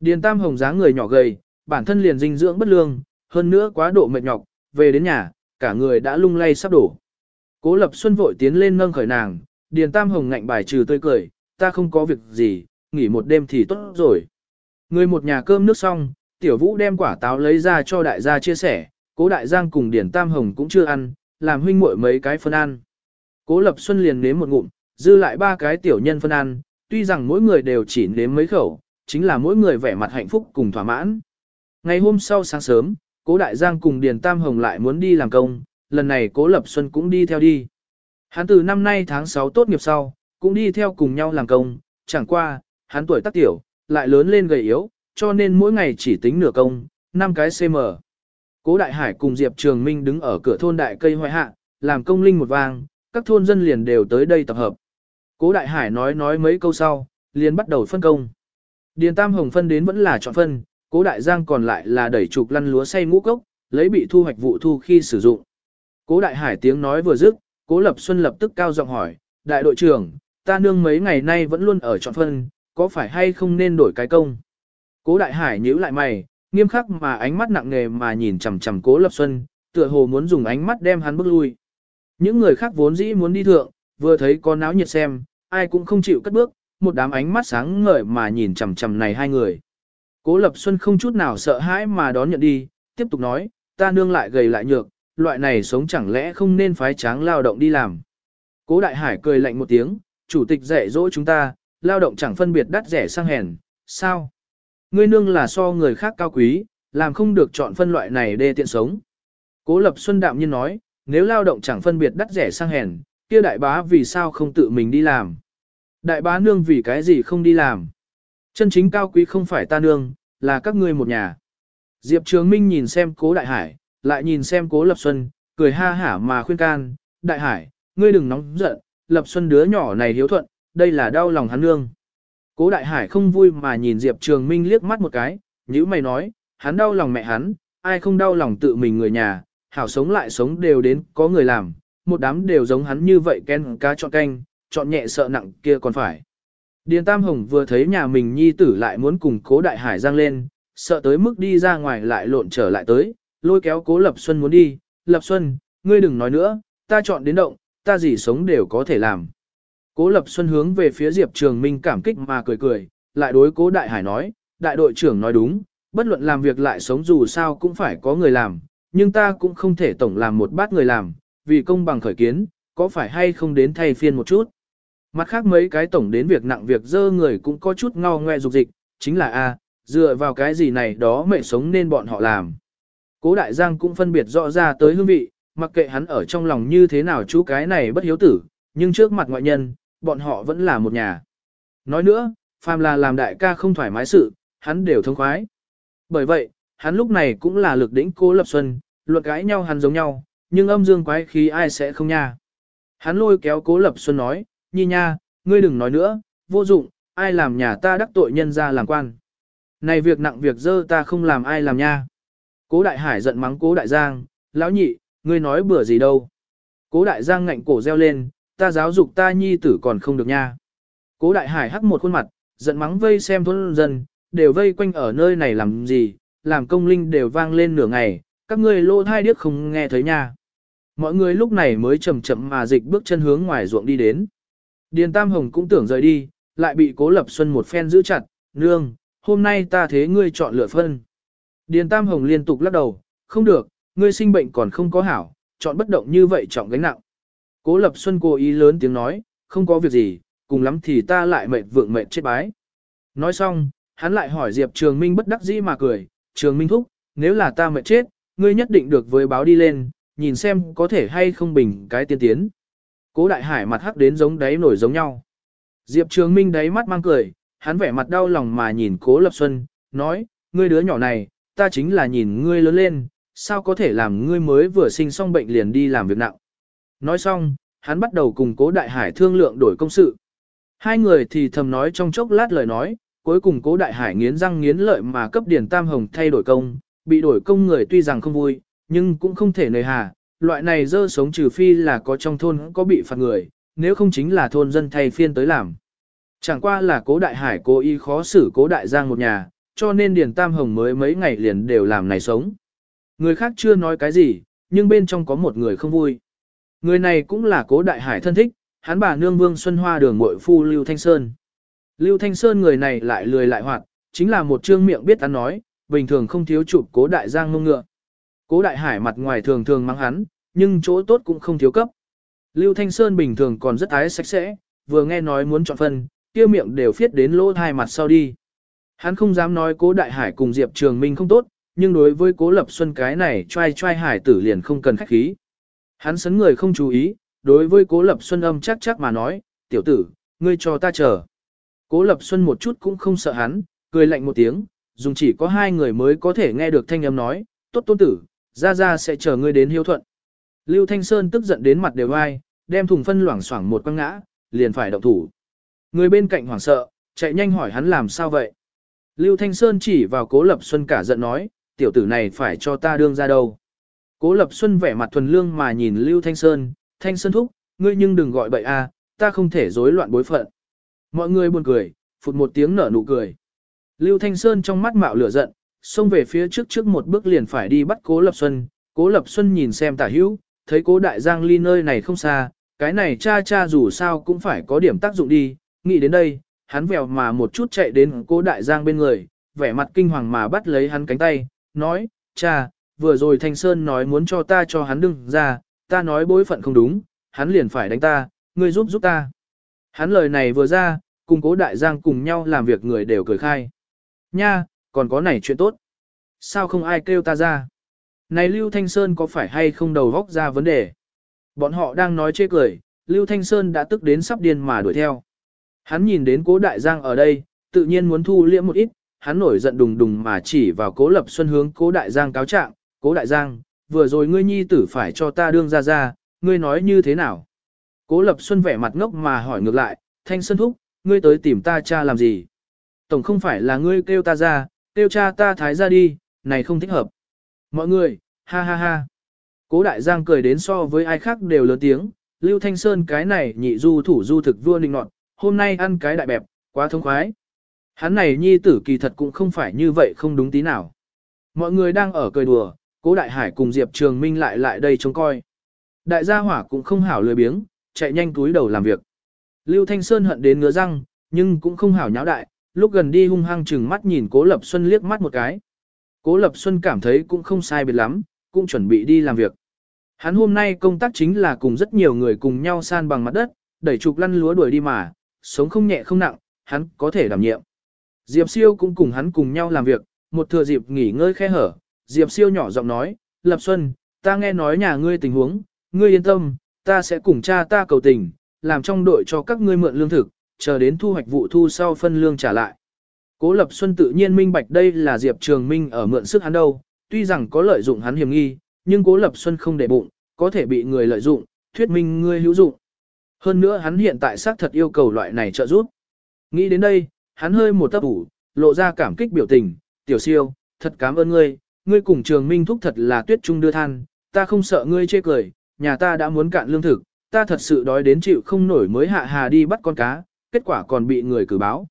[SPEAKER 1] Điền Tam Hồng dáng người nhỏ gầy, bản thân liền dinh dưỡng bất lương, hơn nữa quá độ mệt nhọc, về đến nhà, cả người đã lung lay sắp đổ. Cố Lập Xuân vội tiến lên nâng khởi nàng, Điền Tam Hồng ngạnh bài trừ tươi cười, ta không có việc gì, nghỉ một đêm thì tốt rồi. Người một nhà cơm nước xong, Tiểu Vũ đem quả táo lấy ra cho đại gia chia sẻ, Cố Đại Giang cùng Điền Tam Hồng cũng chưa ăn, làm huynh muội mấy cái phân ăn. Cố Lập Xuân liền nếm một ngụm, dư lại ba cái tiểu nhân phân ăn, tuy rằng mỗi người đều chỉ nếm mấy khẩu, chính là mỗi người vẻ mặt hạnh phúc cùng thỏa mãn. Ngày hôm sau sáng sớm, Cố Đại Giang cùng Điền Tam Hồng lại muốn đi làm công, lần này Cố Lập Xuân cũng đi theo đi. Hắn từ năm nay tháng 6 tốt nghiệp sau, cũng đi theo cùng nhau làm công, chẳng qua, hắn tuổi tác tiểu, lại lớn lên gầy yếu, cho nên mỗi ngày chỉ tính nửa công, 5 cái CM. Cố Đại Hải cùng Diệp Trường Minh đứng ở cửa thôn đại cây hoại hạ, làm công linh một vang, các thôn dân liền đều tới đây tập hợp. Cố Đại Hải nói nói mấy câu sau, liền bắt đầu phân công. Điền Tam Hồng phân đến vẫn là chọn phân, Cố Đại Giang còn lại là đẩy trục lăn lúa xay ngũ cốc, lấy bị thu hoạch vụ thu khi sử dụng. Cố Đại Hải tiếng nói vừa dứt, Cố Lập Xuân lập tức cao giọng hỏi, Đại đội trưởng, ta nương mấy ngày nay vẫn luôn ở chọn phân, có phải hay không nên đổi cái công? Cố Đại Hải nhíu lại mày, nghiêm khắc mà ánh mắt nặng nề mà nhìn chằm chằm Cố Lập Xuân, tựa hồ muốn dùng ánh mắt đem hắn bước lui. Những người khác vốn dĩ muốn đi thượng, vừa thấy có náo nhiệt xem, ai cũng không chịu cất bước, một đám ánh mắt sáng ngời mà nhìn chằm chằm này hai người. Cố Lập Xuân không chút nào sợ hãi mà đón nhận đi, tiếp tục nói, ta nương lại gầy lại nhược, loại này sống chẳng lẽ không nên phái tráng lao động đi làm. Cố Đại Hải cười lạnh một tiếng, chủ tịch dạy dỗ chúng ta, lao động chẳng phân biệt đắt rẻ sang hèn, sao? Ngươi nương là so người khác cao quý, làm không được chọn phân loại này để tiện sống. Cố Lập Xuân đạm nhiên nói, nếu lao động chẳng phân biệt đắt rẻ sang hèn, kia đại bá vì sao không tự mình đi làm? Đại bá nương vì cái gì không đi làm? Chân chính cao quý không phải ta nương, là các ngươi một nhà. Diệp Trường Minh nhìn xem cố đại hải, lại nhìn xem cố Lập Xuân, cười ha hả mà khuyên can, đại hải, ngươi đừng nóng giận, Lập Xuân đứa nhỏ này hiếu thuận, đây là đau lòng hắn nương. Cố đại hải không vui mà nhìn Diệp Trường Minh liếc mắt một cái, nhữ mày nói, hắn đau lòng mẹ hắn, ai không đau lòng tự mình người nhà, hảo sống lại sống đều đến có người làm, một đám đều giống hắn như vậy ken cá chọn canh, chọn nhẹ sợ nặng kia còn phải. Điền Tam Hồng vừa thấy nhà mình nhi tử lại muốn cùng cố đại hải giang lên, sợ tới mức đi ra ngoài lại lộn trở lại tới, lôi kéo cố Lập Xuân muốn đi, Lập Xuân, ngươi đừng nói nữa, ta chọn đến động, ta gì sống đều có thể làm. Cố Lập Xuân hướng về phía Diệp Trường Minh cảm kích mà cười cười, lại đối cố đại hải nói, đại đội trưởng nói đúng, bất luận làm việc lại sống dù sao cũng phải có người làm, nhưng ta cũng không thể tổng làm một bát người làm, vì công bằng khởi kiến, có phải hay không đến thay phiên một chút. Mặt khác mấy cái tổng đến việc nặng việc dơ người cũng có chút ngao ngoe dục dịch, chính là A, dựa vào cái gì này đó mẹ sống nên bọn họ làm. Cố đại giang cũng phân biệt rõ ra tới hương vị, mặc kệ hắn ở trong lòng như thế nào chú cái này bất hiếu tử, nhưng trước mặt ngoại nhân, bọn họ vẫn là một nhà. Nói nữa, phàm là làm đại ca không thoải mái sự, hắn đều thông khoái. Bởi vậy, hắn lúc này cũng là lực đỉnh cố lập xuân, luận cãi nhau hắn giống nhau, nhưng âm dương quái khí ai sẽ không nha. Hắn lôi kéo cố lập xuân nói, nhi nha, ngươi đừng nói nữa, vô dụng, ai làm nhà ta đắc tội nhân ra làm quan. Này việc nặng việc dơ ta không làm ai làm nha. Cố đại hải giận mắng cố đại giang, lão nhị, ngươi nói bừa gì đâu. Cố đại giang ngạnh cổ reo lên, ta giáo dục ta nhi tử còn không được nha. Cố đại hải hắc một khuôn mặt, giận mắng vây xem thôn dân, đều vây quanh ở nơi này làm gì, làm công linh đều vang lên nửa ngày, các ngươi lô thai điếc không nghe thấy nha. Mọi người lúc này mới chậm chậm mà dịch bước chân hướng ngoài ruộng đi đến. Điền Tam Hồng cũng tưởng rời đi, lại bị Cố Lập Xuân một phen giữ chặt, nương, hôm nay ta thế ngươi chọn lựa phân. Điền Tam Hồng liên tục lắc đầu, không được, ngươi sinh bệnh còn không có hảo, chọn bất động như vậy trọng gánh nặng. Cố Lập Xuân cố ý lớn tiếng nói, không có việc gì, cùng lắm thì ta lại mệt vượng mệt chết bái. Nói xong, hắn lại hỏi Diệp Trường Minh bất đắc dĩ mà cười, Trường Minh thúc, nếu là ta mệt chết, ngươi nhất định được với báo đi lên, nhìn xem có thể hay không bình cái tiên tiến. Cố đại hải mặt hắc đến giống đáy nổi giống nhau. Diệp Trường Minh đáy mắt mang cười, hắn vẻ mặt đau lòng mà nhìn Cố Lập Xuân, nói, ngươi đứa nhỏ này, ta chính là nhìn ngươi lớn lên, sao có thể làm ngươi mới vừa sinh xong bệnh liền đi làm việc nặng. Nói xong, hắn bắt đầu cùng Cố Đại Hải thương lượng đổi công sự. Hai người thì thầm nói trong chốc lát lời nói, cuối cùng Cố Đại Hải nghiến răng nghiến lợi mà cấp điển Tam Hồng thay đổi công, bị đổi công người tuy rằng không vui, nhưng cũng không thể nề hà, loại này dơ sống trừ phi là có trong thôn có bị phạt người, nếu không chính là thôn dân thay phiên tới làm. Chẳng qua là cố đại hải cố ý khó xử cố đại giang một nhà, cho nên Điền Tam Hồng mới mấy ngày liền đều làm này sống. Người khác chưa nói cái gì, nhưng bên trong có một người không vui. Người này cũng là cố đại hải thân thích, hắn bà nương vương Xuân Hoa đường mội phu Lưu Thanh Sơn. Lưu Thanh Sơn người này lại lười lại hoạt, chính là một trương miệng biết ăn nói, bình thường không thiếu chụp cố đại giang ngông ngựa. Cố đại hải mặt ngoài thường thường mắng hắn, nhưng chỗ tốt cũng không thiếu cấp. Lưu Thanh Sơn bình thường còn rất ái sạch sẽ, vừa nghe nói muốn chọn phân, kia miệng đều phiết đến lỗ hai mặt sau đi. Hắn không dám nói cố đại hải cùng Diệp Trường Minh không tốt, nhưng đối với cố lập xuân cái này trai trai hải tử liền không cần khách khí. Hắn sấn người không chú ý, đối với cố lập xuân âm chắc chắc mà nói, tiểu tử, ngươi cho ta chờ. Cố lập xuân một chút cũng không sợ hắn, cười lạnh một tiếng, dùng chỉ có hai người mới có thể nghe được thanh âm nói, tốt tôn tử, ra ra sẽ chờ ngươi đến hiếu thuận. Lưu Thanh Sơn tức giận đến mặt đều ai, đem thùng phân loảng xoảng một quăng ngã, liền phải động thủ. Người bên cạnh hoảng sợ, chạy nhanh hỏi hắn làm sao vậy. Lưu Thanh Sơn chỉ vào Cố Lập Xuân cả giận nói, tiểu tử này phải cho ta đương ra đâu. Cố Lập Xuân vẻ mặt thuần lương mà nhìn Lưu Thanh Sơn, Thanh Sơn thúc, ngươi nhưng đừng gọi bậy a, ta không thể rối loạn bối phận. Mọi người buồn cười, phụt một tiếng nở nụ cười. Lưu Thanh Sơn trong mắt mạo lửa giận, xông về phía trước trước một bước liền phải đi bắt Cố Lập Xuân. Cố Lập Xuân nhìn xem tả hữu, thấy Cố Đại Giang ly nơi này không xa, cái này cha cha dù sao cũng phải có điểm tác dụng đi, nghĩ đến đây, hắn vèo mà một chút chạy đến Cố Đại Giang bên người, vẻ mặt kinh hoàng mà bắt lấy hắn cánh tay, nói, cha, vừa rồi Thanh Sơn nói muốn cho ta cho hắn đừng ra, ta nói bối phận không đúng, hắn liền phải đánh ta, ngươi giúp giúp ta. Hắn lời này vừa ra, cùng Cố Đại Giang cùng nhau làm việc người đều cười khai. Nha, còn có này chuyện tốt. Sao không ai kêu ta ra? Này Lưu Thanh Sơn có phải hay không đầu vóc ra vấn đề? Bọn họ đang nói chê cười, Lưu Thanh Sơn đã tức đến sắp điên mà đuổi theo. Hắn nhìn đến cố đại giang ở đây, tự nhiên muốn thu liễm một ít, hắn nổi giận đùng đùng mà chỉ vào cố lập xuân hướng cố đại giang cáo trạng, cố đại giang, vừa rồi ngươi nhi tử phải cho ta đương ra ra, ngươi nói như thế nào? Cố lập xuân vẻ mặt ngốc mà hỏi ngược lại, thanh sơn thúc, ngươi tới tìm ta cha làm gì? Tổng không phải là ngươi kêu ta ra, kêu cha ta thái ra đi, này không thích hợp. Mọi người, ha ha ha. Cố đại giang cười đến so với ai khác đều lớn tiếng, Lưu Thanh Sơn cái này nhị du thủ du thực vua ninh nọt, hôm nay ăn cái đại bẹp, quá thông khoái. Hắn này nhi tử kỳ thật cũng không phải như vậy không đúng tí nào. Mọi người đang ở cười đùa, cố đại hải cùng Diệp Trường Minh lại lại đây trông coi. Đại gia hỏa cũng không hảo lười biếng, chạy nhanh túi đầu làm việc. Lưu Thanh Sơn hận đến ngứa răng, nhưng cũng không hảo nháo đại, lúc gần đi hung hăng chừng mắt nhìn Cố Lập Xuân liếc mắt một cái. Cố Lập Xuân cảm thấy cũng không sai biệt lắm, cũng chuẩn bị đi làm việc. Hắn hôm nay công tác chính là cùng rất nhiều người cùng nhau san bằng mặt đất, đẩy trục lăn lúa đuổi đi mà, sống không nhẹ không nặng, hắn có thể đảm nhiệm. Diệp Siêu cũng cùng hắn cùng nhau làm việc, một thừa dịp nghỉ ngơi khe hở, Diệp Siêu nhỏ giọng nói, Lập Xuân, ta nghe nói nhà ngươi tình huống, ngươi yên tâm, ta sẽ cùng cha ta cầu tình, làm trong đội cho các ngươi mượn lương thực, chờ đến thu hoạch vụ thu sau phân lương trả lại. Cố Lập Xuân tự nhiên minh bạch đây là Diệp Trường Minh ở mượn sức hắn đâu, tuy rằng có lợi dụng hắn hiểm nghi, nhưng Cố Lập Xuân không để bụng, có thể bị người lợi dụng, thuyết minh ngươi hữu dụng. Hơn nữa hắn hiện tại xác thật yêu cầu loại này trợ giúp. Nghĩ đến đây, hắn hơi một tấp ủ, lộ ra cảm kích biểu tình, tiểu siêu, thật cảm ơn ngươi, ngươi cùng trường minh thúc thật là tuyết trung đưa than, ta không sợ ngươi chê cười, nhà ta đã muốn cạn lương thực, ta thật sự đói đến chịu không nổi mới hạ hà đi bắt con cá, kết quả còn bị người cử báo.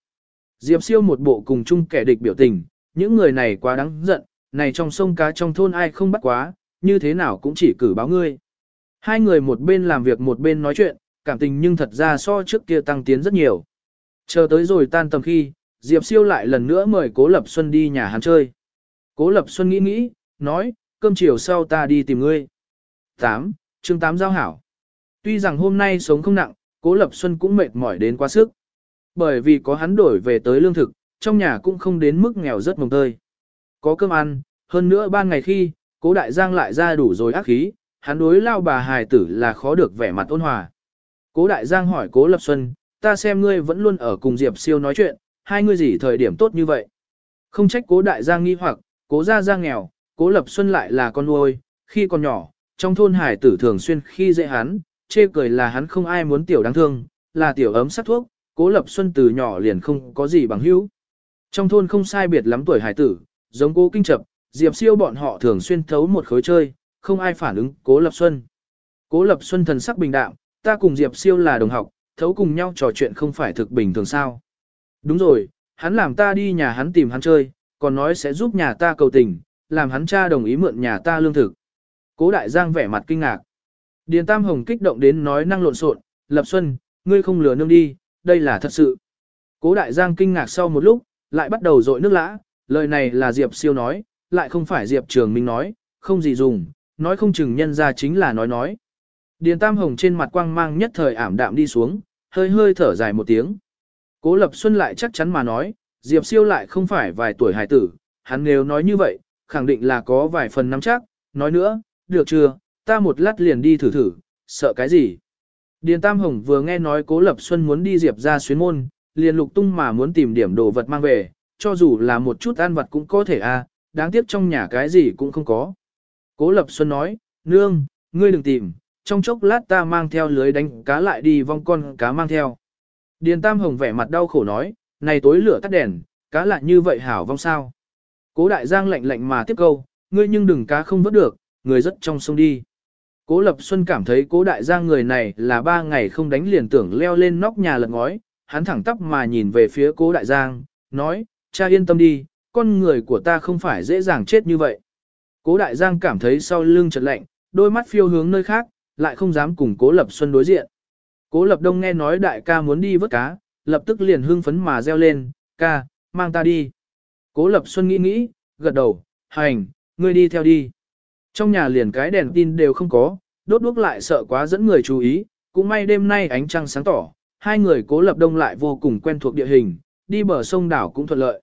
[SPEAKER 1] Diệp siêu một bộ cùng chung kẻ địch biểu tình, những người này quá đáng giận, này trong sông cá trong thôn ai không bắt quá, như thế nào cũng chỉ cử báo ngươi. Hai người một bên làm việc một bên nói chuyện, cảm tình nhưng thật ra so trước kia tăng tiến rất nhiều. Chờ tới rồi tan tầm khi, Diệp siêu lại lần nữa mời Cố Lập Xuân đi nhà hắn chơi. Cố Lập Xuân nghĩ nghĩ, nói, cơm chiều sau ta đi tìm ngươi. 8. chương 8 giao hảo. Tuy rằng hôm nay sống không nặng, Cố Lập Xuân cũng mệt mỏi đến quá sức. Bởi vì có hắn đổi về tới lương thực, trong nhà cũng không đến mức nghèo rất mồng tơi. Có cơm ăn, hơn nữa ban ngày khi, Cố Đại Giang lại ra đủ rồi ác khí, hắn đối lao bà hài tử là khó được vẻ mặt ôn hòa. Cố Đại Giang hỏi Cố Lập Xuân, ta xem ngươi vẫn luôn ở cùng Diệp Siêu nói chuyện, hai ngươi gì thời điểm tốt như vậy. Không trách Cố Đại Giang nghi hoặc, Cố gia gia nghèo, Cố Lập Xuân lại là con nuôi, khi còn nhỏ, trong thôn hải tử thường xuyên khi dễ hắn, chê cười là hắn không ai muốn tiểu đáng thương, là tiểu ấm sắc thuốc, Cố Lập Xuân từ nhỏ liền không có gì bằng hữu. Trong thôn không sai biệt lắm tuổi hải tử, giống Cố Kinh Chập, Diệp Siêu bọn họ thường xuyên thấu một khối chơi, không ai phản ứng Cố Lập Xuân. Cố Lập Xuân thần sắc bình đạm, ta cùng Diệp Siêu là đồng học, thấu cùng nhau trò chuyện không phải thực bình thường sao. Đúng rồi, hắn làm ta đi nhà hắn tìm hắn chơi, còn nói sẽ giúp nhà ta cầu tình, làm hắn cha đồng ý mượn nhà ta lương thực. Cố đại giang vẻ mặt kinh ngạc. Điền Tam Hồng kích động đến nói năng lộn xộn, Lập Xuân, ngươi không lừa nương đi, đây là thật sự. Cố đại giang kinh ngạc sau một lúc, lại bắt đầu dội nước lã, lời này là Diệp siêu nói, lại không phải Diệp Trường Minh nói, không gì dùng, nói không chừng nhân ra chính là nói nói. Điền Tam Hồng trên mặt quang mang nhất thời ảm đạm đi xuống, hơi hơi thở dài một tiếng. Cố Lập Xuân lại chắc chắn mà nói, Diệp Siêu lại không phải vài tuổi hài tử, hắn nếu nói như vậy, khẳng định là có vài phần nắm chắc, nói nữa, được chưa, ta một lát liền đi thử thử, sợ cái gì. Điền Tam Hồng vừa nghe nói Cố Lập Xuân muốn đi Diệp ra xuyến môn, liền lục tung mà muốn tìm điểm đồ vật mang về, cho dù là một chút ăn vật cũng có thể à, đáng tiếc trong nhà cái gì cũng không có. Cố Lập Xuân nói, nương, ngươi đừng tìm, trong chốc lát ta mang theo lưới đánh cá lại đi vong con cá mang theo. Điền Tam Hồng vẻ mặt đau khổ nói, này tối lửa tắt đèn, cá lại như vậy hảo vong sao. Cố đại giang lạnh lạnh mà tiếp câu, ngươi nhưng đừng cá không vớt được, người rất trong sông đi. Cố Lập Xuân cảm thấy cố đại giang người này là ba ngày không đánh liền tưởng leo lên nóc nhà lật ngói, hắn thẳng tắp mà nhìn về phía cố đại giang, nói, cha yên tâm đi, con người của ta không phải dễ dàng chết như vậy. Cố đại giang cảm thấy sau lưng chợt lạnh, đôi mắt phiêu hướng nơi khác, lại không dám cùng cố Lập Xuân đối diện. Cố Lập Đông nghe nói đại ca muốn đi vớt cá, lập tức liền hưng phấn mà reo lên, ca, mang ta đi. Cố Lập Xuân nghĩ nghĩ, gật đầu, hành, ngươi đi theo đi. Trong nhà liền cái đèn tin đều không có, đốt đuốc lại sợ quá dẫn người chú ý, cũng may đêm nay ánh trăng sáng tỏ, hai người Cố Lập Đông lại vô cùng quen thuộc địa hình, đi bờ sông đảo cũng thuận lợi.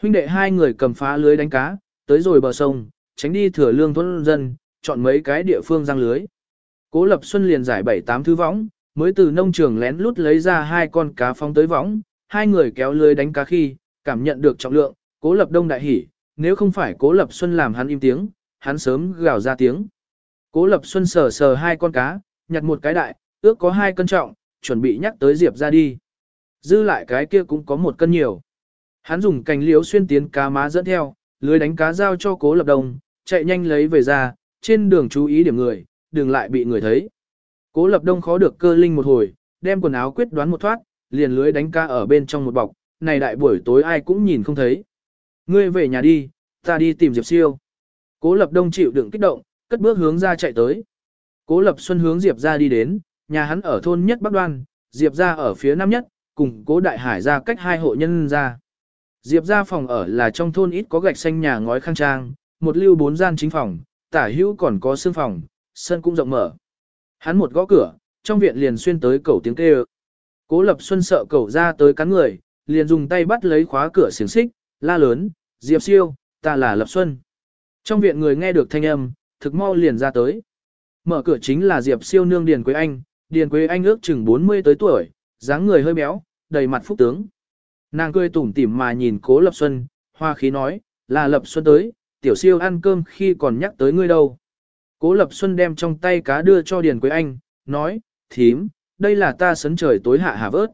[SPEAKER 1] Huynh đệ hai người cầm phá lưới đánh cá, tới rồi bờ sông, tránh đi thừa lương thôn dân, chọn mấy cái địa phương răng lưới. Cố Lập Xuân liền giải bảy tám thứ võng, mới từ nông trường lén lút lấy ra hai con cá phóng tới võng, hai người kéo lưới đánh cá khi, cảm nhận được trọng lượng, cố lập đông đại hỉ, nếu không phải cố lập xuân làm hắn im tiếng, hắn sớm gào ra tiếng. Cố lập xuân sờ sờ hai con cá, nhặt một cái đại, ước có hai cân trọng, chuẩn bị nhắc tới Diệp ra đi. Dư lại cái kia cũng có một cân nhiều. Hắn dùng cành liếu xuyên tiến cá má dẫn theo, lưới đánh cá giao cho cố lập đông, chạy nhanh lấy về ra, trên đường chú ý điểm người, đừng lại bị người thấy. Cố lập đông khó được cơ linh một hồi, đem quần áo quyết đoán một thoát, liền lưới đánh ca ở bên trong một bọc, này đại buổi tối ai cũng nhìn không thấy. Ngươi về nhà đi, ta đi tìm Diệp siêu. Cố lập đông chịu đựng kích động, cất bước hướng ra chạy tới. Cố lập xuân hướng Diệp ra đi đến, nhà hắn ở thôn nhất Bắc Đoan, Diệp ra ở phía nam nhất, cùng cố đại hải ra cách hai hộ nhân ra. Diệp ra phòng ở là trong thôn ít có gạch xanh nhà ngói khang trang, một lưu bốn gian chính phòng, tả hữu còn có xương phòng, sân cũng rộng mở. Hắn một gõ cửa, trong viện liền xuyên tới cầu tiếng kêu. Cố Lập Xuân sợ cầu ra tới cắn người, liền dùng tay bắt lấy khóa cửa xiềng xích, la lớn, Diệp siêu, ta là Lập Xuân. Trong viện người nghe được thanh âm, thực mau liền ra tới. Mở cửa chính là Diệp siêu nương Điền Quế Anh, Điền Quế Anh ước chừng 40 tới tuổi, dáng người hơi béo, đầy mặt phúc tướng. Nàng cười tủm tỉm mà nhìn cố Lập Xuân, hoa khí nói, là Lập Xuân tới, tiểu siêu ăn cơm khi còn nhắc tới ngươi đâu. Cố Lập Xuân đem trong tay cá đưa cho Điền Quế Anh, nói, thím, đây là ta sấn trời tối hạ hà vớt.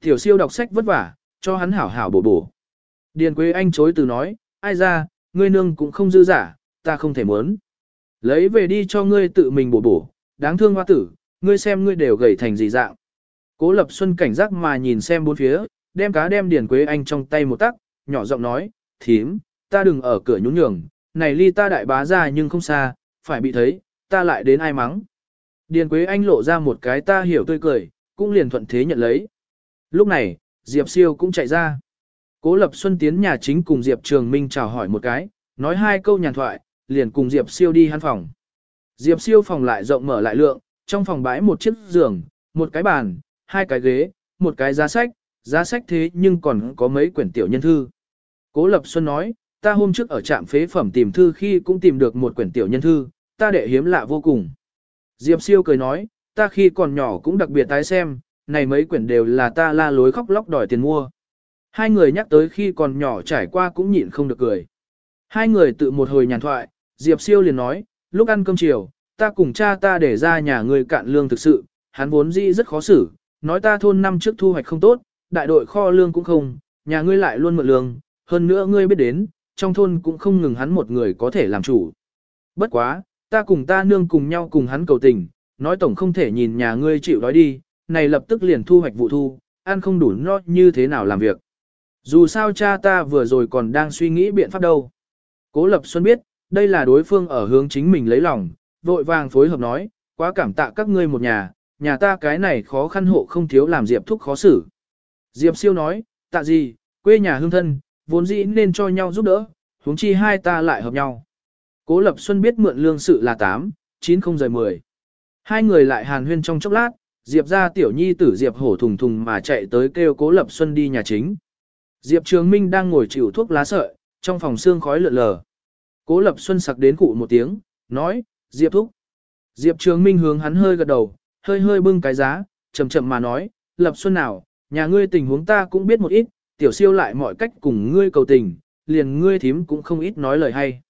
[SPEAKER 1] Tiểu siêu đọc sách vất vả, cho hắn hảo hảo bổ bổ. Điền Quế Anh chối từ nói, ai ra, ngươi nương cũng không dư giả, ta không thể muốn. Lấy về đi cho ngươi tự mình bổ bổ, đáng thương hoa tử, ngươi xem ngươi đều gầy thành gì dạng. Cố Lập Xuân cảnh giác mà nhìn xem bốn phía, đem cá đem Điền Quế Anh trong tay một tắc, nhỏ giọng nói, thím, ta đừng ở cửa nhún nhường, này ly ta đại bá ra nhưng không xa, phải bị thấy, ta lại đến ai mắng. Điền Quế Anh lộ ra một cái ta hiểu tươi cười, cũng liền thuận thế nhận lấy. Lúc này, Diệp Siêu cũng chạy ra. Cố Lập Xuân tiến nhà chính cùng Diệp Trường Minh chào hỏi một cái, nói hai câu nhàn thoại, liền cùng Diệp Siêu đi hắn phòng. Diệp Siêu phòng lại rộng mở lại lượng, trong phòng bãi một chiếc giường, một cái bàn, hai cái ghế, một cái giá sách, giá sách thế nhưng còn có mấy quyển tiểu nhân thư. Cố Lập Xuân nói, ta hôm trước ở trạm phế phẩm tìm thư khi cũng tìm được một quyển tiểu nhân thư, ta đệ hiếm lạ vô cùng. Diệp siêu cười nói, ta khi còn nhỏ cũng đặc biệt tái xem, này mấy quyển đều là ta la lối khóc lóc đòi tiền mua. Hai người nhắc tới khi còn nhỏ trải qua cũng nhịn không được cười. Hai người tự một hồi nhàn thoại, Diệp siêu liền nói, lúc ăn cơm chiều, ta cùng cha ta để ra nhà người cạn lương thực sự, hắn vốn dĩ rất khó xử, nói ta thôn năm trước thu hoạch không tốt, đại đội kho lương cũng không, nhà ngươi lại luôn mượn lương, hơn nữa ngươi biết đến, trong thôn cũng không ngừng hắn một người có thể làm chủ. Bất quá, ta cùng ta nương cùng nhau cùng hắn cầu tình, nói tổng không thể nhìn nhà ngươi chịu đói đi, này lập tức liền thu hoạch vụ thu, ăn không đủ no như thế nào làm việc. Dù sao cha ta vừa rồi còn đang suy nghĩ biện pháp đâu. Cố Lập Xuân biết, đây là đối phương ở hướng chính mình lấy lòng, vội vàng phối hợp nói, quá cảm tạ các ngươi một nhà, nhà ta cái này khó khăn hộ không thiếu làm Diệp thúc khó xử. Diệp siêu nói, tạ gì, quê nhà hương thân, vốn dĩ nên cho nhau giúp đỡ, huống chi hai ta lại hợp nhau. Cố Lập Xuân biết mượn lương sự là 8, 9 không rời 10. Hai người lại hàn huyên trong chốc lát, Diệp ra tiểu nhi tử Diệp hổ thùng thùng mà chạy tới kêu Cố Lập Xuân đi nhà chính. Diệp Trường Minh đang ngồi chịu thuốc lá sợi, trong phòng xương khói lượn lờ. Cố Lập Xuân sặc đến cụ một tiếng, nói, Diệp thúc. Diệp Trường Minh hướng hắn hơi gật đầu, hơi hơi bưng cái giá, chậm chậm mà nói, Lập Xuân nào, nhà ngươi tình huống ta cũng biết một ít, tiểu siêu lại mọi cách cùng ngươi cầu tình, liền ngươi thím cũng không ít nói lời hay.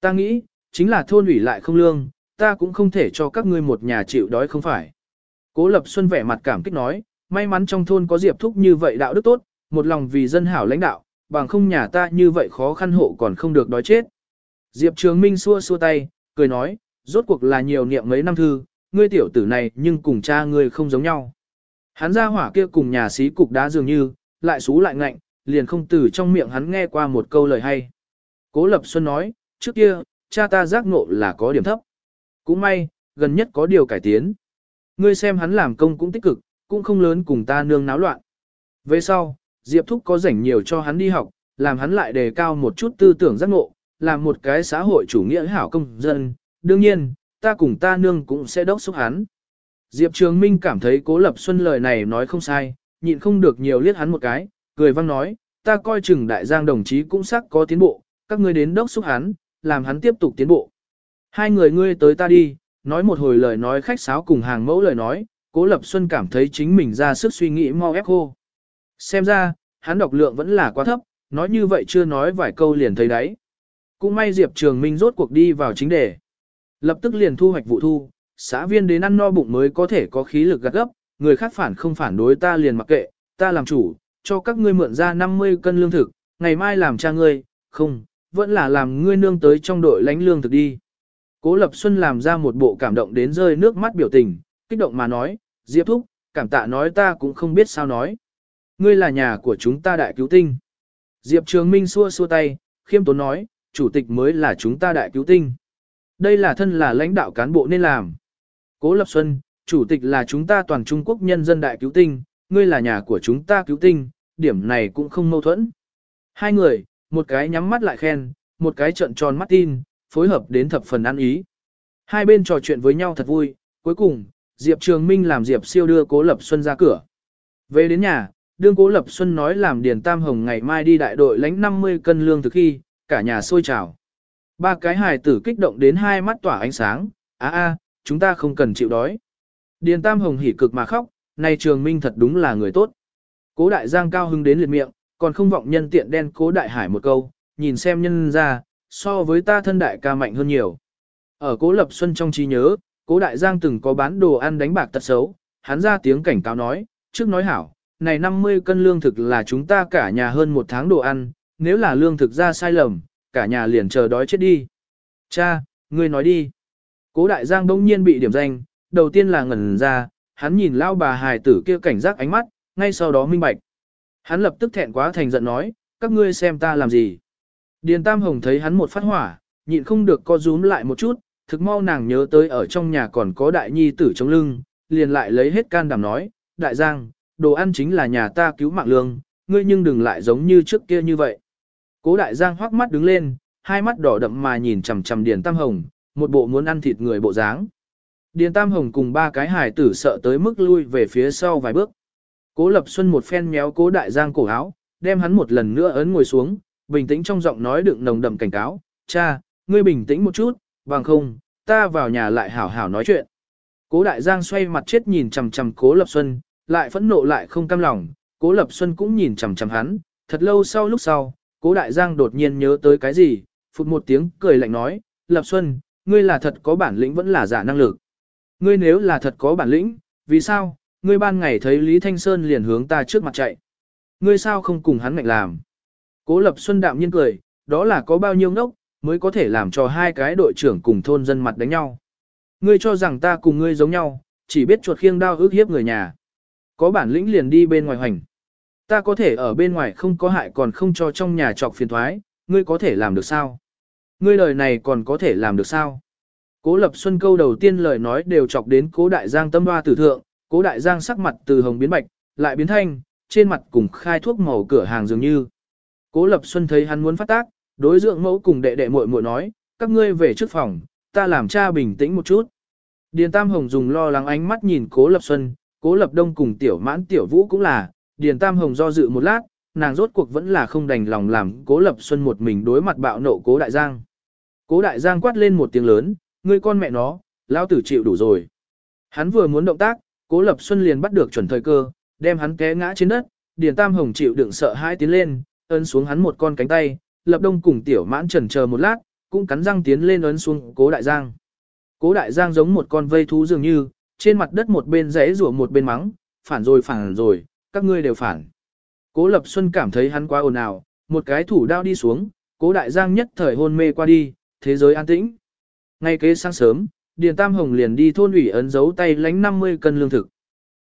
[SPEAKER 1] Ta nghĩ, chính là thôn ủy lại không lương, ta cũng không thể cho các ngươi một nhà chịu đói không phải. Cố Lập Xuân vẻ mặt cảm kích nói, may mắn trong thôn có Diệp Thúc như vậy đạo đức tốt, một lòng vì dân hảo lãnh đạo, bằng không nhà ta như vậy khó khăn hộ còn không được đói chết. Diệp Trường Minh xua xua tay, cười nói, rốt cuộc là nhiều niệm mấy năm thư, ngươi tiểu tử này nhưng cùng cha ngươi không giống nhau. Hắn ra hỏa kia cùng nhà sĩ cục đá dường như, lại xú lại ngạnh, liền không từ trong miệng hắn nghe qua một câu lời hay. Cố Lập Xuân nói, trước kia, cha ta giác ngộ là có điểm thấp. Cũng may, gần nhất có điều cải tiến. Ngươi xem hắn làm công cũng tích cực, cũng không lớn cùng ta nương náo loạn. Về sau, Diệp Thúc có rảnh nhiều cho hắn đi học, làm hắn lại đề cao một chút tư tưởng giác ngộ, làm một cái xã hội chủ nghĩa hảo công dân. Đương nhiên, ta cùng ta nương cũng sẽ đốc xúc hắn. Diệp Trường Minh cảm thấy Cố Lập Xuân lời này nói không sai, nhịn không được nhiều liếc hắn một cái, cười văng nói, ta coi chừng đại giang đồng chí cũng sắc có tiến bộ, các ngươi đến đốc xúc hắn, làm hắn tiếp tục tiến bộ. Hai người ngươi tới ta đi, nói một hồi lời nói khách sáo cùng hàng mẫu lời nói, Cố Lập Xuân cảm thấy chính mình ra sức suy nghĩ mau ép khô. Xem ra, hắn đọc lượng vẫn là quá thấp, nói như vậy chưa nói vài câu liền thấy đấy. Cũng may Diệp Trường Minh rốt cuộc đi vào chính đề. Lập tức liền thu hoạch vụ thu, xã viên đến ăn no bụng mới có thể có khí lực gắt gấp, người khác phản không phản đối ta liền mặc kệ, ta làm chủ, cho các ngươi mượn ra 50 cân lương thực, ngày mai làm cha ngươi, không, vẫn là làm ngươi nương tới trong đội lánh lương thực đi. Cố Lập Xuân làm ra một bộ cảm động đến rơi nước mắt biểu tình, kích động mà nói, Diệp Thúc, cảm tạ nói ta cũng không biết sao nói. Ngươi là nhà của chúng ta đại cứu tinh. Diệp Trường Minh xua xua tay, khiêm tốn nói, chủ tịch mới là chúng ta đại cứu tinh. Đây là thân là lãnh đạo cán bộ nên làm. Cố Lập Xuân, chủ tịch là chúng ta toàn Trung Quốc nhân dân đại cứu tinh, ngươi là nhà của chúng ta cứu tinh, điểm này cũng không mâu thuẫn. Hai người, một cái nhắm mắt lại khen, một cái trợn tròn mắt tin, phối hợp đến thập phần ăn ý. Hai bên trò chuyện với nhau thật vui, cuối cùng, Diệp Trường Minh làm Diệp siêu đưa Cố Lập Xuân ra cửa. Về đến nhà, đương Cố Lập Xuân nói làm Điền Tam Hồng ngày mai đi đại đội lãnh 50 cân lương thực khi, cả nhà sôi trào. Ba cái hài tử kích động đến hai mắt tỏa ánh sáng, a a, chúng ta không cần chịu đói. Điền Tam Hồng hỉ cực mà khóc, này Trường Minh thật đúng là người tốt. Cố Đại Giang cao hưng đến liệt miệng, còn không vọng nhân tiện đen Cố Đại Hải một câu, nhìn xem nhân ra, so với ta thân đại ca mạnh hơn nhiều. Ở Cố Lập Xuân trong trí nhớ, Cố Đại Giang từng có bán đồ ăn đánh bạc tật xấu, hắn ra tiếng cảnh cáo nói, trước nói hảo, này 50 cân lương thực là chúng ta cả nhà hơn một tháng đồ ăn, nếu là lương thực ra sai lầm, cả nhà liền chờ đói chết đi. Cha, ngươi nói đi. Cố Đại Giang bỗng nhiên bị điểm danh, đầu tiên là ngẩn ra, hắn nhìn lao bà hài tử kia cảnh giác ánh mắt, ngay sau đó minh bạch. Hắn lập tức thẹn quá thành giận nói, các ngươi xem ta làm gì. Điền Tam Hồng thấy hắn một phát hỏa, nhịn không được co rúm lại một chút, thực mau nàng nhớ tới ở trong nhà còn có đại nhi tử chống lưng, liền lại lấy hết can đảm nói, đại giang, đồ ăn chính là nhà ta cứu mạng lương, ngươi nhưng đừng lại giống như trước kia như vậy. Cố đại giang hoắc mắt đứng lên, hai mắt đỏ đậm mà nhìn chằm chằm Điền Tam Hồng, một bộ muốn ăn thịt người bộ dáng. Điền Tam Hồng cùng ba cái hải tử sợ tới mức lui về phía sau vài bước. Cố Lập Xuân một phen méo cố đại giang cổ áo, đem hắn một lần nữa ấn ngồi xuống, bình tĩnh trong giọng nói đựng nồng đậm cảnh cáo, cha, ngươi bình tĩnh một chút, bằng không, ta vào nhà lại hảo hảo nói chuyện. Cố đại giang xoay mặt chết nhìn chằm chằm cố lập xuân, lại phẫn nộ lại không cam lòng, cố lập xuân cũng nhìn chằm chằm hắn, thật lâu sau lúc sau, cố đại giang đột nhiên nhớ tới cái gì, phụt một tiếng cười lạnh nói, lập xuân, ngươi là thật có bản lĩnh vẫn là giả năng lực. Ngươi nếu là thật có bản lĩnh, vì sao, ngươi ban ngày thấy Lý Thanh Sơn liền hướng ta trước mặt chạy. Ngươi sao không cùng hắn ngạnh làm. Cố Lập Xuân đạm nhiên cười, đó là có bao nhiêu ngốc, mới có thể làm cho hai cái đội trưởng cùng thôn dân mặt đánh nhau. Ngươi cho rằng ta cùng ngươi giống nhau, chỉ biết chuột khiêng đao ước hiếp người nhà. Có bản lĩnh liền đi bên ngoài hoành. Ta có thể ở bên ngoài không có hại còn không cho trong nhà trọc phiền thoái, ngươi có thể làm được sao? Ngươi lời này còn có thể làm được sao? Cố Lập Xuân câu đầu tiên lời nói đều chọc đến Cố Đại Giang tâm hoa tử thượng, Cố Đại Giang sắc mặt từ hồng biến bạch, lại biến thanh, trên mặt cùng khai thuốc màu cửa hàng dường như. Cố Lập Xuân thấy hắn muốn phát tác, đối dưỡng mẫu cùng đệ đệ muội muội nói, các ngươi về trước phòng, ta làm cha bình tĩnh một chút. Điền Tam Hồng dùng lo lắng ánh mắt nhìn Cố Lập Xuân, Cố Lập Đông cùng Tiểu Mãn Tiểu Vũ cũng là, Điền Tam Hồng do dự một lát, nàng rốt cuộc vẫn là không đành lòng làm Cố Lập Xuân một mình đối mặt bạo nộ Cố Đại Giang. Cố Đại Giang quát lên một tiếng lớn, ngươi con mẹ nó, lao tử chịu đủ rồi. Hắn vừa muốn động tác, Cố Lập Xuân liền bắt được chuẩn thời cơ, đem hắn té ngã trên đất, Điền Tam Hồng chịu đựng sợ hãi tiến lên, ấn xuống hắn một con cánh tay, lập đông cùng tiểu mãn trần chờ một lát, cũng cắn răng tiến lên ấn xuống cố đại giang. Cố đại giang giống một con vây thú dường như, trên mặt đất một bên rẽ rủa một bên mắng, phản rồi phản rồi, các ngươi đều phản. Cố lập xuân cảm thấy hắn quá ồn ào, một cái thủ đao đi xuống, cố đại giang nhất thời hôn mê qua đi, thế giới an tĩnh. Ngay kế sáng sớm, Điền Tam Hồng liền đi thôn ủy ấn dấu tay lánh 50 cân lương thực.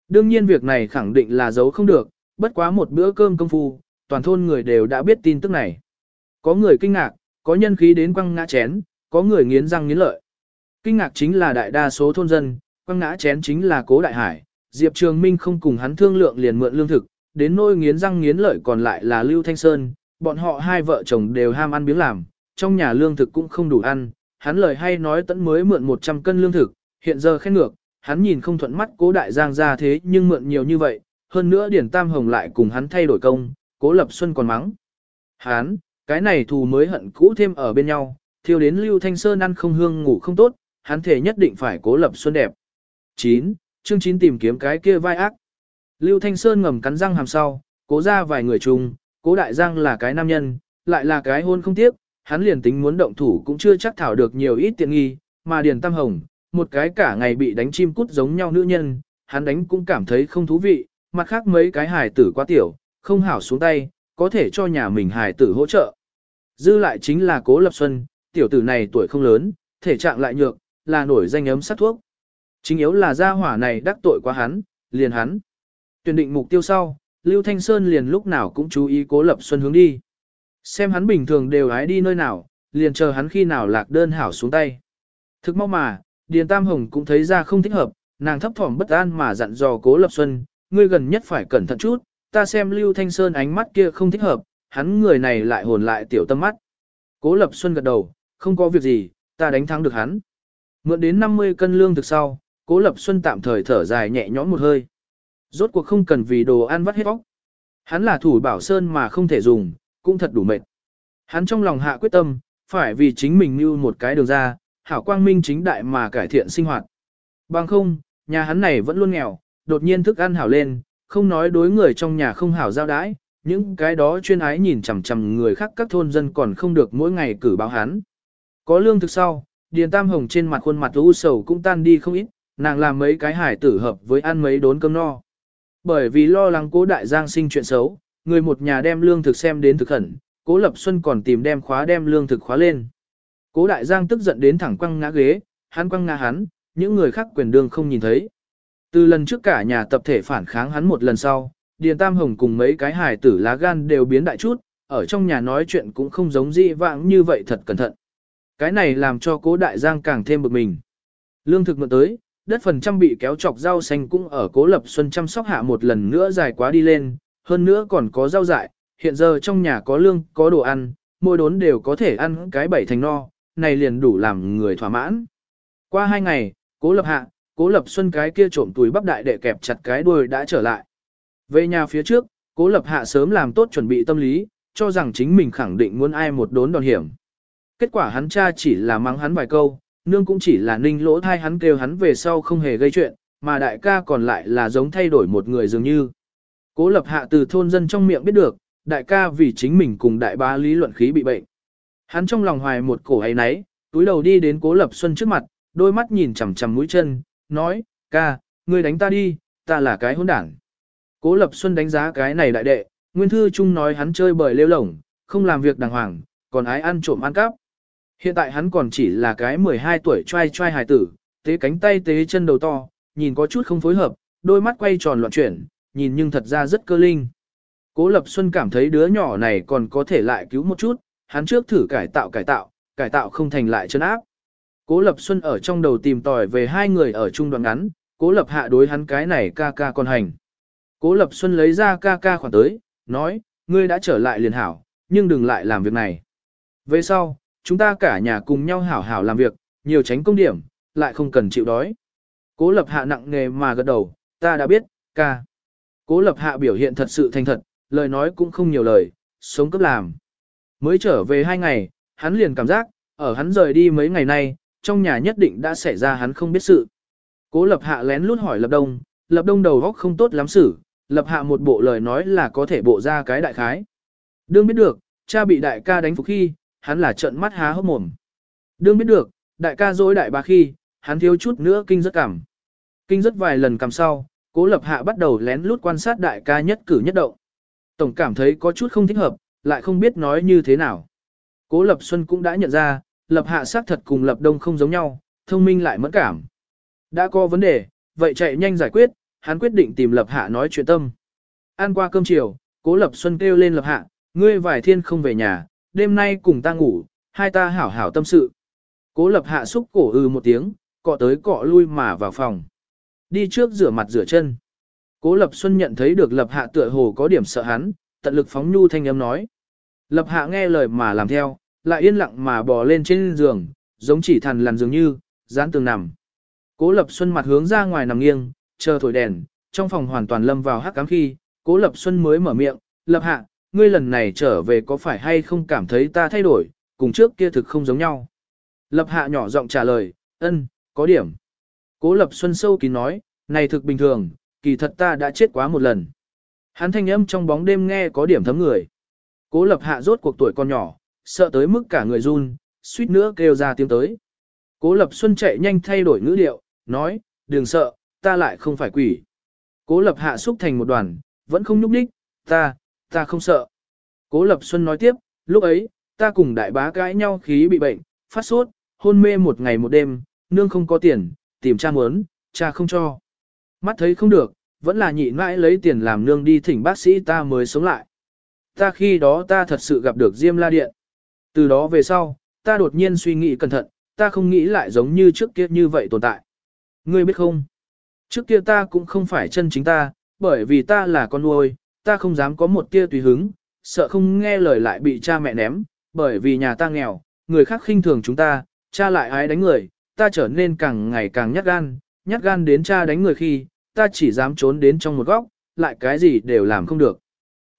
[SPEAKER 1] Đương nhiên việc này khẳng định là giấu không được, bất quá một bữa cơm công phu, toàn thôn người đều đã biết tin tức này. Có người kinh ngạc, có nhân khí đến quăng ngã chén, có người nghiến răng nghiến lợi. Kinh ngạc chính là đại đa số thôn dân, quăng ngã chén chính là cố đại hải, Diệp Trường Minh không cùng hắn thương lượng liền mượn lương thực, đến nôi nghiến răng nghiến lợi còn lại là Lưu Thanh Sơn, bọn họ hai vợ chồng đều ham ăn biếng làm, trong nhà lương thực cũng không đủ ăn, hắn lời hay nói tẫn mới mượn 100 cân lương thực, hiện giờ khen ngược, hắn nhìn không thuận mắt cố đại giang ra thế nhưng mượn nhiều như vậy, hơn nữa Điển Tam Hồng lại cùng hắn thay đổi công, cố lập xuân còn mắng. Hắn, cái này thù mới hận cũ thêm ở bên nhau, thiêu đến Lưu Thanh Sơn ăn không hương ngủ không tốt, hắn thể nhất định phải cố lập xuân đẹp. 9. Chương 9 tìm kiếm cái kia vai ác. Lưu Thanh Sơn ngầm cắn răng hàm sau, cố cố ra vài người chung, cố đại giang là cái nam nhân, lại là cái hôn không tiếc, hắn liền tính muốn động thủ cũng chưa chắc thảo được nhiều ít tiện nghi, mà Điền Tam Hồng, một cái cả ngày bị đánh chim cút giống nhau nữ nhân, hắn đánh cũng cảm thấy không thú vị, mặt khác mấy cái hài tử quá tiểu, không hảo xuống tay, có thể cho nhà mình hài tử hỗ trợ. Dư lại chính là Cố Lập Xuân, tiểu tử này tuổi không lớn, thể trạng lại nhược, là nổi danh ấm sát thuốc. Chính yếu là gia hỏa này đắc tội quá hắn, liền hắn. Tuyển định mục tiêu sau, Lưu Thanh Sơn liền lúc nào cũng chú ý Cố Lập Xuân hướng đi. Xem hắn bình thường đều hái đi nơi nào, liền chờ hắn khi nào lạc đơn hảo xuống tay. Thực mau mà, Điền Tam Hồng cũng thấy ra không thích hợp, nàng thấp thỏm bất an mà dặn dò Cố Lập Xuân, ngươi gần nhất phải cẩn thận chút, ta xem Lưu Thanh Sơn ánh mắt kia không thích hợp, hắn người này lại hồn lại tiểu tâm mắt. Cố Lập Xuân gật đầu, không có việc gì, ta đánh thắng được hắn. Mượn đến 50 cân lương thực sau, Cố Lập Xuân tạm thời thở dài nhẹ nhõm một hơi. Rốt cuộc không cần vì đồ ăn vắt hết óc. Hắn là thủ bảo sơn mà không thể dùng, cũng thật đủ mệt. Hắn trong lòng hạ quyết tâm, phải vì chính mình như một cái đường ra, hảo quang minh chính đại mà cải thiện sinh hoạt. Bằng không, nhà hắn này vẫn luôn nghèo, đột nhiên thức ăn hảo lên, không nói đối người trong nhà không hảo giao đãi, những cái đó chuyên ái nhìn chằm chằm người khác các thôn dân còn không được mỗi ngày cử báo hắn. Có lương thực sau, Điền Tam Hồng trên mặt khuôn mặt u sầu cũng tan đi không ít, nàng làm mấy cái hải tử hợp với ăn mấy đốn cơm no. Bởi vì lo lắng cố đại giang sinh chuyện xấu, người một nhà đem lương thực xem đến thực khẩn, cố lập xuân còn tìm đem khóa đem lương thực khóa lên. Cố đại giang tức giận đến thẳng quăng ngã ghế, hắn quăng ngã hắn, những người khác quyền đương không nhìn thấy. Từ lần trước cả nhà tập thể phản kháng hắn một lần sau, Điền Tam Hồng cùng mấy cái hài tử lá gan đều biến đại chút, ở trong nhà nói chuyện cũng không giống dị vãng như vậy thật cẩn thận. Cái này làm cho cố đại giang càng thêm bực mình. Lương thực mượn tới, đất phần trăm bị kéo chọc rau xanh cũng ở cố lập xuân chăm sóc hạ một lần nữa dài quá đi lên, hơn nữa còn có rau dại, hiện giờ trong nhà có lương, có đồ ăn, mỗi đốn đều có thể ăn cái bảy thành no, này liền đủ làm người thỏa mãn. Qua hai ngày, cố lập hạ, cố lập xuân cái kia trộm túi bắp đại để kẹp chặt cái đuôi đã trở lại. Về nhà phía trước, cố lập hạ sớm làm tốt chuẩn bị tâm lý, cho rằng chính mình khẳng định muốn ai một đốn đòn hiểm. Kết quả hắn cha chỉ là mắng hắn vài câu, nương cũng chỉ là ninh lỗ thai hắn kêu hắn về sau không hề gây chuyện, mà đại ca còn lại là giống thay đổi một người dường như. Cố lập hạ từ thôn dân trong miệng biết được, đại ca vì chính mình cùng đại bá lý luận khí bị bệnh. Hắn trong lòng hoài một cổ ấy nấy, túi đầu đi đến cố lập xuân trước mặt, đôi mắt nhìn chằm chằm mũi chân, nói, ca, ngươi đánh ta đi, ta là cái hỗn đảng. Cố lập xuân đánh giá cái này đại đệ, nguyên thư chung nói hắn chơi bời lêu lổng, không làm việc đàng hoàng, còn ái ăn trộm ăn cắp. Hiện tại hắn còn chỉ là cái 12 tuổi trai trai hài tử, tế cánh tay tế chân đầu to, nhìn có chút không phối hợp, đôi mắt quay tròn loạn chuyển, nhìn nhưng thật ra rất cơ linh. Cố Lập Xuân cảm thấy đứa nhỏ này còn có thể lại cứu một chút, hắn trước thử cải tạo cải tạo, cải tạo không thành lại chân áp. Cố Lập Xuân ở trong đầu tìm tòi về hai người ở chung đoạn ngắn, Cố Lập Hạ đối hắn cái này ca ca còn hành. Cố Lập Xuân lấy ra ca ca khoản tới, nói, ngươi đã trở lại liền hảo, nhưng đừng lại làm việc này. Về sau, chúng ta cả nhà cùng nhau hảo hảo làm việc, nhiều tránh công điểm, lại không cần chịu đói. Cố Lập Hạ nặng nghề mà gật đầu, ta đã biết, ca. Cố Lập Hạ biểu hiện thật sự thành thật, lời nói cũng không nhiều lời, sống cấp làm. Mới trở về hai ngày, hắn liền cảm giác, ở hắn rời đi mấy ngày nay, trong nhà nhất định đã xảy ra hắn không biết sự. Cố Lập Hạ lén lút hỏi Lập Đông, Lập Đông đầu góc không tốt lắm xử, Lập Hạ một bộ lời nói là có thể bộ ra cái đại khái. Đương biết được, cha bị đại ca đánh phục khi, hắn là trợn mắt há hốc mồm. Đương biết được, đại ca dối đại ba khi, hắn thiếu chút nữa kinh rất cảm. Kinh rất vài lần cầm sau, cố lập hạ bắt đầu lén lút quan sát đại ca nhất cử nhất động. Tổng cảm thấy có chút không thích hợp, lại không biết nói như thế nào. Cố lập xuân cũng đã nhận ra, lập hạ xác thật cùng lập đông không giống nhau, thông minh lại mẫn cảm. Đã có vấn đề, vậy chạy nhanh giải quyết, hắn quyết định tìm lập hạ nói chuyện tâm. Ăn qua cơm chiều, cố lập xuân kêu lên lập hạ, ngươi vài thiên không về nhà, đêm nay cùng ta ngủ, hai ta hảo hảo tâm sự. Cố lập hạ xúc cổ ư một tiếng, cọ tới cọ lui mà vào phòng. Đi trước rửa mặt rửa chân. Cố lập xuân nhận thấy được lập hạ tựa hồ có điểm sợ hắn, tận lực phóng nhu thanh âm nói. Lập hạ nghe lời mà làm theo, lại yên lặng mà bò lên trên giường, giống chỉ thần lằn dường như, dán tường nằm. Cố lập xuân mặt hướng ra ngoài nằm nghiêng, chờ thổi đèn, trong phòng hoàn toàn lâm vào hắc cám khi, cố lập xuân mới mở miệng, lập hạ, ngươi lần này trở về có phải hay không cảm thấy ta thay đổi, cùng trước kia thực không giống nhau. Lập hạ nhỏ giọng trả lời, ân, có điểm. Cố lập xuân sâu kín nói, này thực bình thường, kỳ thật ta đã chết quá một lần. Hắn thanh âm trong bóng đêm nghe có điểm thấm người. Cố lập hạ rốt cuộc tuổi con nhỏ, sợ tới mức cả người run, suýt nữa kêu ra tiếng tới. Cố lập xuân chạy nhanh thay đổi ngữ điệu, nói, đừng sợ, ta lại không phải quỷ. Cố lập hạ xúc thành một đoàn, vẫn không nhúc đích, ta, ta không sợ. Cố lập xuân nói tiếp, lúc ấy, ta cùng đại bá cãi nhau khí bị bệnh, phát sốt, hôn mê một ngày một đêm, nương không có tiền, tìm cha muốn, cha không cho. Mắt thấy không được, vẫn là nhị mãi lấy tiền làm nương đi thỉnh bác sĩ ta mới sống lại. Ta khi đó ta thật sự gặp được Diêm La Điện. Từ đó về sau, ta đột nhiên suy nghĩ cẩn thận, ta không nghĩ lại giống như trước kia như vậy tồn tại. Ngươi biết không? Trước kia ta cũng không phải chân chính ta, bởi vì ta là con nuôi, ta không dám có một tia tùy hứng, sợ không nghe lời lại bị cha mẹ ném, bởi vì nhà ta nghèo, người khác khinh thường chúng ta, cha lại ái đánh người, ta trở nên càng ngày càng nhát gan, nhát gan đến cha đánh người khi, ta chỉ dám trốn đến trong một góc, lại cái gì đều làm không được.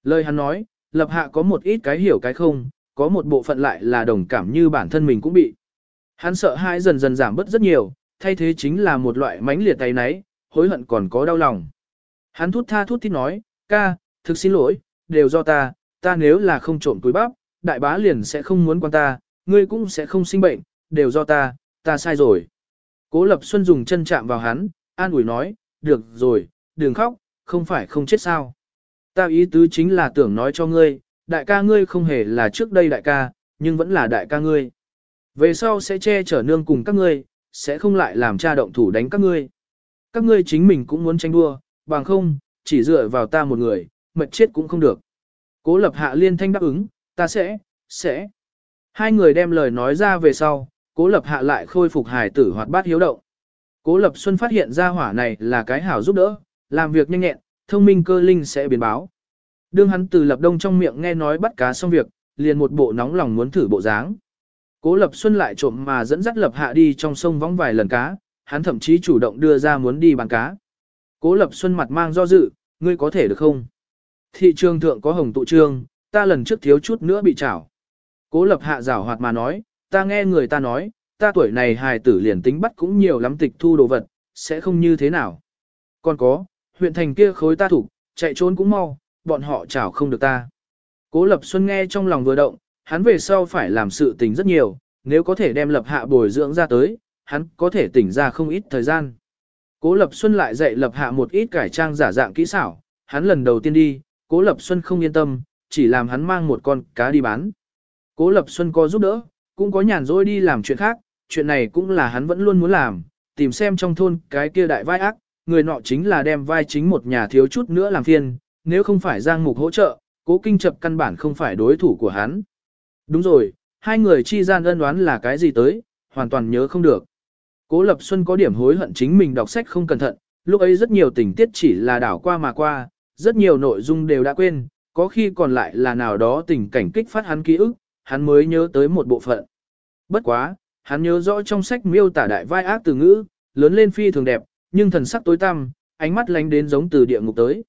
[SPEAKER 1] Lời hắn nói, lập hạ có một ít cái hiểu cái không, có một bộ phận lại là đồng cảm như bản thân mình cũng bị. Hắn sợ hãi dần dần giảm bớt rất nhiều, thay thế chính là một loại mãnh liệt tay náy, hối hận còn có đau lòng. Hắn thút tha thút thít nói, ca, thực xin lỗi, đều do ta, ta nếu là không trộm túi bắp, đại bá liền sẽ không muốn quan ta, ngươi cũng sẽ không sinh bệnh, đều do ta, ta sai rồi. Cố Lập Xuân dùng chân chạm vào hắn, an ủi nói, được rồi, đừng khóc, không phải không chết sao. Ta ý tứ chính là tưởng nói cho ngươi, đại ca ngươi không hề là trước đây đại ca, nhưng vẫn là đại ca ngươi. Về sau sẽ che chở nương cùng các ngươi, sẽ không lại làm cha động thủ đánh các ngươi. Các ngươi chính mình cũng muốn tranh đua, bằng không, chỉ dựa vào ta một người, mệt chết cũng không được. Cố lập hạ liên thanh đáp ứng, ta sẽ, sẽ. Hai người đem lời nói ra về sau, cố lập hạ lại khôi phục hài tử hoạt bát hiếu động. Cố lập xuân phát hiện ra hỏa này là cái hảo giúp đỡ, làm việc nhanh nhẹn, thông minh cơ linh sẽ biến báo. Đương hắn từ lập đông trong miệng nghe nói bắt cá xong việc, liền một bộ nóng lòng muốn thử bộ dáng. Cố lập xuân lại trộm mà dẫn dắt lập hạ đi trong sông vóng vài lần cá, hắn thậm chí chủ động đưa ra muốn đi bán cá. Cố lập xuân mặt mang do dự, ngươi có thể được không? Thị trường thượng có hồng tụ trương, ta lần trước thiếu chút nữa bị chảo. Cố lập hạ giảo hoạt mà nói, ta nghe người ta nói, ta tuổi này hài tử liền tính bắt cũng nhiều lắm tịch thu đồ vật, sẽ không như thế nào. Còn có, huyện thành kia khối ta thủ, chạy trốn cũng mau, bọn họ chảo không được ta. Cố Lập Xuân nghe trong lòng vừa động, hắn về sau phải làm sự tình rất nhiều, nếu có thể đem Lập Hạ bồi dưỡng ra tới, hắn có thể tỉnh ra không ít thời gian. Cố Lập Xuân lại dạy Lập Hạ một ít cải trang giả dạng kỹ xảo, hắn lần đầu tiên đi, Cố Lập Xuân không yên tâm, chỉ làm hắn mang một con cá đi bán. Cố Lập Xuân có giúp đỡ, cũng có nhàn rỗi đi làm chuyện khác, chuyện này cũng là hắn vẫn luôn muốn làm, tìm xem trong thôn cái kia đại vai ác, người nọ chính là đem vai chính một nhà thiếu chút nữa làm phiền, nếu không phải Giang Mục hỗ trợ, cố kinh chập căn bản không phải đối thủ của hắn. Đúng rồi, hai người chi gian ân đoán là cái gì tới, hoàn toàn nhớ không được. Cố Lập Xuân có điểm hối hận chính mình đọc sách không cẩn thận, lúc ấy rất nhiều tình tiết chỉ là đảo qua mà qua, rất nhiều nội dung đều đã quên, có khi còn lại là nào đó tình cảnh kích phát hắn ký ức, hắn mới nhớ tới một bộ phận. Bất quá, hắn nhớ rõ trong sách miêu tả đại vai ác từ ngữ, lớn lên phi thường đẹp, nhưng thần sắc tối tăm, ánh mắt lánh đến giống từ địa ngục tới.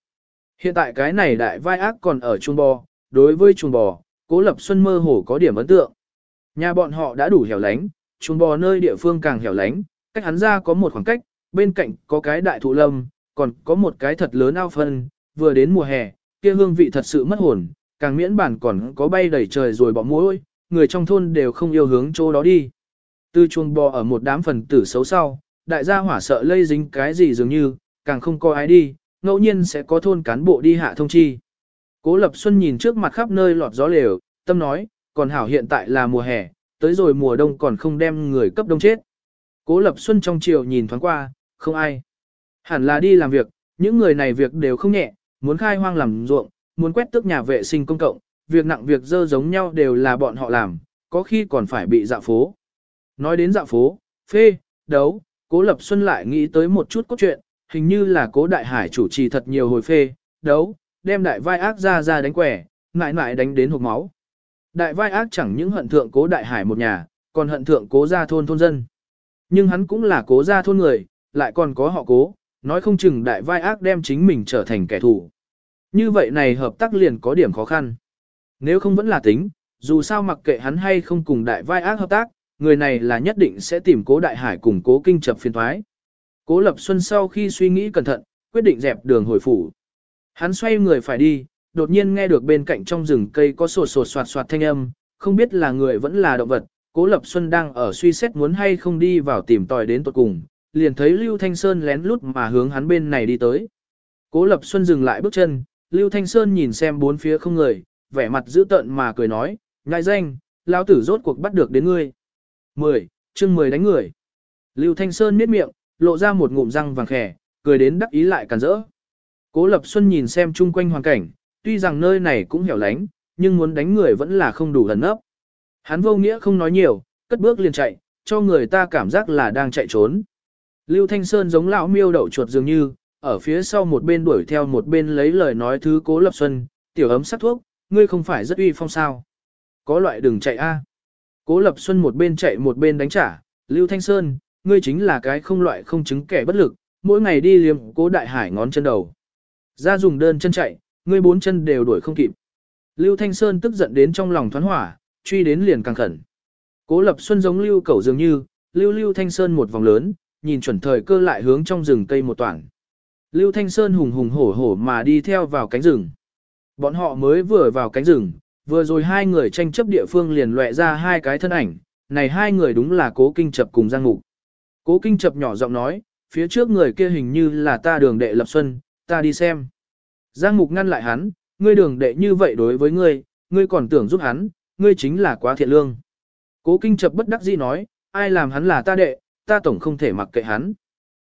[SPEAKER 1] Hiện tại cái này đại vai ác còn ở chuồng bò, đối với chuồng bò, cố lập xuân mơ hồ có điểm ấn tượng. Nhà bọn họ đã đủ hẻo lánh, chuồng bò nơi địa phương càng hẻo lánh, cách hắn ra có một khoảng cách, bên cạnh có cái đại thụ lâm, còn có một cái thật lớn ao phân, vừa đến mùa hè, kia hương vị thật sự mất hồn, càng miễn bản còn có bay đầy trời rồi bỏ muối, người trong thôn đều không yêu hướng chỗ đó đi. Từ chuồng bò ở một đám phần tử xấu sau, đại gia hỏa sợ lây dính cái gì dường như, càng không có ai đi, ngẫu nhiên sẽ có thôn cán bộ đi hạ thông chi. Cố Lập Xuân nhìn trước mặt khắp nơi lọt gió lều, tâm nói, còn hảo hiện tại là mùa hè, tới rồi mùa đông còn không đem người cấp đông chết. Cố Lập Xuân trong chiều nhìn thoáng qua, không ai. Hẳn là đi làm việc, những người này việc đều không nhẹ, muốn khai hoang làm ruộng, muốn quét tước nhà vệ sinh công cộng, việc nặng việc dơ giống nhau đều là bọn họ làm, có khi còn phải bị dạo phố. Nói đến dạo phố, phê, đấu, Cố Lập Xuân lại nghĩ tới một chút cốt truyện, hình như là Cố Đại Hải chủ trì thật nhiều hồi phê, đấu, đem đại vai ác ra ra đánh quẻ, ngại ngại đánh đến hộp máu. Đại vai ác chẳng những hận thượng Cố Đại Hải một nhà, còn hận thượng Cố gia thôn thôn dân. Nhưng hắn cũng là Cố gia thôn người, lại còn có họ Cố, nói không chừng đại vai ác đem chính mình trở thành kẻ thù. Như vậy này hợp tác liền có điểm khó khăn. Nếu không vẫn là tính, dù sao mặc kệ hắn hay không cùng đại vai ác hợp tác, người này là nhất định sẽ tìm cố đại hải cùng cố kinh chập phiên thoái. Cố Lập Xuân sau khi suy nghĩ cẩn thận, quyết định dẹp đường hồi phủ. Hắn xoay người phải đi, đột nhiên nghe được bên cạnh trong rừng cây có sột sột soạt soạt thanh âm, không biết là người vẫn là động vật. Cố Lập Xuân đang ở suy xét muốn hay không đi vào tìm tòi đến tận cùng, liền thấy Lưu Thanh Sơn lén lút mà hướng hắn bên này đi tới. Cố Lập Xuân dừng lại bước chân, Lưu Thanh Sơn nhìn xem bốn phía không người, vẻ mặt dữ tợn mà cười nói, ngại danh, lão tử rốt cuộc bắt được đến ngươi. 10. chương 10 đánh người. Lưu Thanh Sơn miết miệng, lộ ra một ngụm răng vàng khẻ, cười đến đắc ý lại càn rỡ. Cố Lập Xuân nhìn xem chung quanh hoàn cảnh, tuy rằng nơi này cũng hẻo lánh, nhưng muốn đánh người vẫn là không đủ lần ấp. Hắn vô nghĩa không nói nhiều, cất bước liền chạy, cho người ta cảm giác là đang chạy trốn. Lưu Thanh Sơn giống lão miêu đậu chuột dường như, ở phía sau một bên đuổi theo một bên lấy lời nói thứ Cố Lập Xuân, tiểu ấm sắc thuốc, ngươi không phải rất uy phong sao. Có loại đừng chạy a. Cố Lập Xuân một bên chạy một bên đánh trả, Lưu Thanh Sơn, ngươi chính là cái không loại không chứng kẻ bất lực, mỗi ngày đi liếm cố đại hải ngón chân đầu. Ra dùng đơn chân chạy, ngươi bốn chân đều đuổi không kịp. Lưu Thanh Sơn tức giận đến trong lòng thoán hỏa, truy đến liền càng khẩn. Cố Lập Xuân giống Lưu Cẩu dường như, Lưu Lưu Thanh Sơn một vòng lớn, nhìn chuẩn thời cơ lại hướng trong rừng cây một toảng. Lưu Thanh Sơn hùng hùng hổ hổ mà đi theo vào cánh rừng. Bọn họ mới vừa vào cánh rừng, vừa rồi hai người tranh chấp địa phương liền lệ ra hai cái thân ảnh, này hai người đúng là Cố Kinh Chập cùng Giang Mục. Cố Kinh Chập nhỏ giọng nói, phía trước người kia hình như là ta đường đệ Lập Xuân, ta đi xem. Giang Mục ngăn lại hắn, ngươi đường đệ như vậy đối với ngươi, ngươi còn tưởng giúp hắn, ngươi chính là quá thiện lương. Cố Kinh Chập bất đắc dĩ nói, ai làm hắn là ta đệ, ta tổng không thể mặc kệ hắn.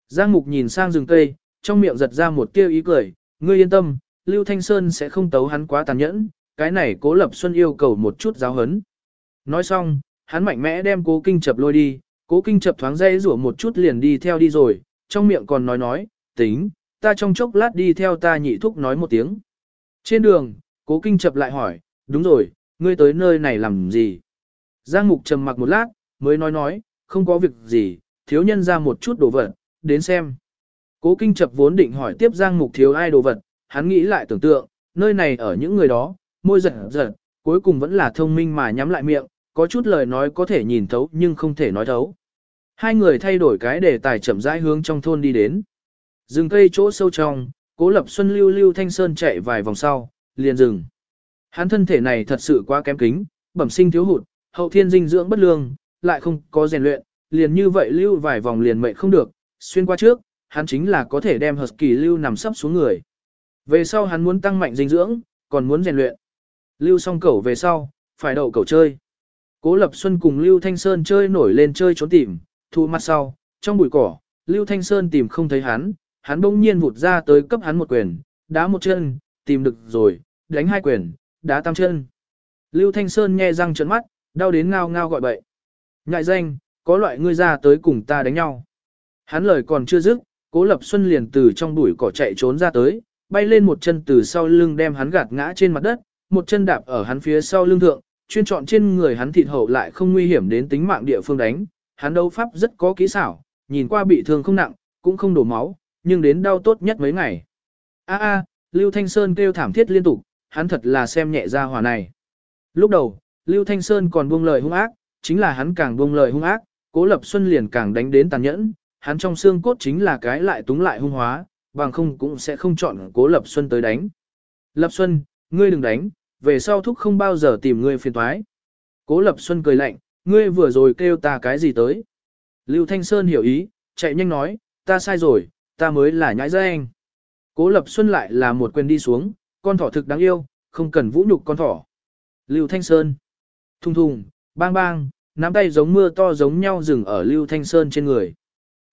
[SPEAKER 1] Giang Mục nhìn sang rừng cây, trong miệng giật ra một tia ý cười, ngươi yên tâm, Lưu Thanh Sơn sẽ không tấu hắn quá tàn nhẫn, cái này Cố Lập Xuân yêu cầu một chút giáo hấn. Nói xong, hắn mạnh mẽ đem Cố Kinh Chập lôi đi, Cố Kinh Chập thoáng dây rủa một chút liền đi theo đi rồi, trong miệng còn nói nói, tính, ta trong chốc lát đi theo ta nhị thúc nói một tiếng. Trên đường, Cố Kinh Chập lại hỏi, đúng rồi, ngươi tới nơi này làm gì? Giang Mục trầm mặc một lát, mới nói nói, không có việc gì, thiếu nhân ra một chút đồ vật, đến xem. Cố kinh chập vốn định hỏi tiếp Giang Mục thiếu ai đồ vật, hắn nghĩ lại tưởng tượng, nơi này ở những người đó, môi giật giật, cuối cùng vẫn là thông minh mà nhắm lại miệng, có chút lời nói có thể nhìn thấu nhưng không thể nói thấu. Hai người thay đổi cái đề tài chậm rãi hướng trong thôn đi đến. Dừng cây chỗ sâu trong, cố lập xuân lưu lưu thanh sơn chạy vài vòng sau, liền dừng. Hắn thân thể này thật sự quá kém kính, bẩm sinh thiếu hụt, hậu thiên dinh dưỡng bất lương, lại không có rèn luyện, liền như vậy lưu vài vòng liền mệt không được, xuyên qua trước, hắn chính là có thể đem Husky lưu nằm sấp xuống người. Về sau hắn muốn tăng mạnh dinh dưỡng, còn muốn rèn luyện. Lưu xong cẩu về sau, phải đậu cẩu chơi. Cố Lập Xuân cùng Lưu Thanh Sơn chơi nổi lên chơi trốn tìm, thu mặt sau, trong bụi cỏ, Lưu Thanh Sơn tìm không thấy hắn, hắn bỗng nhiên vụt ra tới cấp hắn một quyền, đá một chân, tìm được rồi, đánh hai quyền, đá tam chân. Lưu Thanh Sơn nghe răng trợn mắt, đau đến ngao ngao gọi bậy. Ngại danh, có loại ngươi ra tới cùng ta đánh nhau. Hắn lời còn chưa dứt, Cố Lập Xuân liền từ trong bụi cỏ chạy trốn ra tới, bay lên một chân từ sau lưng đem hắn gạt ngã trên mặt đất, một chân đạp ở hắn phía sau lưng thượng, chuyên chọn trên người hắn thịt hậu lại không nguy hiểm đến tính mạng địa phương đánh. Hắn đấu pháp rất có kỹ xảo, nhìn qua bị thương không nặng, cũng không đổ máu, nhưng đến đau tốt nhất mấy ngày. A a, Lưu Thanh Sơn kêu thảm thiết liên tục, hắn thật là xem nhẹ ra hòa này. Lúc đầu, Lưu Thanh Sơn còn buông lời hung ác, chính là hắn càng buông lời hung ác, Cố Lập Xuân liền càng đánh đến tàn nhẫn, hắn trong xương cốt chính là cái lại túng lại hung hóa, bằng không cũng sẽ không chọn cố Lập Xuân tới đánh. Lập Xuân, ngươi đừng đánh, về sau thúc không bao giờ tìm ngươi phiền toái. Cố Lập Xuân cười lạnh, ngươi vừa rồi kêu ta cái gì tới. Lưu Thanh Sơn hiểu ý, chạy nhanh nói, ta sai rồi, ta mới là nhãi ra anh. Cố Lập Xuân lại là một quyền đi xuống, con thỏ thực đáng yêu, không cần vũ nhục con thỏ. Lưu Thanh Sơn. Thùng thùng, bang bang, nắm tay giống mưa to giống nhau dừng ở Lưu Thanh Sơn trên người.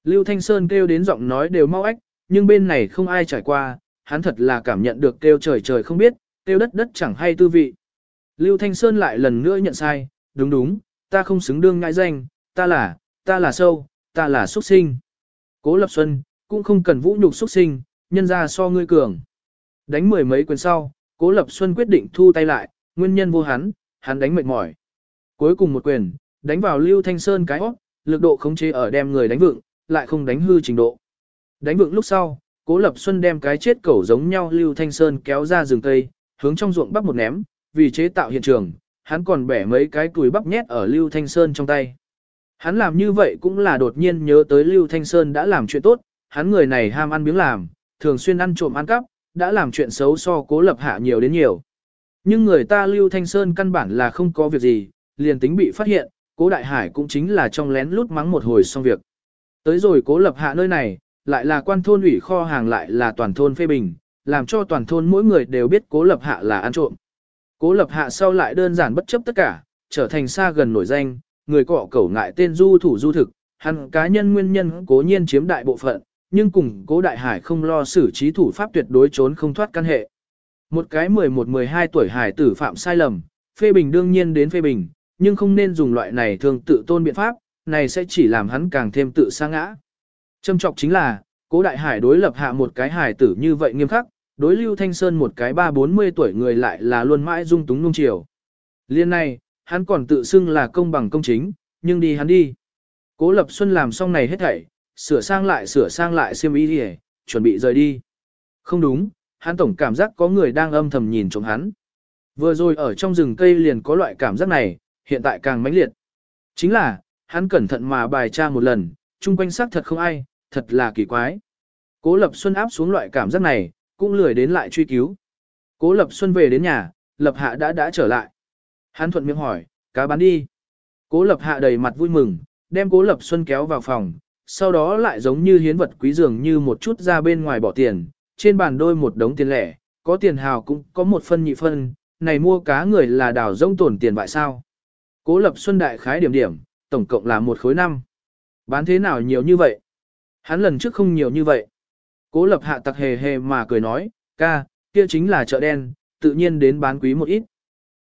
[SPEAKER 1] Lưu Thanh Sơn kêu đến giọng nói đều mau ách, nhưng bên này không ai trải qua, hắn thật là cảm nhận được kêu trời trời không biết, kêu đất đất chẳng hay tư vị. Lưu Thanh Sơn lại lần nữa nhận sai, đúng đúng, ta không xứng đương ngại danh, ta là, ta là sâu, ta là xuất sinh. Cố Lập Xuân, cũng không cần vũ nhục xuất sinh, nhân ra so ngươi cường. Đánh mười mấy quyền sau, Cố Lập Xuân quyết định thu tay lại, nguyên nhân vô hắn, hắn đánh mệt mỏi. Cuối cùng một quyền, đánh vào Lưu Thanh Sơn cái óc, lực độ khống chế ở đem người đánh vựng, lại không đánh hư trình độ. Đánh vượng lúc sau, Cố Lập Xuân đem cái chết cẩu giống nhau Lưu Thanh Sơn kéo ra rừng cây, hướng trong ruộng bắp một ném, vì chế tạo hiện trường, hắn còn bẻ mấy cái cùi bắp nhét ở Lưu Thanh Sơn trong tay. Hắn làm như vậy cũng là đột nhiên nhớ tới Lưu Thanh Sơn đã làm chuyện tốt, hắn người này ham ăn miếng làm, thường xuyên ăn trộm ăn cắp, đã làm chuyện xấu so cố lập hạ nhiều đến nhiều. Nhưng người ta Lưu Thanh Sơn căn bản là không có việc gì, liền tính bị phát hiện, cố đại hải cũng chính là trong lén lút mắng một hồi xong việc. Tới rồi cố lập hạ nơi này, lại là quan thôn ủy kho hàng lại là toàn thôn phê bình, làm cho toàn thôn mỗi người đều biết cố lập hạ là ăn trộm. Cố lập hạ sau lại đơn giản bất chấp tất cả, trở thành xa gần nổi danh, người cọ cẩu ngại tên du thủ du thực, hắn cá nhân nguyên nhân cố nhiên chiếm đại bộ phận, nhưng cùng cố đại hải không lo xử trí thủ pháp tuyệt đối trốn không thoát căn hệ. Một cái 11-12 tuổi hải tử phạm sai lầm, phê bình đương nhiên đến phê bình, nhưng không nên dùng loại này thường tự tôn biện pháp, này sẽ chỉ làm hắn càng thêm tự sa ngã. Châm trọng chính là, cố đại hải đối lập hạ một cái hải tử như vậy nghiêm khắc, đối lưu thanh sơn một cái ba bốn mươi tuổi người lại là luôn mãi dung túng nung chiều. Liên này, hắn còn tự xưng là công bằng công chính, nhưng đi hắn đi. Cố Lập Xuân làm xong này hết thảy, sửa sang lại sửa sang lại xiêm y đi chuẩn bị rời đi. Không đúng, hắn tổng cảm giác có người đang âm thầm nhìn trộm hắn. Vừa rồi ở trong rừng cây liền có loại cảm giác này, hiện tại càng mãnh liệt. Chính là, hắn cẩn thận mà bài tra một lần, chung quanh xác thật không ai, thật là kỳ quái. Cố Lập Xuân áp xuống loại cảm giác này, cũng lười đến lại truy cứu. Cố Lập Xuân về đến nhà, Lập Hạ đã đã trở lại. Hắn thuận miệng hỏi, cá bán đi. Cố Lập Hạ đầy mặt vui mừng, đem Cố Lập Xuân kéo vào phòng, sau đó lại giống như hiến vật quý dường như một chút ra bên ngoài bỏ tiền, trên bàn đôi một đống tiền lẻ, có tiền hào cũng có một phân nhị phân, này mua cá người là đào rông tổn tiền bại sao. Cố Lập Xuân đại khái điểm điểm, tổng cộng là một khối năm. Bán thế nào nhiều như vậy? Hắn lần trước không nhiều như vậy. Cố Lập Hạ tặc hề hề mà cười nói, ca, kia chính là chợ đen, tự nhiên đến bán quý một ít.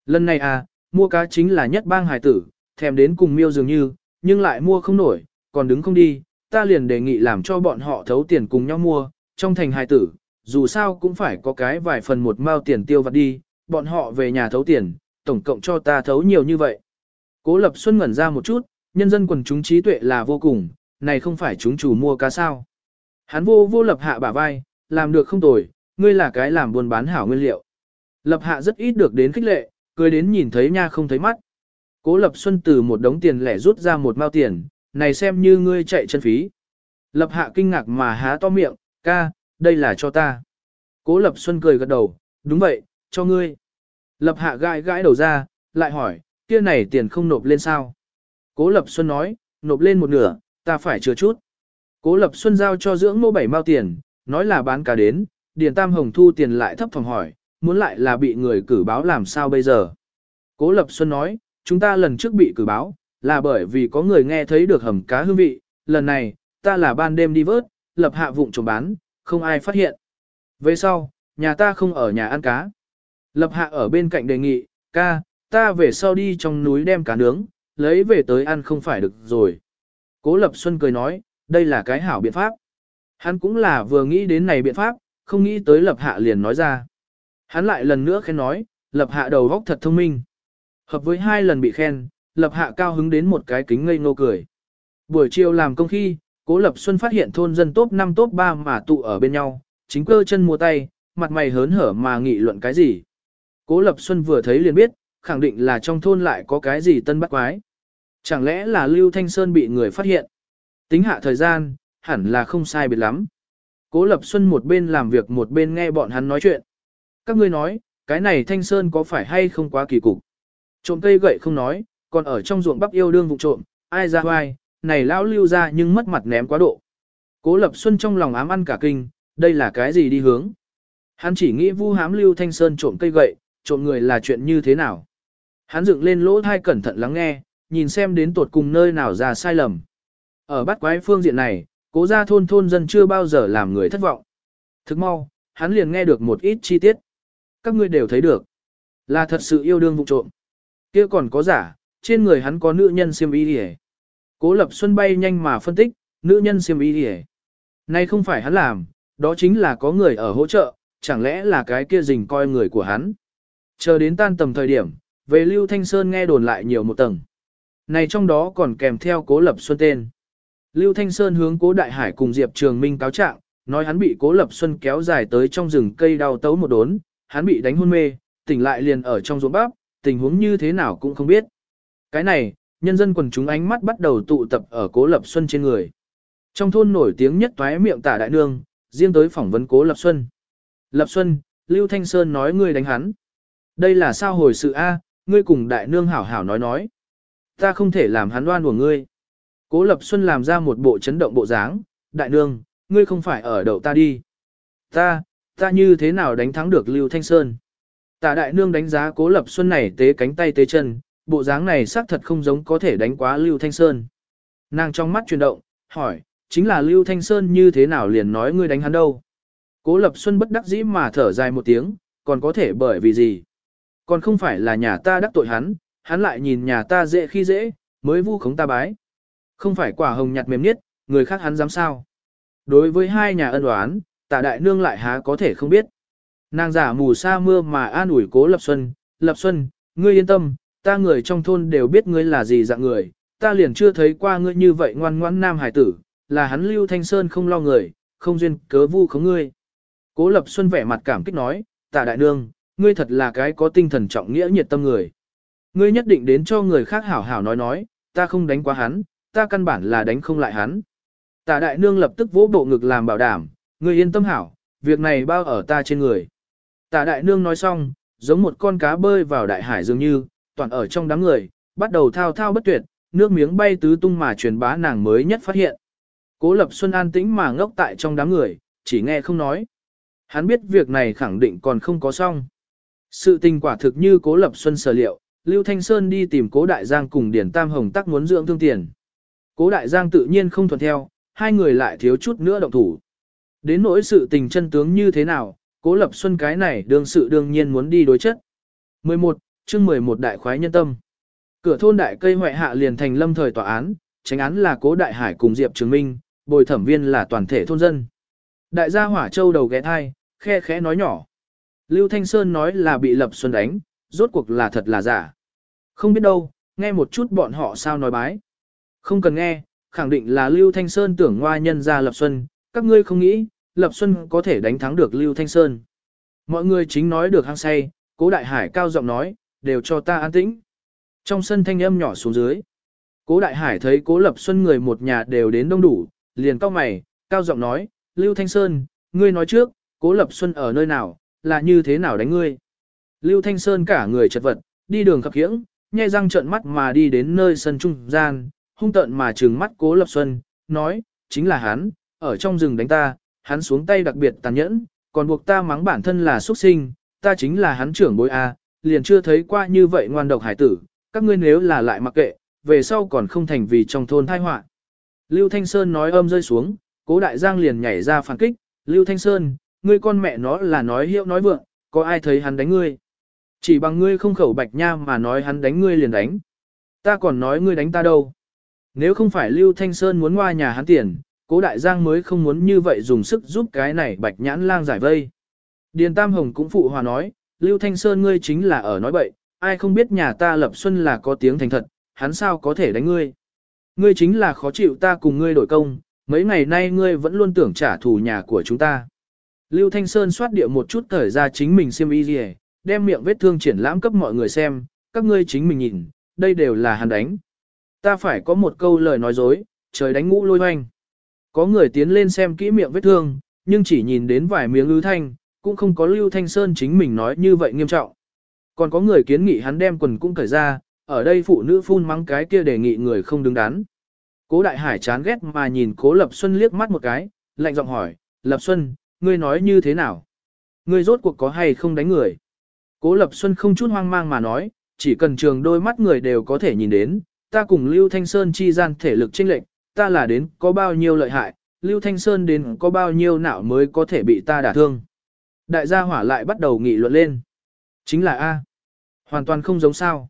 [SPEAKER 1] Lần này à, mua cá chính là nhất bang hải tử, thèm đến cùng miêu dường như, nhưng lại mua không nổi, còn đứng không đi, ta liền đề nghị làm cho bọn họ thấu tiền cùng nhau mua, trong thành hải tử, dù sao cũng phải có cái vài phần một mao tiền tiêu vặt đi, bọn họ về nhà thấu tiền, tổng cộng cho ta thấu nhiều như vậy. Cố Lập Xuân ngẩn ra một chút, nhân dân quần chúng trí tuệ là vô cùng, này không phải chúng chủ mua cá sao. Hắn vô vô Lập Hạ bả vai, làm được không tồi, ngươi là cái làm buôn bán hảo nguyên liệu. Lập Hạ rất ít được đến khích lệ, cười đến nhìn thấy nha không thấy mắt. Cố Lập Xuân từ một đống tiền lẻ rút ra một mao tiền, này xem như ngươi chạy chân phí. Lập Hạ kinh ngạc mà há to miệng, ca, đây là cho ta. Cố Lập Xuân cười gật đầu, đúng vậy, cho ngươi. Lập Hạ gãi gãi đầu ra, lại hỏi, kia này tiền không nộp lên sao? Cố Lập Xuân nói, nộp lên một nửa, ta phải chừa chút. Cố Lập Xuân giao cho dưỡng mô bảy mao tiền, nói là bán cá đến, Điền Tam Hồng thu tiền lại thấp phòng hỏi, muốn lại là bị người cử báo làm sao bây giờ. Cố Lập Xuân nói, chúng ta lần trước bị cử báo, là bởi vì có người nghe thấy được hầm cá hương vị, lần này, ta là ban đêm đi vớt, lập hạ vụng trộm bán, không ai phát hiện. Về sau, nhà ta không ở nhà ăn cá. Lập hạ ở bên cạnh đề nghị, ca, ta về sau đi trong núi đem cá nướng, lấy về tới ăn không phải được rồi. Cố Lập Xuân cười nói, đây là cái hảo biện pháp. Hắn cũng là vừa nghĩ đến này biện pháp, không nghĩ tới Lập Hạ liền nói ra. Hắn lại lần nữa khen nói, Lập Hạ đầu góc thật thông minh. Hợp với hai lần bị khen, Lập Hạ cao hứng đến một cái kính ngây ngô cười. Buổi chiều làm công khi, Cố Lập Xuân phát hiện thôn dân top 5 top 3 mà tụ ở bên nhau, chính cơ chân mua tay, mặt mày hớn hở mà nghị luận cái gì. Cố Lập Xuân vừa thấy liền biết, khẳng định là trong thôn lại có cái gì tân bắt quái. Chẳng lẽ là Lưu Thanh Sơn bị người phát hiện? Tính hạ thời gian, hẳn là không sai biệt lắm. Cố Lập Xuân một bên làm việc một bên nghe bọn hắn nói chuyện. Các ngươi nói, cái này Thanh Sơn có phải hay không quá kỳ cục? Trộm cây gậy không nói, còn ở trong ruộng bắp yêu đương vụ trộm, ai ra hoài, này lão lưu ra nhưng mất mặt ném quá độ. Cố Lập Xuân trong lòng ám ăn cả kinh, đây là cái gì đi hướng? Hắn chỉ nghĩ vu hám Lưu Thanh Sơn trộm cây gậy, trộm người là chuyện như thế nào? Hắn dựng lên lỗ thai cẩn thận lắng nghe, nhìn xem đến tột cùng nơi nào ra sai lầm. Ở bắt quái phương diện này, cố gia thôn thôn dân chưa bao giờ làm người thất vọng. Thức mau, hắn liền nghe được một ít chi tiết. Các ngươi đều thấy được. Là thật sự yêu đương vụ trộm. kia còn có giả, trên người hắn có nữ nhân siêm y hề. Cố lập xuân bay nhanh mà phân tích, nữ nhân siêm y hề. Nay không phải hắn làm, đó chính là có người ở hỗ trợ, chẳng lẽ là cái kia rình coi người của hắn. Chờ đến tan tầm thời điểm, về Lưu Thanh Sơn nghe đồn lại nhiều một tầng. Này trong đó còn kèm theo cố lập xuân tên. Lưu Thanh Sơn hướng cố đại hải cùng Diệp Trường Minh cáo trạng, nói hắn bị cố lập xuân kéo dài tới trong rừng cây đau tấu một đốn, hắn bị đánh hôn mê, tỉnh lại liền ở trong ruộng bắp, tình huống như thế nào cũng không biết. Cái này, nhân dân quần chúng ánh mắt bắt đầu tụ tập ở cố lập xuân trên người. Trong thôn nổi tiếng nhất toái miệng tả đại nương, riêng tới phỏng vấn cố lập xuân. Lập Xuân, Lưu Thanh Sơn nói ngươi đánh hắn. Đây là sao hồi sự A, ngươi cùng đại nương hảo hảo nói nói. Ta không thể làm hắn đoan của ngươi. Cố Lập Xuân làm ra một bộ chấn động bộ dáng, đại nương, ngươi không phải ở đầu ta đi. Ta, ta như thế nào đánh thắng được Lưu Thanh Sơn? Tạ đại nương đánh giá Cố Lập Xuân này tế cánh tay tế chân, bộ dáng này xác thật không giống có thể đánh quá Lưu Thanh Sơn. Nàng trong mắt chuyển động, hỏi, chính là Lưu Thanh Sơn như thế nào liền nói ngươi đánh hắn đâu? Cố Lập Xuân bất đắc dĩ mà thở dài một tiếng, còn có thể bởi vì gì? Còn không phải là nhà ta đắc tội hắn, hắn lại nhìn nhà ta dễ khi dễ, mới vu khống ta bái. Không phải quả hồng nhặt mềm nhất, người khác hắn dám sao? Đối với hai nhà ân oán, tạ đại nương lại há có thể không biết. Nàng giả mù sa mưa mà an ủi cố Lập Xuân, Lập Xuân, ngươi yên tâm, ta người trong thôn đều biết ngươi là gì dạng người, ta liền chưa thấy qua ngươi như vậy ngoan ngoãn nam hải tử, là hắn Lưu Thanh Sơn không lo người, không duyên cớ vu khống ngươi. Cố Lập Xuân vẻ mặt cảm kích nói, tạ đại nương, ngươi thật là cái có tinh thần trọng nghĩa nhiệt tâm người. Ngươi nhất định đến cho người khác hảo hảo nói nói, ta không đánh quá hắn, ta căn bản là đánh không lại hắn. Tạ đại nương lập tức vỗ bộ ngực làm bảo đảm, ngươi yên tâm hảo, việc này bao ở ta trên người. Tạ đại nương nói xong, giống một con cá bơi vào đại hải dường như, toàn ở trong đám người, bắt đầu thao thao bất tuyệt, nước miếng bay tứ tung mà truyền bá nàng mới nhất phát hiện. Cố Lập Xuân an tĩnh mà ngốc tại trong đám người, chỉ nghe không nói. Hắn biết việc này khẳng định còn không có xong. Sự tình quả thực như Cố Lập Xuân sở liệu, Lưu Thanh Sơn đi tìm Cố Đại Giang cùng Điển Tam Hồng tắc muốn dưỡng thương tiền. Cố Đại Giang tự nhiên không thuận theo, hai người lại thiếu chút nữa động thủ. Đến nỗi sự tình chân tướng như thế nào, Cố Lập Xuân cái này đương sự đương nhiên muốn đi đối chất. 11, chương 11 đại khoái nhân tâm. Cửa thôn đại cây hoại hạ liền thành lâm thời tòa án, tránh án là Cố Đại Hải cùng Diệp Trường Minh, bồi thẩm viên là toàn thể thôn dân. Đại gia hỏa châu đầu ghé thai, khe khẽ nói nhỏ. Lưu Thanh Sơn nói là bị Lập Xuân đánh, rốt cuộc là thật là giả. Không biết đâu, nghe một chút bọn họ sao nói bái. Không cần nghe, khẳng định là Lưu Thanh Sơn tưởng ngoa nhân ra Lập Xuân, các ngươi không nghĩ, Lập Xuân có thể đánh thắng được Lưu Thanh Sơn. Mọi người chính nói được hăng say, cố đại hải cao giọng nói, đều cho ta an tĩnh. Trong sân thanh âm nhỏ xuống dưới. Cố đại hải thấy cố Lập Xuân người một nhà đều đến đông đủ, liền cao mày, cao giọng nói, Lưu Thanh Sơn, ngươi nói trước, cố Lập Xuân ở nơi nào, là như thế nào đánh ngươi. Lưu Thanh Sơn cả người chật vật, đi đường khập khiễng, nhai răng trợn mắt mà đi đến nơi sân trung gian, hung tợn mà trừng mắt cố Lập Xuân, nói, chính là hắn, ở trong rừng đánh ta, hắn xuống tay đặc biệt tàn nhẫn, còn buộc ta mắng bản thân là xuất sinh, ta chính là hắn trưởng bối A, liền chưa thấy qua như vậy ngoan độc hải tử, các ngươi nếu là lại mặc kệ, về sau còn không thành vì trong thôn thai họa. Lưu Thanh Sơn nói âm rơi xuống, cố đại giang liền nhảy ra phản kích, Lưu Thanh Sơn, ngươi con mẹ nó là nói hiệu nói vượng, có ai thấy hắn đánh ngươi. Chỉ bằng ngươi không khẩu bạch nha mà nói hắn đánh ngươi liền đánh. Ta còn nói ngươi đánh ta đâu. Nếu không phải Lưu Thanh Sơn muốn qua nhà hắn tiền, cố đại giang mới không muốn như vậy dùng sức giúp cái này bạch nhãn lang giải vây. Điền Tam Hồng cũng phụ hòa nói, Lưu Thanh Sơn ngươi chính là ở nói bậy, ai không biết nhà ta lập xuân là có tiếng thành thật, hắn sao có thể đánh ngươi. Ngươi chính là khó chịu ta cùng ngươi đổi công, mấy ngày nay ngươi vẫn luôn tưởng trả thù nhà của chúng ta. Lưu Thanh Sơn xoát địa một chút thời ra chính mình xem y gì đem miệng vết thương triển lãm cấp mọi người xem, các ngươi chính mình nhìn, đây đều là hắn đánh. Ta phải có một câu lời nói dối, trời đánh ngũ lôi hoanh. Có người tiến lên xem kỹ miệng vết thương, nhưng chỉ nhìn đến vài miếng ứ thanh, cũng không có Lưu Thanh Sơn chính mình nói như vậy nghiêm trọng. Còn có người kiến nghị hắn đem quần cũng cởi ra, ở đây phụ nữ phun mắng cái kia đề nghị người không đứng đắn. Cố Đại Hải chán ghét mà nhìn Cố Lập Xuân liếc mắt một cái, lạnh giọng hỏi, Lập Xuân, ngươi nói như thế nào? Ngươi rốt cuộc có hay không đánh người? Cố Lập Xuân không chút hoang mang mà nói, chỉ cần trường đôi mắt người đều có thể nhìn đến, ta cùng Lưu Thanh Sơn chi gian thể lực chênh lệch, ta là đến có bao nhiêu lợi hại, Lưu Thanh Sơn đến có bao nhiêu não mới có thể bị ta đả thương. Đại gia hỏa lại bắt đầu nghị luận lên. Chính là A. Hoàn toàn không giống sao.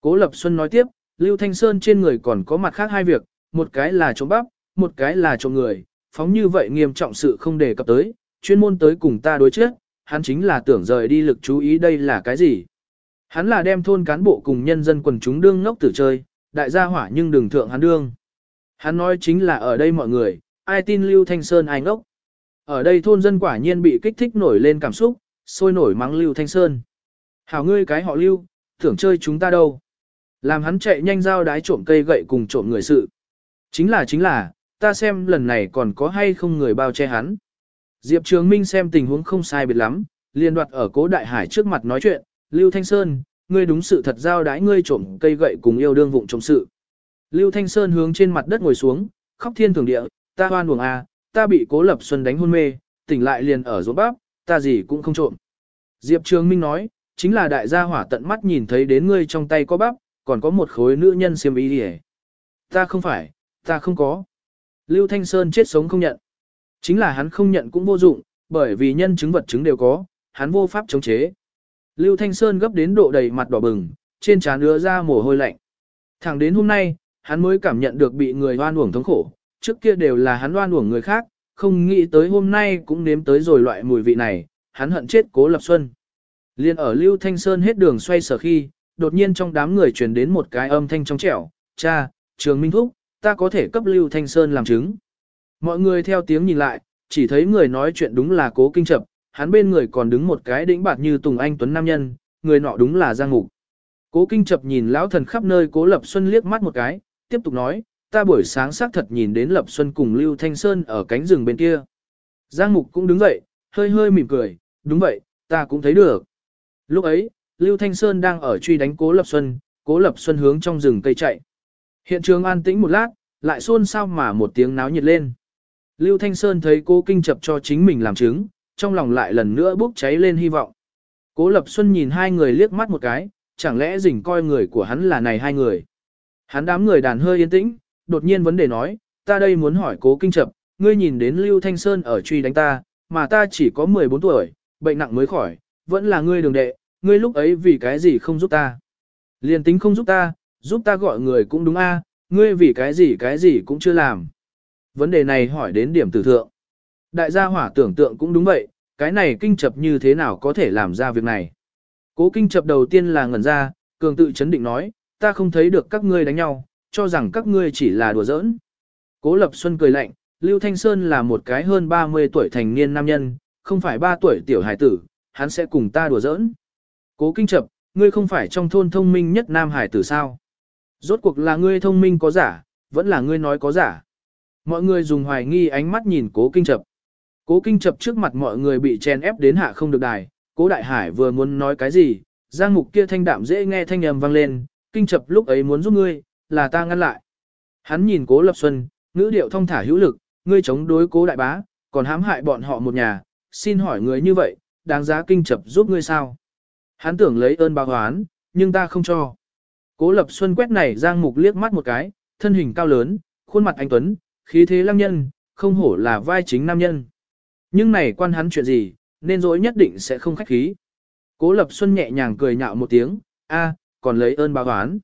[SPEAKER 1] Cố Lập Xuân nói tiếp, Lưu Thanh Sơn trên người còn có mặt khác hai việc, một cái là trộm bắp, một cái là trộm người, phóng như vậy nghiêm trọng sự không đề cập tới, chuyên môn tới cùng ta đối trước, hắn chính là tưởng rời đi lực chú ý đây là cái gì. Hắn là đem thôn cán bộ cùng nhân dân quần chúng đương ngốc tử chơi, đại gia hỏa nhưng đừng thượng hắn đương. Hắn nói chính là ở đây mọi người, ai tin Lưu Thanh Sơn ai ngốc. Ở đây thôn dân quả nhiên bị kích thích nổi lên cảm xúc, sôi nổi mắng Lưu Thanh Sơn. Hảo ngươi cái họ Lưu, tưởng chơi chúng ta đâu. Làm hắn chạy nhanh giao đái trộm cây gậy cùng trộm người sự. Chính là chính là, ta xem lần này còn có hay không người bao che hắn. Diệp Trường Minh xem tình huống không sai biệt lắm, liền đoạt ở cố đại hải trước mặt nói chuyện, Lưu Thanh Sơn, ngươi đúng sự thật giao đái ngươi trộm cây gậy cùng yêu đương vụng trộm sự. Lưu Thanh Sơn hướng trên mặt đất ngồi xuống, khóc thiên thường địa, ta hoan buồng à, ta bị cố lập xuân đánh hôn mê, tỉnh lại liền ở rốt bắp, ta gì cũng không trộm. Diệp Trường Minh nói, chính là đại gia hỏa tận mắt nhìn thấy đến ngươi trong tay có bắp, còn có một khối nữ nhân xiêm y đi Ta không phải, ta không có. Lưu Thanh Sơn chết sống không nhận. Chính là hắn không nhận cũng vô dụng, bởi vì nhân chứng vật chứng đều có, hắn vô pháp chống chế. Lưu Thanh Sơn gấp đến độ đầy mặt đỏ bừng, trên trán ứa ra mồ hôi lạnh. Thẳng đến hôm nay, hắn mới cảm nhận được bị người oan uổng thống khổ, trước kia đều là hắn oan uổng người khác, không nghĩ tới hôm nay cũng nếm tới rồi loại mùi vị này, hắn hận chết Cố Lập Xuân. Liên ở Lưu Thanh Sơn hết đường xoay sở khi, đột nhiên trong đám người truyền đến một cái âm thanh trong trẻo, cha, trường minh thúc, ta có thể cấp Lưu Thanh Sơn làm chứng. Mọi người theo tiếng nhìn lại, chỉ thấy người nói chuyện đúng là cố kinh chập, hắn bên người còn đứng một cái đĩnh bạc như Tùng Anh Tuấn Nam Nhân, người nọ đúng là Giang Ngục. Cố kinh chập nhìn lão thần khắp nơi cố Lập Xuân liếc mắt một cái, tiếp tục nói, ta buổi sáng xác thật nhìn đến Lập Xuân cùng Lưu Thanh Sơn ở cánh rừng bên kia. Giang Ngục cũng đứng dậy, hơi hơi mỉm cười, đúng vậy, ta cũng thấy được. Lúc ấy, Lưu Thanh Sơn đang ở truy đánh Cố Lập Xuân, Cố Lập Xuân hướng trong rừng cây chạy. Hiện trường an tĩnh một lát, lại xôn xao mà một tiếng náo nhiệt lên. Lưu Thanh Sơn thấy cố kinh chập cho chính mình làm chứng, trong lòng lại lần nữa bốc cháy lên hy vọng. Cố Lập Xuân nhìn hai người liếc mắt một cái, chẳng lẽ rình coi người của hắn là này hai người. Hắn đám người đàn hơi yên tĩnh, đột nhiên vấn đề nói, ta đây muốn hỏi cố kinh chập, ngươi nhìn đến Lưu Thanh Sơn ở truy đánh ta, mà ta chỉ có 14 tuổi, bệnh nặng mới khỏi, vẫn là ngươi đường đệ, ngươi lúc ấy vì cái gì không giúp ta. Liên tính không giúp ta, giúp ta gọi người cũng đúng a, ngươi vì cái gì cái gì cũng chưa làm. Vấn đề này hỏi đến điểm tử thượng. Đại gia hỏa tưởng tượng cũng đúng vậy, cái này kinh chập như thế nào có thể làm ra việc này. Cố kinh chập đầu tiên là ngẩn ra, cường tự chấn định nói, ta không thấy được các ngươi đánh nhau, cho rằng các ngươi chỉ là đùa giỡn. Cố Lập Xuân cười lạnh, Lưu Thanh Sơn là một cái hơn 30 tuổi thành niên nam nhân, không phải 3 tuổi tiểu hải tử, hắn sẽ cùng ta đùa giỡn. Cố Kinh Chập, ngươi không phải trong thôn thông minh nhất nam hải tử sao? Rốt cuộc là ngươi thông minh có giả, vẫn là ngươi nói có giả. Mọi người dùng hoài nghi ánh mắt nhìn Cố Kinh Chập. Cố Kinh Chập trước mặt mọi người bị chen ép đến hạ không được đài, Cố Đại Hải vừa muốn nói cái gì, Giang Mục kia thanh đạm dễ nghe thanh âm vang lên, Kinh Chập lúc ấy muốn giúp ngươi, là ta ngăn lại. Hắn nhìn Cố Lập Xuân, ngữ điệu thông thả hữu lực, ngươi chống đối Cố Đại Bá, còn hãm hại bọn họ một nhà, xin hỏi người như vậy, đáng giá Kinh Chập giúp ngươi sao? Hắn tưởng lấy ơn báo oán, nhưng ta không cho. Cố Lập Xuân quét này Giang Mục liếc mắt một cái, thân hình cao lớn, khuôn mặt anh tuấn, khí thế lăng nhân, không hổ là vai chính nam nhân. Nhưng này quan hắn chuyện gì, nên dối nhất định sẽ không khách khí. Cố Lập Xuân nhẹ nhàng cười nhạo một tiếng, a, còn lấy ơn báo oán.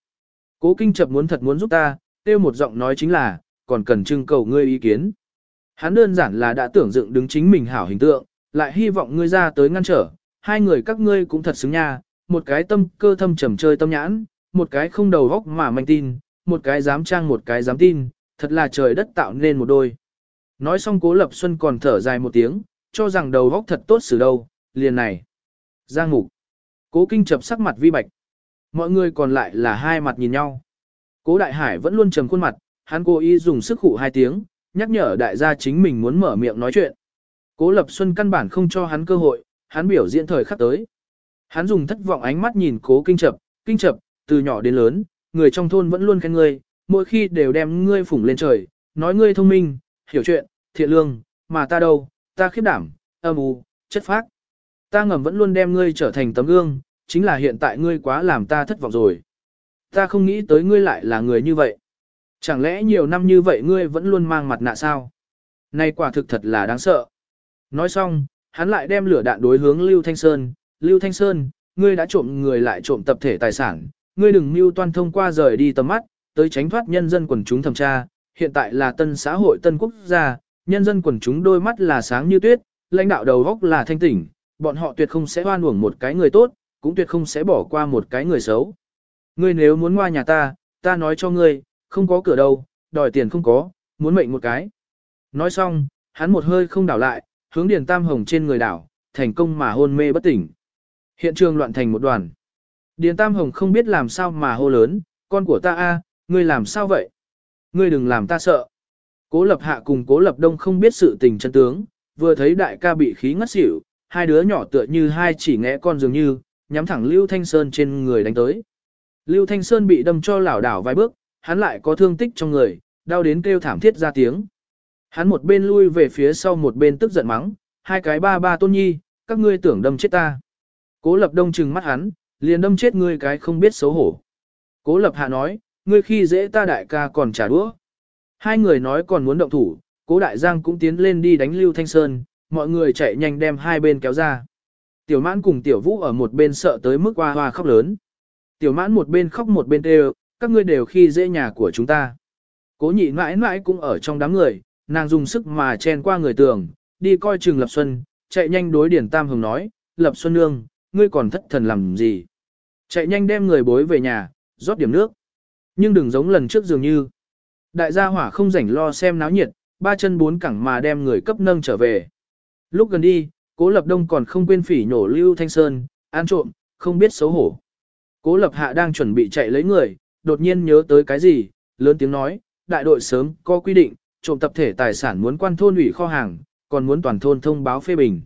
[SPEAKER 1] Cố Kinh Chập muốn thật muốn giúp ta, tiêu một giọng nói chính là, còn cần trưng cầu ngươi ý kiến. Hắn đơn giản là đã tưởng dựng đứng chính mình hảo hình tượng, lại hy vọng ngươi ra tới ngăn trở, hai người các ngươi cũng thật xứng nha, một cái tâm cơ thâm trầm chơi tâm nhãn, một cái không đầu góc mà manh tin, một cái dám trang một cái dám tin, thật là trời đất tạo nên một đôi. Nói xong cố lập xuân còn thở dài một tiếng, cho rằng đầu góc thật tốt xử đâu, liền này. Giang ngục. Cố kinh chập sắc mặt vi bạch. Mọi người còn lại là hai mặt nhìn nhau. Cố đại hải vẫn luôn trầm khuôn mặt, hắn cố ý dùng sức hụ hai tiếng, nhắc nhở đại gia chính mình muốn mở miệng nói chuyện. Cố lập xuân căn bản không cho hắn cơ hội, hắn biểu diễn thời khắc tới. Hắn dùng thất vọng ánh mắt nhìn cố kinh chập, kinh chập, từ nhỏ đến lớn, người trong thôn vẫn luôn khen ngươi, mỗi khi đều đem ngươi phủng lên trời, nói ngươi thông minh, hiểu chuyện, thiện lương, mà ta đâu, ta khiếp đảm, âm u, chất phác. Ta ngầm vẫn luôn đem ngươi trở thành tấm gương, chính là hiện tại ngươi quá làm ta thất vọng rồi. Ta không nghĩ tới ngươi lại là người như vậy. Chẳng lẽ nhiều năm như vậy ngươi vẫn luôn mang mặt nạ sao? Này quả thực thật là đáng sợ. Nói xong, hắn lại đem lửa đạn đối hướng Lưu Thanh Sơn. Lưu Thanh Sơn, ngươi đã trộm người lại trộm tập thể tài sản, ngươi đừng mưu toan thông qua rời đi tầm mắt, tới tránh thoát nhân dân quần chúng thẩm tra. Hiện tại là tân xã hội tân quốc gia, nhân dân quần chúng đôi mắt là sáng như tuyết, lãnh đạo đầu góc là thanh tỉnh, bọn họ tuyệt không sẽ hoan uổng một cái người tốt, cũng tuyệt không sẽ bỏ qua một cái người xấu. Ngươi nếu muốn qua nhà ta, ta nói cho ngươi, không có cửa đâu, đòi tiền không có, muốn mệnh một cái. Nói xong, hắn một hơi không đảo lại, hướng Điền Tam Hồng trên người đảo, thành công mà hôn mê bất tỉnh. Hiện trường loạn thành một đoàn. Điền Tam Hồng không biết làm sao mà hô lớn, con của ta a, ngươi làm sao vậy? Ngươi đừng làm ta sợ. Cố lập hạ cùng cố lập đông không biết sự tình chân tướng, vừa thấy đại ca bị khí ngất xỉu, hai đứa nhỏ tựa như hai chỉ ngẽ con dường như, nhắm thẳng Lưu Thanh Sơn trên người đánh tới. Lưu Thanh Sơn bị đâm cho lảo đảo vài bước, hắn lại có thương tích trong người, đau đến kêu thảm thiết ra tiếng. Hắn một bên lui về phía sau một bên tức giận mắng, hai cái ba ba tôn nhi, các ngươi tưởng đâm chết ta. Cố lập đông trừng mắt hắn, liền đâm chết ngươi cái không biết xấu hổ. Cố lập hạ nói, ngươi khi dễ ta đại ca còn trả đũa. Hai người nói còn muốn động thủ, cố đại giang cũng tiến lên đi đánh Lưu Thanh Sơn, mọi người chạy nhanh đem hai bên kéo ra. Tiểu mãn cùng tiểu vũ ở một bên sợ tới mức hoa hoa khóc lớn. Tiểu mãn một bên khóc một bên đều, các ngươi đều khi dễ nhà của chúng ta. Cố nhị mãi mãi cũng ở trong đám người, nàng dùng sức mà chen qua người tường, đi coi chừng Lập Xuân, chạy nhanh đối Điển Tam Hồng nói, Lập Xuân Nương, ngươi còn thất thần làm gì? Chạy nhanh đem người bối về nhà, rót điểm nước. Nhưng đừng giống lần trước dường như. Đại gia hỏa không rảnh lo xem náo nhiệt, ba chân bốn cẳng mà đem người cấp nâng trở về. Lúc gần đi, Cố Lập Đông còn không quên phỉ nhổ Lưu Thanh Sơn, ăn trộm, không biết xấu hổ. Cố Lập Hạ đang chuẩn bị chạy lấy người, đột nhiên nhớ tới cái gì, lớn tiếng nói, đại đội sớm có quy định, trộm tập thể tài sản muốn quan thôn ủy kho hàng, còn muốn toàn thôn thông báo phê bình.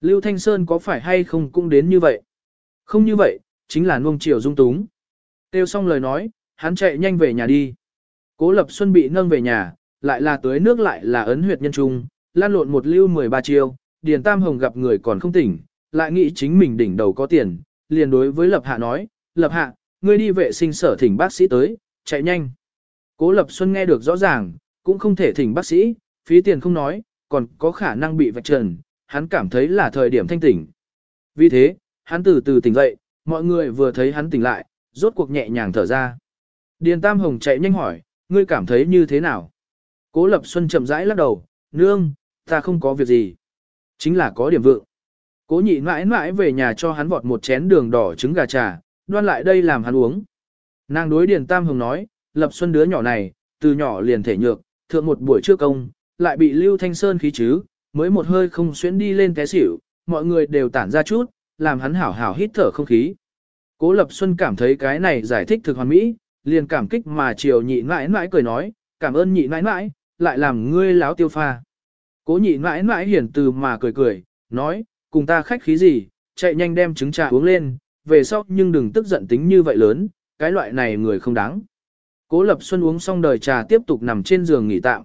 [SPEAKER 1] Lưu Thanh Sơn có phải hay không cũng đến như vậy? Không như vậy, chính là nuông chiều dung túng. Tiêu xong lời nói, hắn chạy nhanh về nhà đi. Cố Lập Xuân bị nâng về nhà, lại là tưới nước lại là ấn huyệt nhân trung, lan lộn một lưu 13 chiêu, Điền Tam Hồng gặp người còn không tỉnh, lại nghĩ chính mình đỉnh đầu có tiền, liền đối với Lập Hạ nói, Lập Hạ, ngươi đi vệ sinh sở thỉnh bác sĩ tới, chạy nhanh. Cố Lập Xuân nghe được rõ ràng, cũng không thể thỉnh bác sĩ, phí tiền không nói, còn có khả năng bị vạch trần, hắn cảm thấy là thời điểm thanh tỉnh. Vì thế, hắn từ từ tỉnh dậy, mọi người vừa thấy hắn tỉnh lại, rốt cuộc nhẹ nhàng thở ra. Điền Tam Hồng chạy nhanh hỏi, ngươi cảm thấy như thế nào? Cố Lập Xuân chậm rãi lắc đầu, nương, ta không có việc gì. Chính là có điểm vượng. Cố nhị mãi mãi về nhà cho hắn vọt một chén đường đỏ trứng gà trà, đoan lại đây làm hắn uống. Nàng đối Điền Tam Hồng nói, Lập Xuân đứa nhỏ này, từ nhỏ liền thể nhược, thượng một buổi trước công, lại bị Lưu Thanh Sơn khí chứ, mới một hơi không xuyến đi lên té xỉu, mọi người đều tản ra chút, làm hắn hảo hảo hít thở không khí. Cố Lập Xuân cảm thấy cái này giải thích thực hoàn mỹ, liền cảm kích mà chiều nhị mãi mãi cười nói, cảm ơn nhị mãi mãi, lại làm ngươi láo tiêu pha. Cố nhị mãi mãi hiển từ mà cười cười, nói, cùng ta khách khí gì, chạy nhanh đem trứng trà uống lên, về sau nhưng đừng tức giận tính như vậy lớn, cái loại này người không đáng. Cố Lập Xuân uống xong đời trà tiếp tục nằm trên giường nghỉ tạm.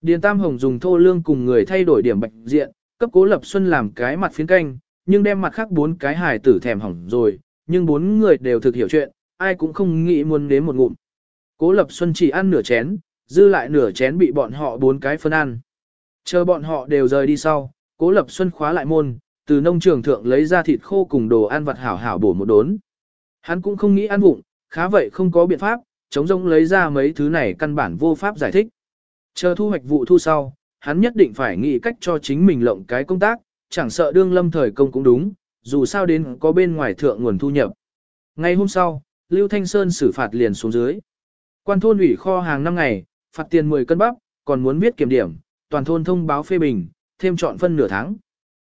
[SPEAKER 1] Điền Tam Hồng dùng thô lương cùng người thay đổi điểm bạch diện, cấp Cố Lập Xuân làm cái mặt phiến canh, nhưng đem mặt khác bốn cái hài tử thèm hỏng rồi, nhưng bốn người đều thực hiểu chuyện, ai cũng không nghĩ muốn đến một ngụm. Cố Lập Xuân chỉ ăn nửa chén, dư lại nửa chén bị bọn họ bốn cái phân ăn. Chờ bọn họ đều rời đi sau, Cố Lập Xuân khóa lại môn, từ nông trường thượng lấy ra thịt khô cùng đồ ăn vặt hảo hảo bổ một đốn. Hắn cũng không nghĩ ăn vụng, khá vậy không có biện pháp, chống rông lấy ra mấy thứ này căn bản vô pháp giải thích. Chờ thu hoạch vụ thu sau, hắn nhất định phải nghĩ cách cho chính mình lộng cái công tác, chẳng sợ đương lâm thời công cũng đúng, dù sao đến có bên ngoài thượng nguồn thu nhập. Ngay hôm sau, Lưu Thanh Sơn xử phạt liền xuống dưới. Quan thôn ủy kho hàng 5 ngày, phạt tiền 10 cân bắp, còn muốn viết kiểm điểm, toàn thôn thông báo phê bình, thêm chọn phân nửa tháng.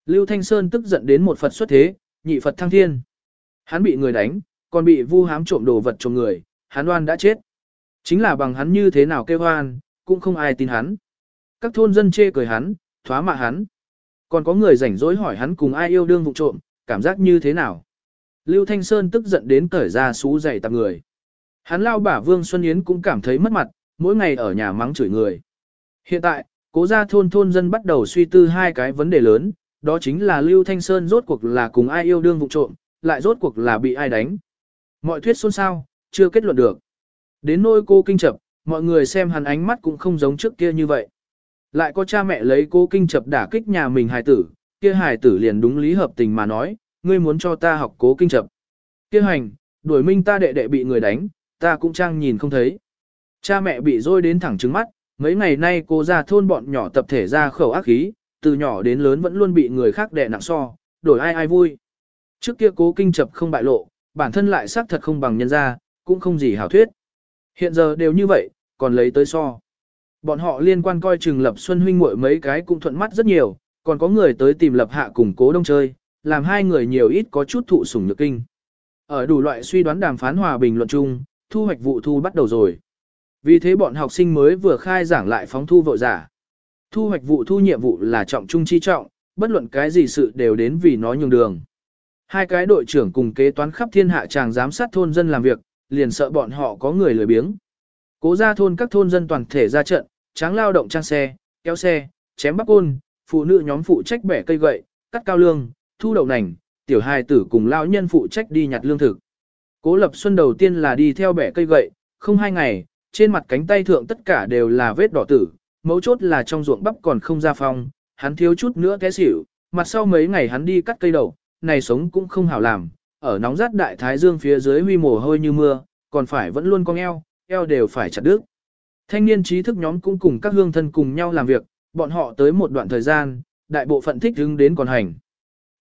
[SPEAKER 1] Lưu Thanh Sơn tức giận đến một Phật xuất thế, nhị Phật thăng thiên. Hắn bị người đánh, còn bị vu hám trộm đồ vật trong người, hắn oan đã chết. Chính là bằng hắn như thế nào kêu oan, cũng không ai tin hắn. Các thôn dân chê cười hắn, thoá mạ hắn. Còn có người rảnh rỗi hỏi hắn cùng ai yêu đương vụ trộm, cảm giác như thế nào. Lưu Thanh Sơn tức giận đến cởi ra xú dày tạp người. Hắn lao bả Vương Xuân Yến cũng cảm thấy mất mặt, mỗi ngày ở nhà mắng chửi người. Hiện tại, cố gia thôn thôn dân bắt đầu suy tư hai cái vấn đề lớn, đó chính là Lưu Thanh Sơn rốt cuộc là cùng ai yêu đương vụ trộm, lại rốt cuộc là bị ai đánh. Mọi thuyết xôn xao, chưa kết luận được. Đến nôi cô kinh chập, mọi người xem hắn ánh mắt cũng không giống trước kia như vậy. Lại có cha mẹ lấy cô kinh chập đả kích nhà mình hài tử, kia hài tử liền đúng lý hợp tình mà nói, ngươi muốn cho ta học cố kinh chập. Kia hành, đuổi minh ta đệ đệ bị người đánh, ta cũng trang nhìn không thấy. Cha mẹ bị rôi đến thẳng trứng mắt, mấy ngày nay cô ra thôn bọn nhỏ tập thể ra khẩu ác khí, từ nhỏ đến lớn vẫn luôn bị người khác đè nặng so, đổi ai ai vui. Trước kia cố kinh chập không bại lộ, bản thân lại xác thật không bằng nhân ra, cũng không gì hảo thuyết. Hiện giờ đều như vậy, còn lấy tới so. Bọn họ liên quan coi chừng lập xuân huynh muội mấy cái cũng thuận mắt rất nhiều, còn có người tới tìm lập hạ cùng cố đông chơi, làm hai người nhiều ít có chút thụ sủng nhược kinh. Ở đủ loại suy đoán đàm phán hòa bình luận chung, thu hoạch vụ thu bắt đầu rồi. Vì thế bọn học sinh mới vừa khai giảng lại phóng thu vội giả. Thu hoạch vụ thu nhiệm vụ là trọng trung chi trọng, bất luận cái gì sự đều đến vì nó nhường đường. Hai cái đội trưởng cùng kế toán khắp thiên hạ chàng giám sát thôn dân làm việc, liền sợ bọn họ có người lười biếng. Cố ra thôn các thôn dân toàn thể ra trận, tráng lao động trang xe, kéo xe, chém bắp côn, phụ nữ nhóm phụ trách bẻ cây gậy, cắt cao lương, thu đậu nành, tiểu hài tử cùng lao nhân phụ trách đi nhặt lương thực. Cố Lập Xuân đầu tiên là đi theo bẻ cây gậy, không hai ngày, trên mặt cánh tay thượng tất cả đều là vết đỏ tử, mấu chốt là trong ruộng bắp còn không ra phong, hắn thiếu chút nữa té xỉu, mặt sau mấy ngày hắn đi cắt cây đậu, này sống cũng không hảo làm, ở nóng rát đại thái dương phía dưới huy mồ hôi như mưa, còn phải vẫn luôn cong eo, eo đều phải chặt đứt. Thanh niên trí thức nhóm cũng cùng các hương thân cùng nhau làm việc, bọn họ tới một đoạn thời gian, đại bộ phận thích hứng đến còn hành.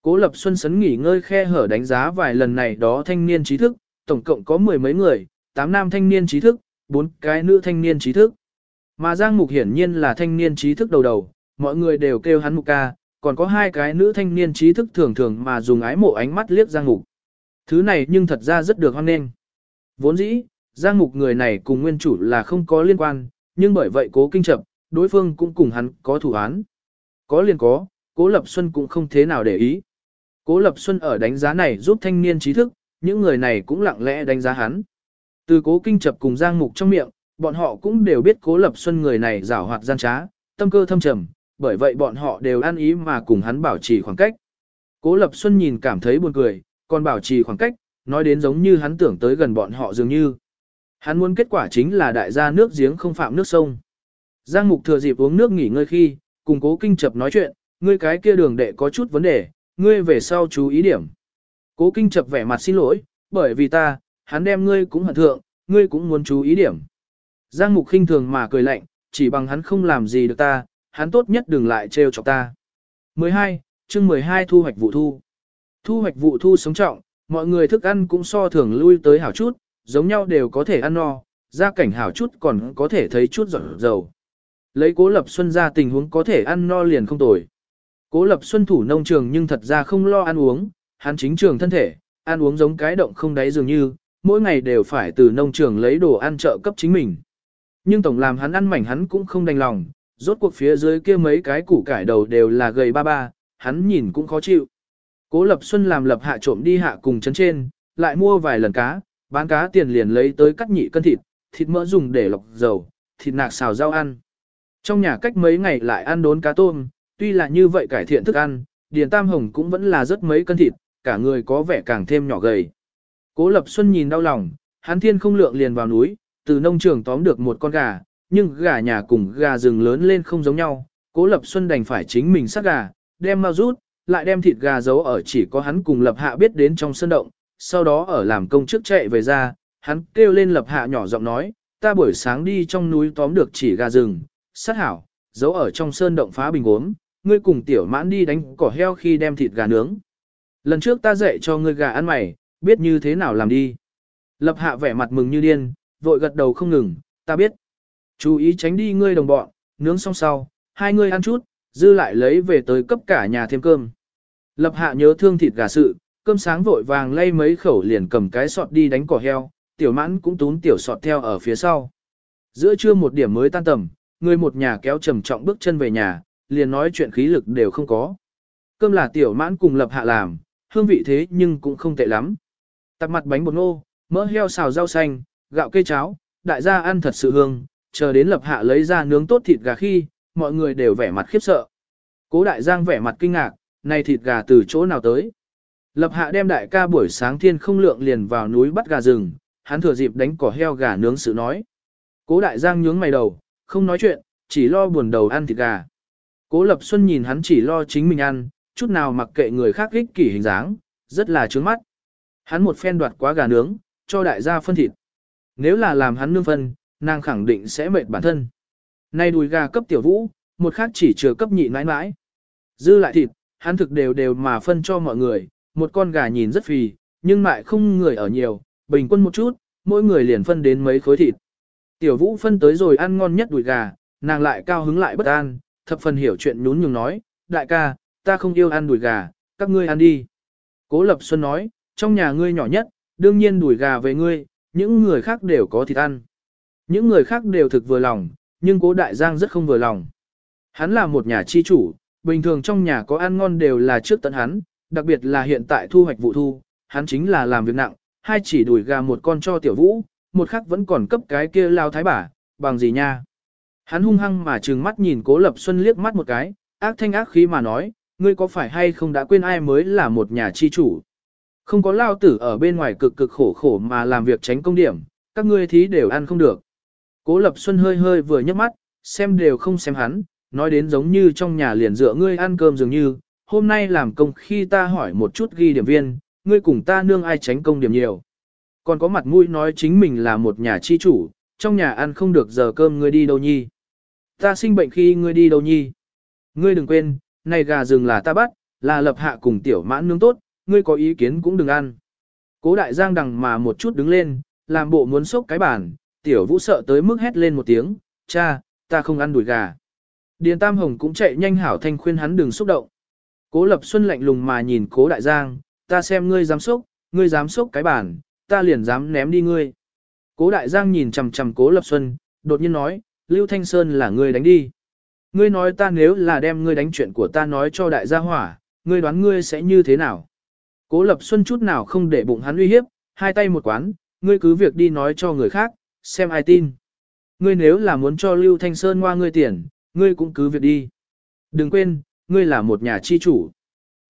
[SPEAKER 1] Cố Lập Xuân sấn nghỉ ngơi khe hở đánh giá vài lần này đó thanh niên trí thức, tổng cộng có mười mấy người, tám nam thanh niên trí thức, bốn cái nữ thanh niên trí thức. Mà Giang Mục hiển nhiên là thanh niên trí thức đầu đầu, mọi người đều kêu hắn Mục ca, còn có hai cái nữ thanh niên trí thức thường thường mà dùng ái mộ ánh mắt liếc Giang Mục. Thứ này nhưng thật ra rất được hoan nghênh. Vốn dĩ, Giang Mục người này cùng nguyên chủ là không có liên quan, nhưng bởi vậy cố kinh chậm, đối phương cũng cùng hắn có thủ án. Có liền có, cố Lập Xuân cũng không thế nào để ý. Cố Lập Xuân ở đánh giá này giúp thanh niên trí thức, những người này cũng lặng lẽ đánh giá hắn. Từ cố kinh chập cùng Giang Mục trong miệng, bọn họ cũng đều biết cố Lập Xuân người này giảo hoạt gian trá, tâm cơ thâm trầm, bởi vậy bọn họ đều ăn ý mà cùng hắn bảo trì khoảng cách. Cố Lập Xuân nhìn cảm thấy buồn cười, còn bảo trì khoảng cách, nói đến giống như hắn tưởng tới gần bọn họ dường như. Hắn muốn kết quả chính là đại gia nước giếng không phạm nước sông. Giang Mục thừa dịp uống nước nghỉ ngơi khi, cùng cố kinh chập nói chuyện, ngươi cái kia đường đệ có chút vấn đề, ngươi về sau chú ý điểm. Cố kinh chập vẻ mặt xin lỗi, bởi vì ta, hắn đem ngươi cũng hận thượng, ngươi cũng muốn chú ý điểm. Giang Mục khinh thường mà cười lạnh, chỉ bằng hắn không làm gì được ta, hắn tốt nhất đừng lại trêu chọc ta. 12. chương 12 thu hoạch vụ thu. Thu hoạch vụ thu sống trọng, mọi người thức ăn cũng so thường lui tới hảo chút, giống nhau đều có thể ăn no, gia cảnh hảo chút còn có thể thấy chút giọt dầu. Lấy cố lập xuân ra tình huống có thể ăn no liền không tồi. Cố lập xuân thủ nông trường nhưng thật ra không lo ăn uống, hắn chính trường thân thể, ăn uống giống cái động không đáy dường như, mỗi ngày đều phải từ nông trường lấy đồ ăn trợ cấp chính mình. Nhưng tổng làm hắn ăn mảnh hắn cũng không đành lòng, rốt cuộc phía dưới kia mấy cái củ cải đầu đều là gầy ba ba, hắn nhìn cũng khó chịu. Cố Lập Xuân làm lập hạ trộm đi hạ cùng chấn trên, lại mua vài lần cá, bán cá tiền liền lấy tới cắt nhị cân thịt, thịt mỡ dùng để lọc dầu, thịt nạc xào rau ăn. Trong nhà cách mấy ngày lại ăn đốn cá tôm, tuy là như vậy cải thiện thức ăn, Điền Tam Hồng cũng vẫn là rất mấy cân thịt, cả người có vẻ càng thêm nhỏ gầy. Cố Lập Xuân nhìn đau lòng, hắn thiên không lượng liền vào núi, từ nông trường tóm được một con gà, nhưng gà nhà cùng gà rừng lớn lên không giống nhau. Cố Lập Xuân đành phải chính mình sát gà, đem mau rút, lại đem thịt gà giấu ở chỉ có hắn cùng Lập Hạ biết đến trong sân động, sau đó ở làm công trước chạy về ra, hắn kêu lên Lập Hạ nhỏ giọng nói, ta buổi sáng đi trong núi tóm được chỉ gà rừng, sát hảo, giấu ở trong sơn động phá bình uống, ngươi cùng tiểu mãn đi đánh cỏ heo khi đem thịt gà nướng. Lần trước ta dạy cho ngươi gà ăn mày, biết như thế nào làm đi. Lập hạ vẻ mặt mừng như điên, vội gật đầu không ngừng, ta biết. Chú ý tránh đi ngươi đồng bọn, nướng xong sau, hai ngươi ăn chút, dư lại lấy về tới cấp cả nhà thêm cơm. Lập hạ nhớ thương thịt gà sự, cơm sáng vội vàng lay mấy khẩu liền cầm cái sọt đi đánh cỏ heo, tiểu mãn cũng tún tiểu sọt theo ở phía sau. Giữa trưa một điểm mới tan tầm, người một nhà kéo trầm trọng bước chân về nhà, liền nói chuyện khí lực đều không có. Cơm là tiểu mãn cùng lập hạ làm, hương vị thế nhưng cũng không tệ lắm. Tạp mặt bánh bột ngô, mỡ heo xào rau xanh, gạo cây cháo, đại gia ăn thật sự hương, chờ đến lập hạ lấy ra nướng tốt thịt gà khi, mọi người đều vẻ mặt khiếp sợ. Cố đại giang vẻ mặt kinh ngạc, này thịt gà từ chỗ nào tới. Lập hạ đem đại ca buổi sáng thiên không lượng liền vào núi bắt gà rừng, hắn thừa dịp đánh cỏ heo gà nướng sự nói. Cố đại giang nhướng mày đầu, không nói chuyện, chỉ lo buồn đầu ăn thịt gà. Cố Lập Xuân nhìn hắn chỉ lo chính mình ăn, chút nào mặc kệ người khác ích kỷ hình dáng, rất là trướng mắt. Hắn một phen đoạt quá gà nướng, cho đại gia phân thịt. Nếu là làm hắn nương phân, nàng khẳng định sẽ mệt bản thân. Nay đùi gà cấp tiểu vũ, một khác chỉ chừa cấp nhị mãi mãi. Dư lại thịt, hắn thực đều đều mà phân cho mọi người, một con gà nhìn rất phì, nhưng lại không người ở nhiều, bình quân một chút, mỗi người liền phân đến mấy khối thịt. Tiểu vũ phân tới rồi ăn ngon nhất đùi gà, nàng lại cao hứng lại bất an, thập phần hiểu chuyện nhún nhường nói, đại ca, ta không yêu ăn đùi gà, các ngươi ăn đi. Cố Lập Xuân nói, trong nhà ngươi nhỏ nhất, đương nhiên đùi gà về ngươi, những người khác đều có thịt ăn. Những người khác đều thực vừa lòng, nhưng cố đại giang rất không vừa lòng. Hắn là một nhà chi chủ, bình thường trong nhà có ăn ngon đều là trước tận hắn, đặc biệt là hiện tại thu hoạch vụ thu, hắn chính là làm việc nặng, hai chỉ đuổi gà một con cho tiểu vũ, một khắc vẫn còn cấp cái kia lao thái bả, bằng gì nha. Hắn hung hăng mà trừng mắt nhìn cố lập xuân liếc mắt một cái, ác thanh ác khí mà nói, ngươi có phải hay không đã quên ai mới là một nhà chi chủ. Không có lao tử ở bên ngoài cực cực khổ khổ mà làm việc tránh công điểm, các ngươi thí đều ăn không được. Cố Lập Xuân hơi hơi vừa nhấc mắt, xem đều không xem hắn, nói đến giống như trong nhà liền dựa ngươi ăn cơm dường như, hôm nay làm công khi ta hỏi một chút ghi điểm viên, ngươi cùng ta nương ai tránh công điểm nhiều. Còn có mặt mũi nói chính mình là một nhà chi chủ, trong nhà ăn không được giờ cơm ngươi đi đâu nhi. Ta sinh bệnh khi ngươi đi đâu nhi. Ngươi đừng quên, này gà rừng là ta bắt, là lập hạ cùng tiểu mãn nướng tốt, ngươi có ý kiến cũng đừng ăn. Cố đại giang đằng mà một chút đứng lên, làm bộ muốn xúc cái bàn, tiểu vũ sợ tới mức hét lên một tiếng, cha, ta không ăn đùi gà. Điền Tam Hồng cũng chạy nhanh hảo thanh khuyên hắn đừng xúc động. Cố Lập Xuân lạnh lùng mà nhìn Cố Đại Giang, ta xem ngươi dám xúc, ngươi dám xúc cái bàn, ta liền dám ném đi ngươi. Cố Đại Giang nhìn chằm chằm Cố Lập Xuân, đột nhiên nói, Lưu Thanh Sơn là ngươi đánh đi. Ngươi nói ta nếu là đem ngươi đánh chuyện của ta nói cho đại gia hỏa, ngươi đoán ngươi sẽ như thế nào? Cố Lập Xuân chút nào không để bụng hắn uy hiếp, hai tay một quán, ngươi cứ việc đi nói cho người khác, xem ai tin. Ngươi nếu là muốn cho Lưu Thanh Sơn qua ngươi tiền, ngươi cũng cứ việc đi. Đừng quên, ngươi là một nhà chi chủ.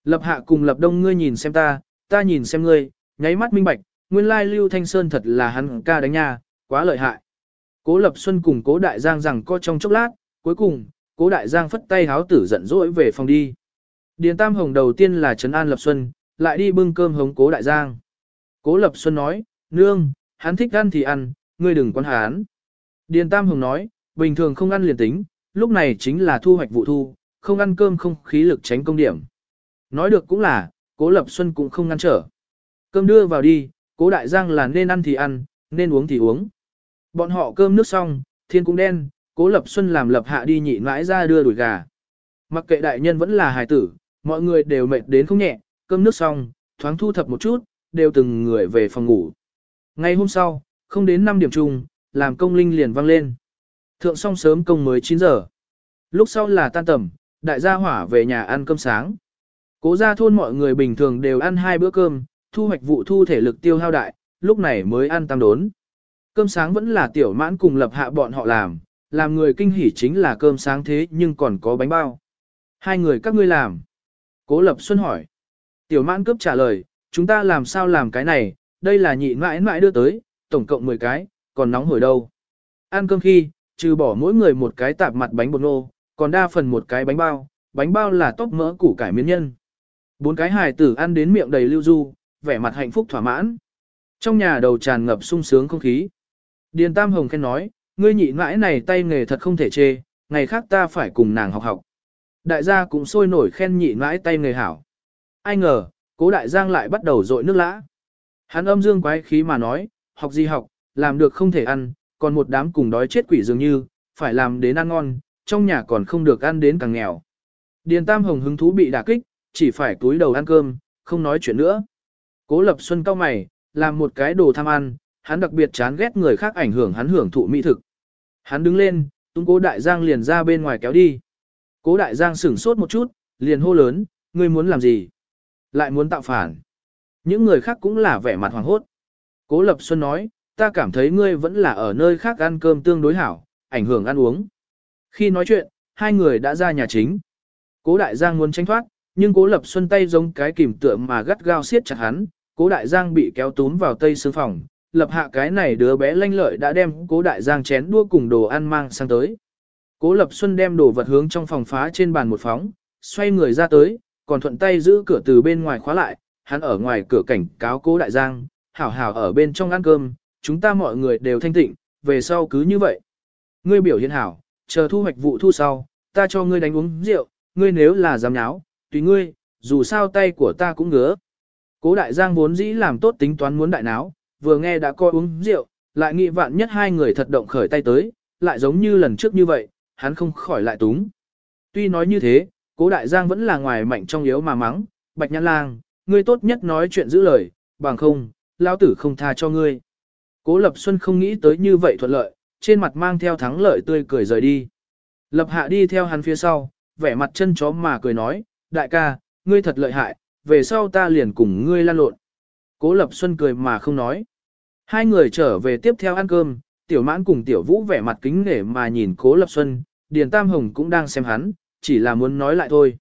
[SPEAKER 1] Lập hạ cùng lập đông ngươi nhìn xem ta, ta nhìn xem ngươi, nháy mắt minh bạch, nguyên lai Lưu Thanh Sơn thật là hắn ca đánh nha, quá lợi hại. Cố Lập Xuân cùng Cố Đại Giang rằng co trong chốc lát, cuối cùng, Cố Đại Giang phất tay háo tử giận dỗi về phòng đi. Điền Tam Hồng đầu tiên là Trấn An Lập Xuân, lại đi bưng cơm hống Cố Đại Giang. Cố Lập Xuân nói, nương, hắn thích ăn thì ăn, ngươi đừng quan hắn. Điền Tam Hồng nói, bình thường không ăn liền tính, lúc này chính là thu hoạch vụ thu, không ăn cơm không khí lực tránh công điểm. Nói được cũng là, Cố Lập Xuân cũng không ngăn trở. Cơm đưa vào đi, Cố Đại Giang là nên ăn thì ăn, nên uống thì uống. Bọn họ cơm nước xong, thiên cũng đen, Cố Lập Xuân làm lập hạ đi nhị mãi ra đưa đuổi gà. Mặc kệ đại nhân vẫn là hài tử, mọi người đều mệt đến không nhẹ, cơm nước xong, thoáng thu thập một chút, đều từng người về phòng ngủ. Ngày hôm sau, không đến 5 điểm chung, làm công linh liền vang lên. Thượng xong sớm công mới 9 giờ. Lúc sau là tan tầm, đại gia hỏa về nhà ăn cơm sáng. Cố gia thôn mọi người bình thường đều ăn hai bữa cơm, thu hoạch vụ thu thể lực tiêu hao đại, lúc này mới ăn tăng đốn. Cơm sáng vẫn là tiểu mãn cùng lập hạ bọn họ làm, làm người kinh hỉ chính là cơm sáng thế nhưng còn có bánh bao. Hai người các ngươi làm. Cố Lập Xuân hỏi. Tiểu mãn cướp trả lời, chúng ta làm sao làm cái này, đây là nhị mãi mãi đưa tới, tổng cộng 10 cái, còn nóng hổi đâu. Ăn cơm khi, trừ bỏ mỗi người một cái tạp mặt bánh bột nô, còn đa phần một cái bánh bao, bánh bao là tóc mỡ củ cải miến nhân. Bốn cái hài tử ăn đến miệng đầy lưu du, vẻ mặt hạnh phúc thỏa mãn. Trong nhà đầu tràn ngập sung sướng không khí. Điền Tam Hồng khen nói, ngươi nhị mãi này tay nghề thật không thể chê, ngày khác ta phải cùng nàng học học. Đại gia cũng sôi nổi khen nhị mãi tay nghề hảo. Ai ngờ, cố đại giang lại bắt đầu dội nước lã. Hắn âm dương quái khí mà nói, học gì học, làm được không thể ăn, còn một đám cùng đói chết quỷ dường như, phải làm đến ăn ngon, trong nhà còn không được ăn đến càng nghèo. Điền Tam Hồng hứng thú bị đả kích, chỉ phải túi đầu ăn cơm, không nói chuyện nữa. Cố Lập Xuân cao mày, làm một cái đồ tham ăn, hắn đặc biệt chán ghét người khác ảnh hưởng hắn hưởng thụ mỹ thực. Hắn đứng lên, tung cố đại giang liền ra bên ngoài kéo đi. Cố đại giang sửng sốt một chút, liền hô lớn, ngươi muốn làm gì? Lại muốn tạo phản. Những người khác cũng là vẻ mặt hoàng hốt. Cố Lập Xuân nói, ta cảm thấy ngươi vẫn là ở nơi khác ăn cơm tương đối hảo, ảnh hưởng ăn uống. Khi nói chuyện, hai người đã ra nhà chính. Cố Đại Giang muốn tránh thoát, nhưng Cố Lập Xuân tay giống cái kìm tượng mà gắt gao siết chặt hắn, Cố Đại Giang bị kéo túm vào tây sương phòng, lập hạ cái này đứa bé lanh lợi đã đem Cố Đại Giang chén đua cùng đồ ăn mang sang tới. Cố Lập Xuân đem đồ vật hướng trong phòng phá trên bàn một phóng, xoay người ra tới, còn thuận tay giữ cửa từ bên ngoài khóa lại, hắn ở ngoài cửa cảnh cáo Cố Đại Giang, hảo hảo ở bên trong ăn cơm, chúng ta mọi người đều thanh tịnh, về sau cứ như vậy. Ngươi biểu hiện hảo, chờ thu hoạch vụ thu sau, ta cho ngươi đánh uống rượu, ngươi nếu là dám nháo, tùy ngươi, dù sao tay của ta cũng ngứa. Cố đại giang vốn dĩ làm tốt tính toán muốn đại náo, vừa nghe đã coi uống rượu, lại nghĩ vạn nhất hai người thật động khởi tay tới, lại giống như lần trước như vậy, hắn không khỏi lại túng. Tuy nói như thế, cố đại giang vẫn là ngoài mạnh trong yếu mà mắng, bạch nhãn lang, ngươi tốt nhất nói chuyện giữ lời, bằng không, lao tử không tha cho ngươi. Cố Lập Xuân không nghĩ tới như vậy thuận lợi, trên mặt mang theo thắng lợi tươi cười rời đi. Lập hạ đi theo hắn phía sau, vẻ mặt chân chó mà cười nói, đại ca, ngươi thật lợi hại, về sau ta liền cùng ngươi lan lộn. Cố Lập Xuân cười mà không nói. Hai người trở về tiếp theo ăn cơm, Tiểu Mãn cùng Tiểu Vũ vẻ mặt kính nể mà nhìn Cố Lập Xuân, Điền Tam Hồng cũng đang xem hắn, chỉ là muốn nói lại thôi.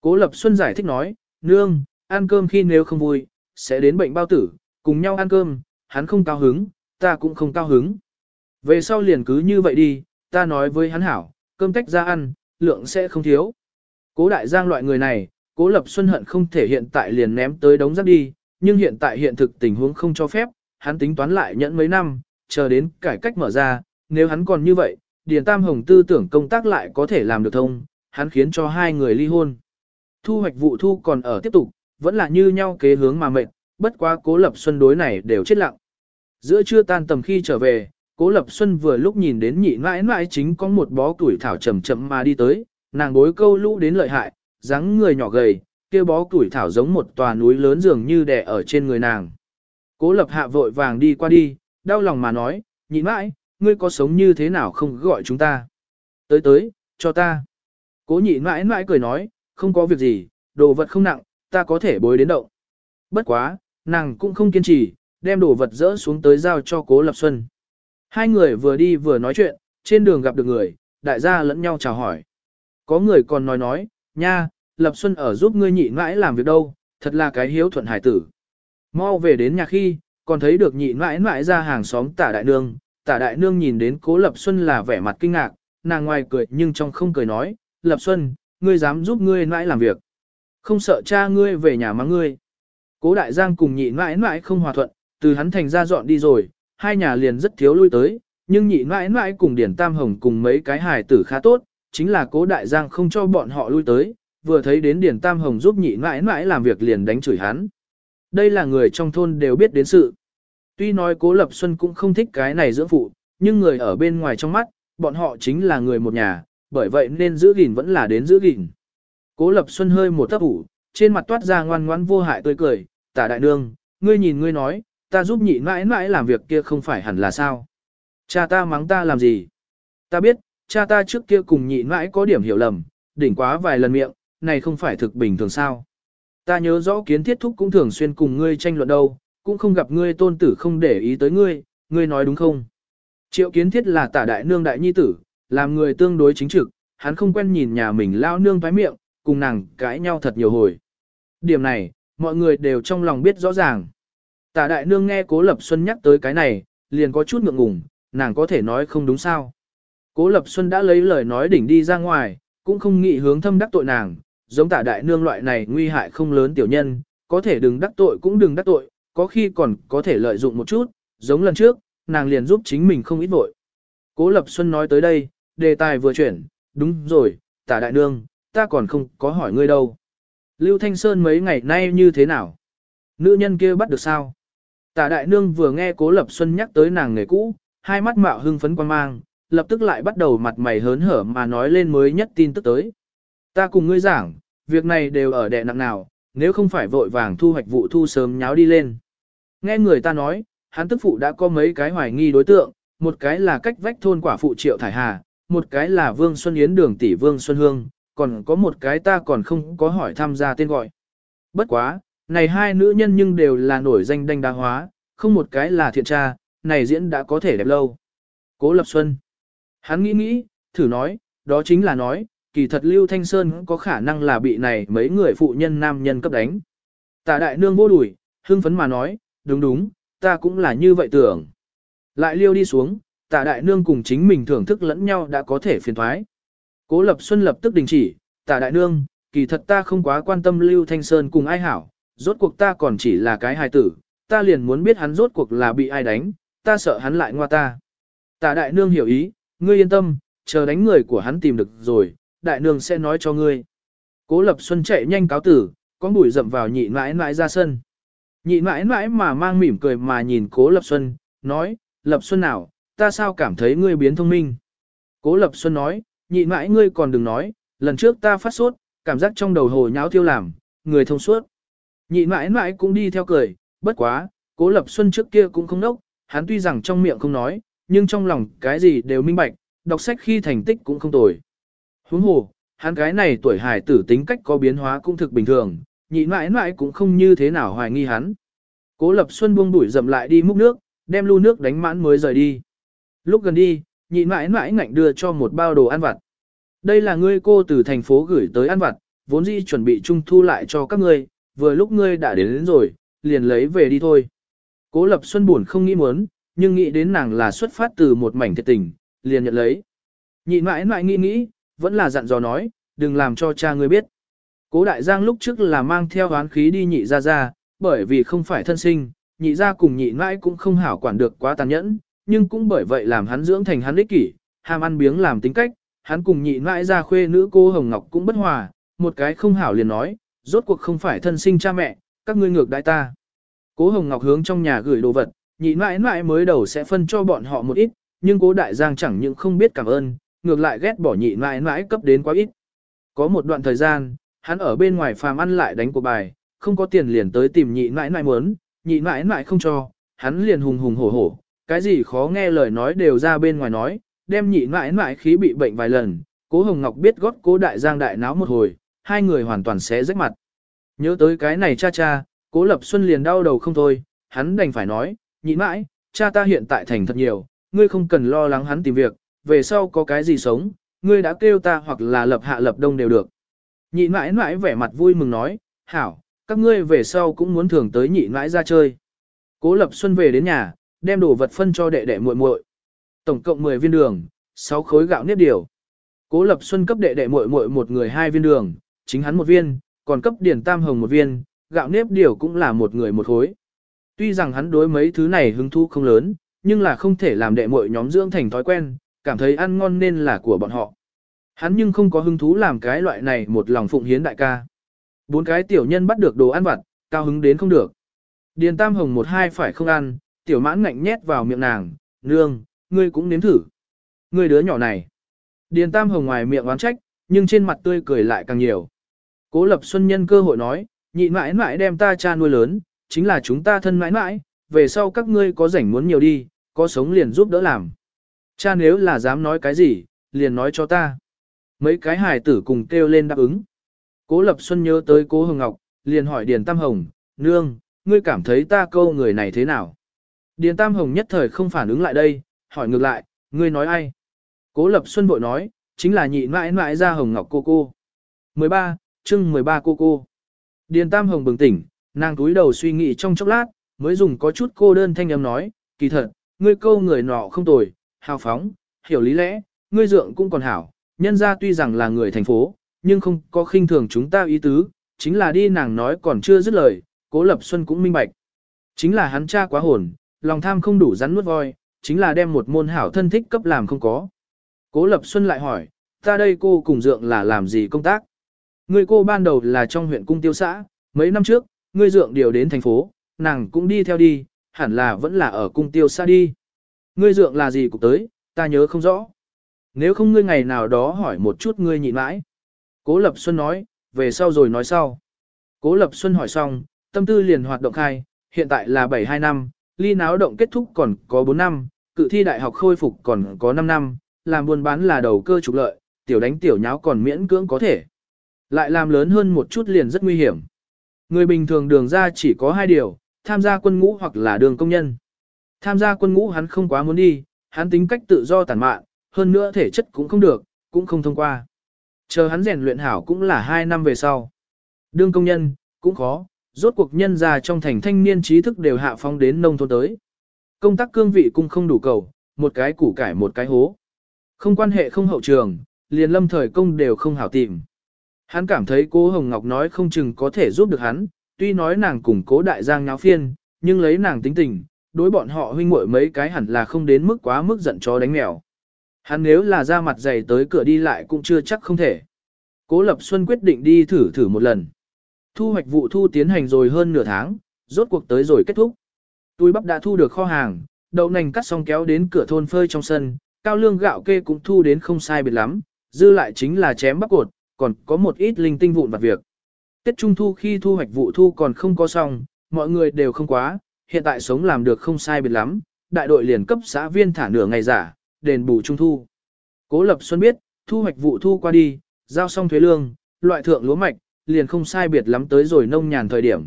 [SPEAKER 1] Cố Lập Xuân giải thích nói, nương, ăn cơm khi nếu không vui, sẽ đến bệnh bao tử, cùng nhau ăn cơm, hắn không cao hứng, ta cũng không cao hứng. Về sau liền cứ như vậy đi, ta nói với hắn hảo, cơm tách ra ăn, lượng sẽ không thiếu. Cố đại giang loại người này, cố lập xuân hận không thể hiện tại liền ném tới đống rác đi, nhưng hiện tại hiện thực tình huống không cho phép, hắn tính toán lại nhẫn mấy năm, chờ đến cải cách mở ra, nếu hắn còn như vậy, Điền Tam Hồng tư tưởng công tác lại có thể làm được thông, hắn khiến cho hai người ly hôn. Thu hoạch vụ thu còn ở tiếp tục, vẫn là như nhau kế hướng mà mệt, bất quá cố lập xuân đối này đều chết lặng. Giữa trưa tan tầm khi trở về, cố lập xuân vừa lúc nhìn đến nhị mãi mãi chính có một bó tuổi thảo chậm chậm mà đi tới, nàng bối câu lũ đến lợi hại, dáng người nhỏ gầy, kia bó tuổi thảo giống một tòa núi lớn dường như đè ở trên người nàng. Cố lập hạ vội vàng đi qua đi, đau lòng mà nói, nhị mãi, ngươi có sống như thế nào không gọi chúng ta. Tới tới, cho ta. Cố nhị mãi mãi cười nói, không có việc gì, đồ vật không nặng, ta có thể bối đến động. Bất quá, nàng cũng không kiên trì, đem đồ vật dỡ xuống tới giao cho cố lập xuân. Hai người vừa đi vừa nói chuyện, trên đường gặp được người, đại gia lẫn nhau chào hỏi. Có người còn nói nói, nha, lập xuân ở giúp ngươi nhị mãi làm việc đâu, thật là cái hiếu thuận hải tử. Mau về đến nhà khi, còn thấy được nhị mãi mãi ra hàng xóm tả đại nương, tả đại nương nhìn đến cố lập xuân là vẻ mặt kinh ngạc, nàng ngoài cười nhưng trong không cười nói, lập xuân, ngươi dám giúp ngươi mãi làm việc. Không sợ cha ngươi về nhà mắng ngươi. Cố đại giang cùng nhị mãi mãi không hòa thuận, từ hắn thành ra dọn đi rồi, hai nhà liền rất thiếu lui tới, nhưng nhị mãi mãi cùng Điển Tam Hồng cùng mấy cái hài tử khá tốt, chính là cố đại giang không cho bọn họ lui tới, vừa thấy đến Điển Tam Hồng giúp nhị mãi mãi làm việc liền đánh chửi hắn. Đây là người trong thôn đều biết đến sự. Tuy nói cố Lập Xuân cũng không thích cái này dưỡng phụ, nhưng người ở bên ngoài trong mắt, bọn họ chính là người một nhà, bởi vậy nên giữ gìn vẫn là đến giữ gìn. Cố Lập Xuân hơi một thấp ủ, trên mặt toát ra ngoan ngoãn vô hại tươi cười, tả đại nương, ngươi nhìn ngươi nói, ta giúp nhị mãi mãi làm việc kia không phải hẳn là sao. Cha ta mắng ta làm gì? Ta biết, cha ta trước kia cùng nhị mãi có điểm hiểu lầm, đỉnh quá vài lần miệng, này không phải thực bình thường sao. Ta nhớ rõ kiến thiết thúc cũng thường xuyên cùng ngươi tranh luận đâu, cũng không gặp ngươi tôn tử không để ý tới ngươi, ngươi nói đúng không? Triệu kiến thiết là tả đại nương đại nhi tử, làm người tương đối chính trực, hắn không quen nhìn nhà mình lao nương phái miệng, cùng nàng cãi nhau thật nhiều hồi. Điểm này, mọi người đều trong lòng biết rõ ràng. Tả đại nương nghe Cố Lập Xuân nhắc tới cái này, liền có chút ngượng ngùng, nàng có thể nói không đúng sao. Cố Lập Xuân đã lấy lời nói đỉnh đi ra ngoài, cũng không nghĩ hướng thâm đắc tội nàng, giống tả đại nương loại này nguy hại không lớn tiểu nhân, có thể đừng đắc tội cũng đừng đắc tội, có khi còn có thể lợi dụng một chút, giống lần trước, nàng liền giúp chính mình không ít vội. Cố Lập Xuân nói tới đây, đề tài vừa chuyển, đúng rồi, tả đại nương, ta còn không có hỏi ngươi đâu. Lưu Thanh Sơn mấy ngày nay như thế nào? Nữ nhân kia bắt được sao? Tả đại nương vừa nghe Cố Lập Xuân nhắc tới nàng nghề cũ, hai mắt mạo hưng phấn quan mang, lập tức lại bắt đầu mặt mày hớn hở mà nói lên mới nhất tin tức tới. Ta cùng ngươi giảng, việc này đều ở đệ nặng nào, nếu không phải vội vàng thu hoạch vụ thu sớm nháo đi lên. Nghe người ta nói, hắn tức phụ đã có mấy cái hoài nghi đối tượng, một cái là cách vách thôn quả phụ Triệu Thải Hà, một cái là Vương Xuân Yến đường tỷ Vương Xuân Hương, còn có một cái ta còn không có hỏi tham gia tên gọi. Bất quá, này hai nữ nhân nhưng đều là nổi danh đanh đá hóa, không một cái là thiện tra, này diễn đã có thể đẹp lâu. Cố Lập Xuân. Hắn nghĩ nghĩ, thử nói, đó chính là nói, kỳ thật Lưu Thanh Sơn có khả năng là bị này mấy người phụ nhân nam nhân cấp đánh. Tả đại nương vô đuổi, hưng phấn mà nói, đúng đúng, ta cũng là như vậy tưởng. Lại liêu đi xuống, tả đại nương cùng chính mình thưởng thức lẫn nhau đã có thể phiền thoái. Cố Lập Xuân lập tức đình chỉ, tả đại nương, kỳ thật ta không quá quan tâm Lưu Thanh Sơn cùng ai hảo, rốt cuộc ta còn chỉ là cái hài tử, ta liền muốn biết hắn rốt cuộc là bị ai đánh, ta sợ hắn lại ngoa ta. Tả đại nương hiểu ý, ngươi yên tâm, chờ đánh người của hắn tìm được rồi, đại nương sẽ nói cho ngươi. Cố Lập Xuân chạy nhanh cáo tử, con bụi rậm vào nhị mãi mãi ra sân. Nhị mãi mãi mà mang mỉm cười mà nhìn Cố Lập Xuân, nói, Lập Xuân nào, ta sao cảm thấy ngươi biến thông minh. Cố Lập Xuân nói, nhị mãi ngươi còn đừng nói, lần trước ta phát sốt, cảm giác trong đầu hồ nháo thiêu làm, người thông suốt. Nhị mãi mãi cũng đi theo cười, bất quá, Cố Lập Xuân trước kia cũng không đốc, hắn tuy rằng trong miệng không nói, nhưng trong lòng cái gì đều minh bạch, đọc sách khi thành tích cũng không tồi. Huống hồ, hắn cái này tuổi hải tử tính cách có biến hóa cũng thực bình thường, nhị mãi mãi cũng không như thế nào hoài nghi hắn. Cố Lập Xuân buông đuổi dậm lại đi múc nước, đem lu nước đánh mãn mới rời đi. Lúc gần đi, nhị mãi mãi ngạnh đưa cho một bao đồ ăn vặt. Đây là ngươi cô từ thành phố gửi tới ăn vặt, vốn dĩ chuẩn bị trung thu lại cho các ngươi, vừa lúc ngươi đã đến, đến rồi, liền lấy về đi thôi. Cố Lập Xuân buồn không nghĩ muốn, nhưng nghĩ đến nàng là xuất phát từ một mảnh thiệt tình, liền nhận lấy. Nhị mãi mãi nghĩ nghĩ, vẫn là dặn dò nói, đừng làm cho cha ngươi biết. Cố đại giang lúc trước là mang theo oán khí đi nhị ra ra, bởi vì không phải thân sinh, nhị ra cùng nhị mãi cũng không hảo quản được quá tàn nhẫn, nhưng cũng bởi vậy làm hắn dưỡng thành hắn ích kỷ, ham ăn biếng làm tính cách, hắn cùng nhị mãi ra khuê nữ cô Hồng Ngọc cũng bất hòa, một cái không hảo liền nói, rốt cuộc không phải thân sinh cha mẹ, các ngươi ngược đại ta. Cố Hồng Ngọc hướng trong nhà gửi đồ vật, nhị mãi mãi mới đầu sẽ phân cho bọn họ một ít, nhưng cố đại giang chẳng những không biết cảm ơn, ngược lại ghét bỏ nhị mãi mãi cấp đến quá ít. Có một đoạn thời gian, hắn ở bên ngoài phàm ăn lại đánh cuộc bài, không có tiền liền tới tìm nhị mãi mãi muốn, nhị mãi mãi không cho, hắn liền hùng hùng hổ hổ, cái gì khó nghe lời nói đều ra bên ngoài nói, đem nhị mãi mãi khí bị bệnh vài lần, cố Hồng Ngọc biết gót cố đại giang đại náo một hồi, hai người hoàn toàn sẽ rách mặt. Nhớ tới cái này cha cha, cố lập xuân liền đau đầu không thôi, hắn đành phải nói, nhị mãi, cha ta hiện tại thành thật nhiều, ngươi không cần lo lắng hắn tìm việc, về sau có cái gì sống, ngươi đã kêu ta hoặc là lập hạ lập đông đều được. Nhị mãi mãi vẻ mặt vui mừng nói, hảo, các ngươi về sau cũng muốn thường tới nhị mãi ra chơi. Cố lập xuân về đến nhà, đem đồ vật phân cho đệ đệ muội muội. Tổng cộng 10 viên đường, 6 khối gạo nếp điều. Cố lập xuân cấp đệ đệ muội muội một người hai viên đường, chính hắn một viên, còn cấp điển tam hồng một viên, gạo nếp điều cũng là một người một khối. Tuy rằng hắn đối mấy thứ này hứng thú không lớn, nhưng là không thể làm đệ muội nhóm dưỡng thành thói quen, cảm thấy ăn ngon nên là của bọn họ. Hắn nhưng không có hứng thú làm cái loại này một lòng phụng hiến đại ca. Bốn cái tiểu nhân bắt được đồ ăn vặt, cao hứng đến không được. Điền tam hồng một hai phải không ăn, tiểu mãn ngạnh nhét vào miệng nàng, nương, ngươi cũng nếm thử. Ngươi đứa nhỏ này. Điền tam hồng ngoài miệng oán trách, nhưng trên mặt tươi cười lại càng nhiều. Cố lập xuân nhân cơ hội nói, nhị mãi mãi đem ta cha nuôi lớn, chính là chúng ta thân mãi mãi, về sau các ngươi có rảnh muốn nhiều đi, có sống liền giúp đỡ làm. Cha nếu là dám nói cái gì, liền nói cho ta. Mấy cái hài tử cùng kêu lên đáp ứng. Cố Lập Xuân nhớ tới Cố Hồng Ngọc, liền hỏi Điền Tam Hồng, nương, ngươi cảm thấy ta câu người này thế nào? Điền Tam Hồng nhất thời không phản ứng lại đây, hỏi ngược lại, ngươi nói ai? Cố Lập Xuân vội nói, chính là nhị mãi mãi ra Hồng Ngọc cô cô. 13, chương 13 cô cô. Điền Tam Hồng bừng tỉnh, nàng túi đầu suy nghĩ trong chốc lát, mới dùng có chút cô đơn thanh âm nói, kỳ thật, ngươi câu người nọ không tồi, hào phóng, hiểu lý lẽ, ngươi dượng cũng còn hảo, nhân ra tuy rằng là người thành phố, nhưng không có khinh thường chúng ta ý tứ, chính là đi nàng nói còn chưa dứt lời, cố lập xuân cũng minh bạch. Chính là hắn cha quá hồn, lòng tham không đủ rắn nuốt voi, chính là đem một môn hảo thân thích cấp làm không có. Cố lập xuân lại hỏi, ta đây cô cùng dượng là làm gì công tác? Người cô ban đầu là trong huyện cung tiêu xã, mấy năm trước, ngươi dượng điều đến thành phố, nàng cũng đi theo đi, hẳn là vẫn là ở cung tiêu xã đi. Ngươi dượng là gì cục tới, ta nhớ không rõ. Nếu không ngươi ngày nào đó hỏi một chút ngươi nhịn mãi. Cố Lập Xuân nói, về sau rồi nói sau. Cố Lập Xuân hỏi xong, tâm tư liền hoạt động khai, hiện tại là 72 năm, ly náo động kết thúc còn có 4 năm, cự thi đại học khôi phục còn có 5 năm, làm buôn bán là đầu cơ trục lợi, tiểu đánh tiểu nháo còn miễn cưỡng có thể. Lại làm lớn hơn một chút liền rất nguy hiểm. Người bình thường đường ra chỉ có hai điều, tham gia quân ngũ hoặc là đường công nhân. Tham gia quân ngũ hắn không quá muốn đi, hắn tính cách tự do tàn mạn, hơn nữa thể chất cũng không được, cũng không thông qua. Chờ hắn rèn luyện hảo cũng là hai năm về sau. Đương công nhân, cũng khó, rốt cuộc nhân ra trong thành thanh niên trí thức đều hạ phong đến nông thôn tới. Công tác cương vị cũng không đủ cầu, một cái củ cải một cái hố. Không quan hệ không hậu trường, liền lâm thời công đều không hảo tìm. Hắn cảm thấy cố Hồng Ngọc nói không chừng có thể giúp được hắn, tuy nói nàng cùng cố đại giang nháo phiên, nhưng lấy nàng tính tình, đối bọn họ huynh muội mấy cái hẳn là không đến mức quá mức giận chó đánh mèo. Hắn nếu là ra mặt dày tới cửa đi lại cũng chưa chắc không thể. Cố Lập Xuân quyết định đi thử thử một lần. Thu hoạch vụ thu tiến hành rồi hơn nửa tháng, rốt cuộc tới rồi kết thúc. Túi bắp đã thu được kho hàng, đậu nành cắt xong kéo đến cửa thôn phơi trong sân, cao lương gạo kê cũng thu đến không sai biệt lắm, dư lại chính là chém bắp cột, còn có một ít linh tinh vụn vặt việc. Tết Trung Thu khi thu hoạch vụ thu còn không có xong, mọi người đều không quá, hiện tại sống làm được không sai biệt lắm, đại đội liền cấp xã viên thả nửa ngày giả, đền bù Trung Thu. Cố Lập Xuân biết, thu hoạch vụ thu qua đi, giao xong thuế lương, loại thượng lúa mạch, liền không sai biệt lắm tới rồi nông nhàn thời điểm.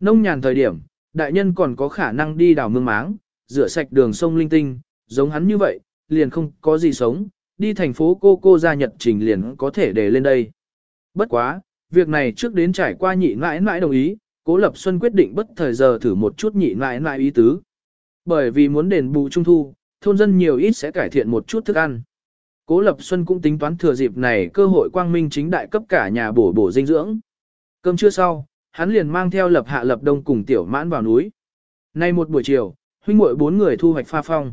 [SPEAKER 1] Nông nhàn thời điểm, đại nhân còn có khả năng đi đào mương máng, rửa sạch đường sông linh tinh, giống hắn như vậy, liền không có gì sống, đi thành phố cô cô ra nhật trình liền có thể để lên đây. Bất quá, việc này trước đến trải qua nhị mãi mãi đồng ý, Cố Lập Xuân quyết định bất thời giờ thử một chút nhị lại lại ý tứ. Bởi vì muốn đền bù trung thu, thôn dân nhiều ít sẽ cải thiện một chút thức ăn. Cố Lập Xuân cũng tính toán thừa dịp này cơ hội quang minh chính đại cấp cả nhà bổ bổ dinh dưỡng. Cơm trưa sau, hắn liền mang theo Lập Hạ Lập Đông cùng Tiểu Mãn vào núi. Nay một buổi chiều, huynh muội bốn người thu hoạch pha phong.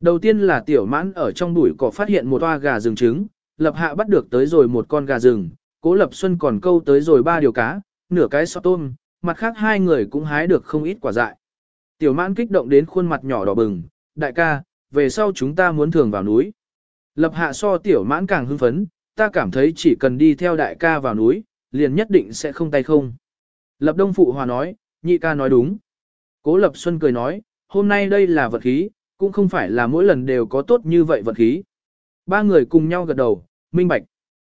[SPEAKER 1] Đầu tiên là Tiểu Mãn ở trong bụi cỏ phát hiện một toa gà rừng trứng, Lập Hạ bắt được tới rồi một con gà rừng, Cố Lập Xuân còn câu tới rồi ba điều cá, nửa cái sọ tôm, mặt khác hai người cũng hái được không ít quả dại. Tiểu Mãn kích động đến khuôn mặt nhỏ đỏ bừng, đại ca, về sau chúng ta muốn thường vào núi. Lập hạ so tiểu mãn càng hưng phấn, ta cảm thấy chỉ cần đi theo đại ca vào núi, liền nhất định sẽ không tay không. Lập đông phụ hòa nói, nhị ca nói đúng. Cố lập xuân cười nói, hôm nay đây là vật khí, cũng không phải là mỗi lần đều có tốt như vậy vật khí. Ba người cùng nhau gật đầu, minh bạch.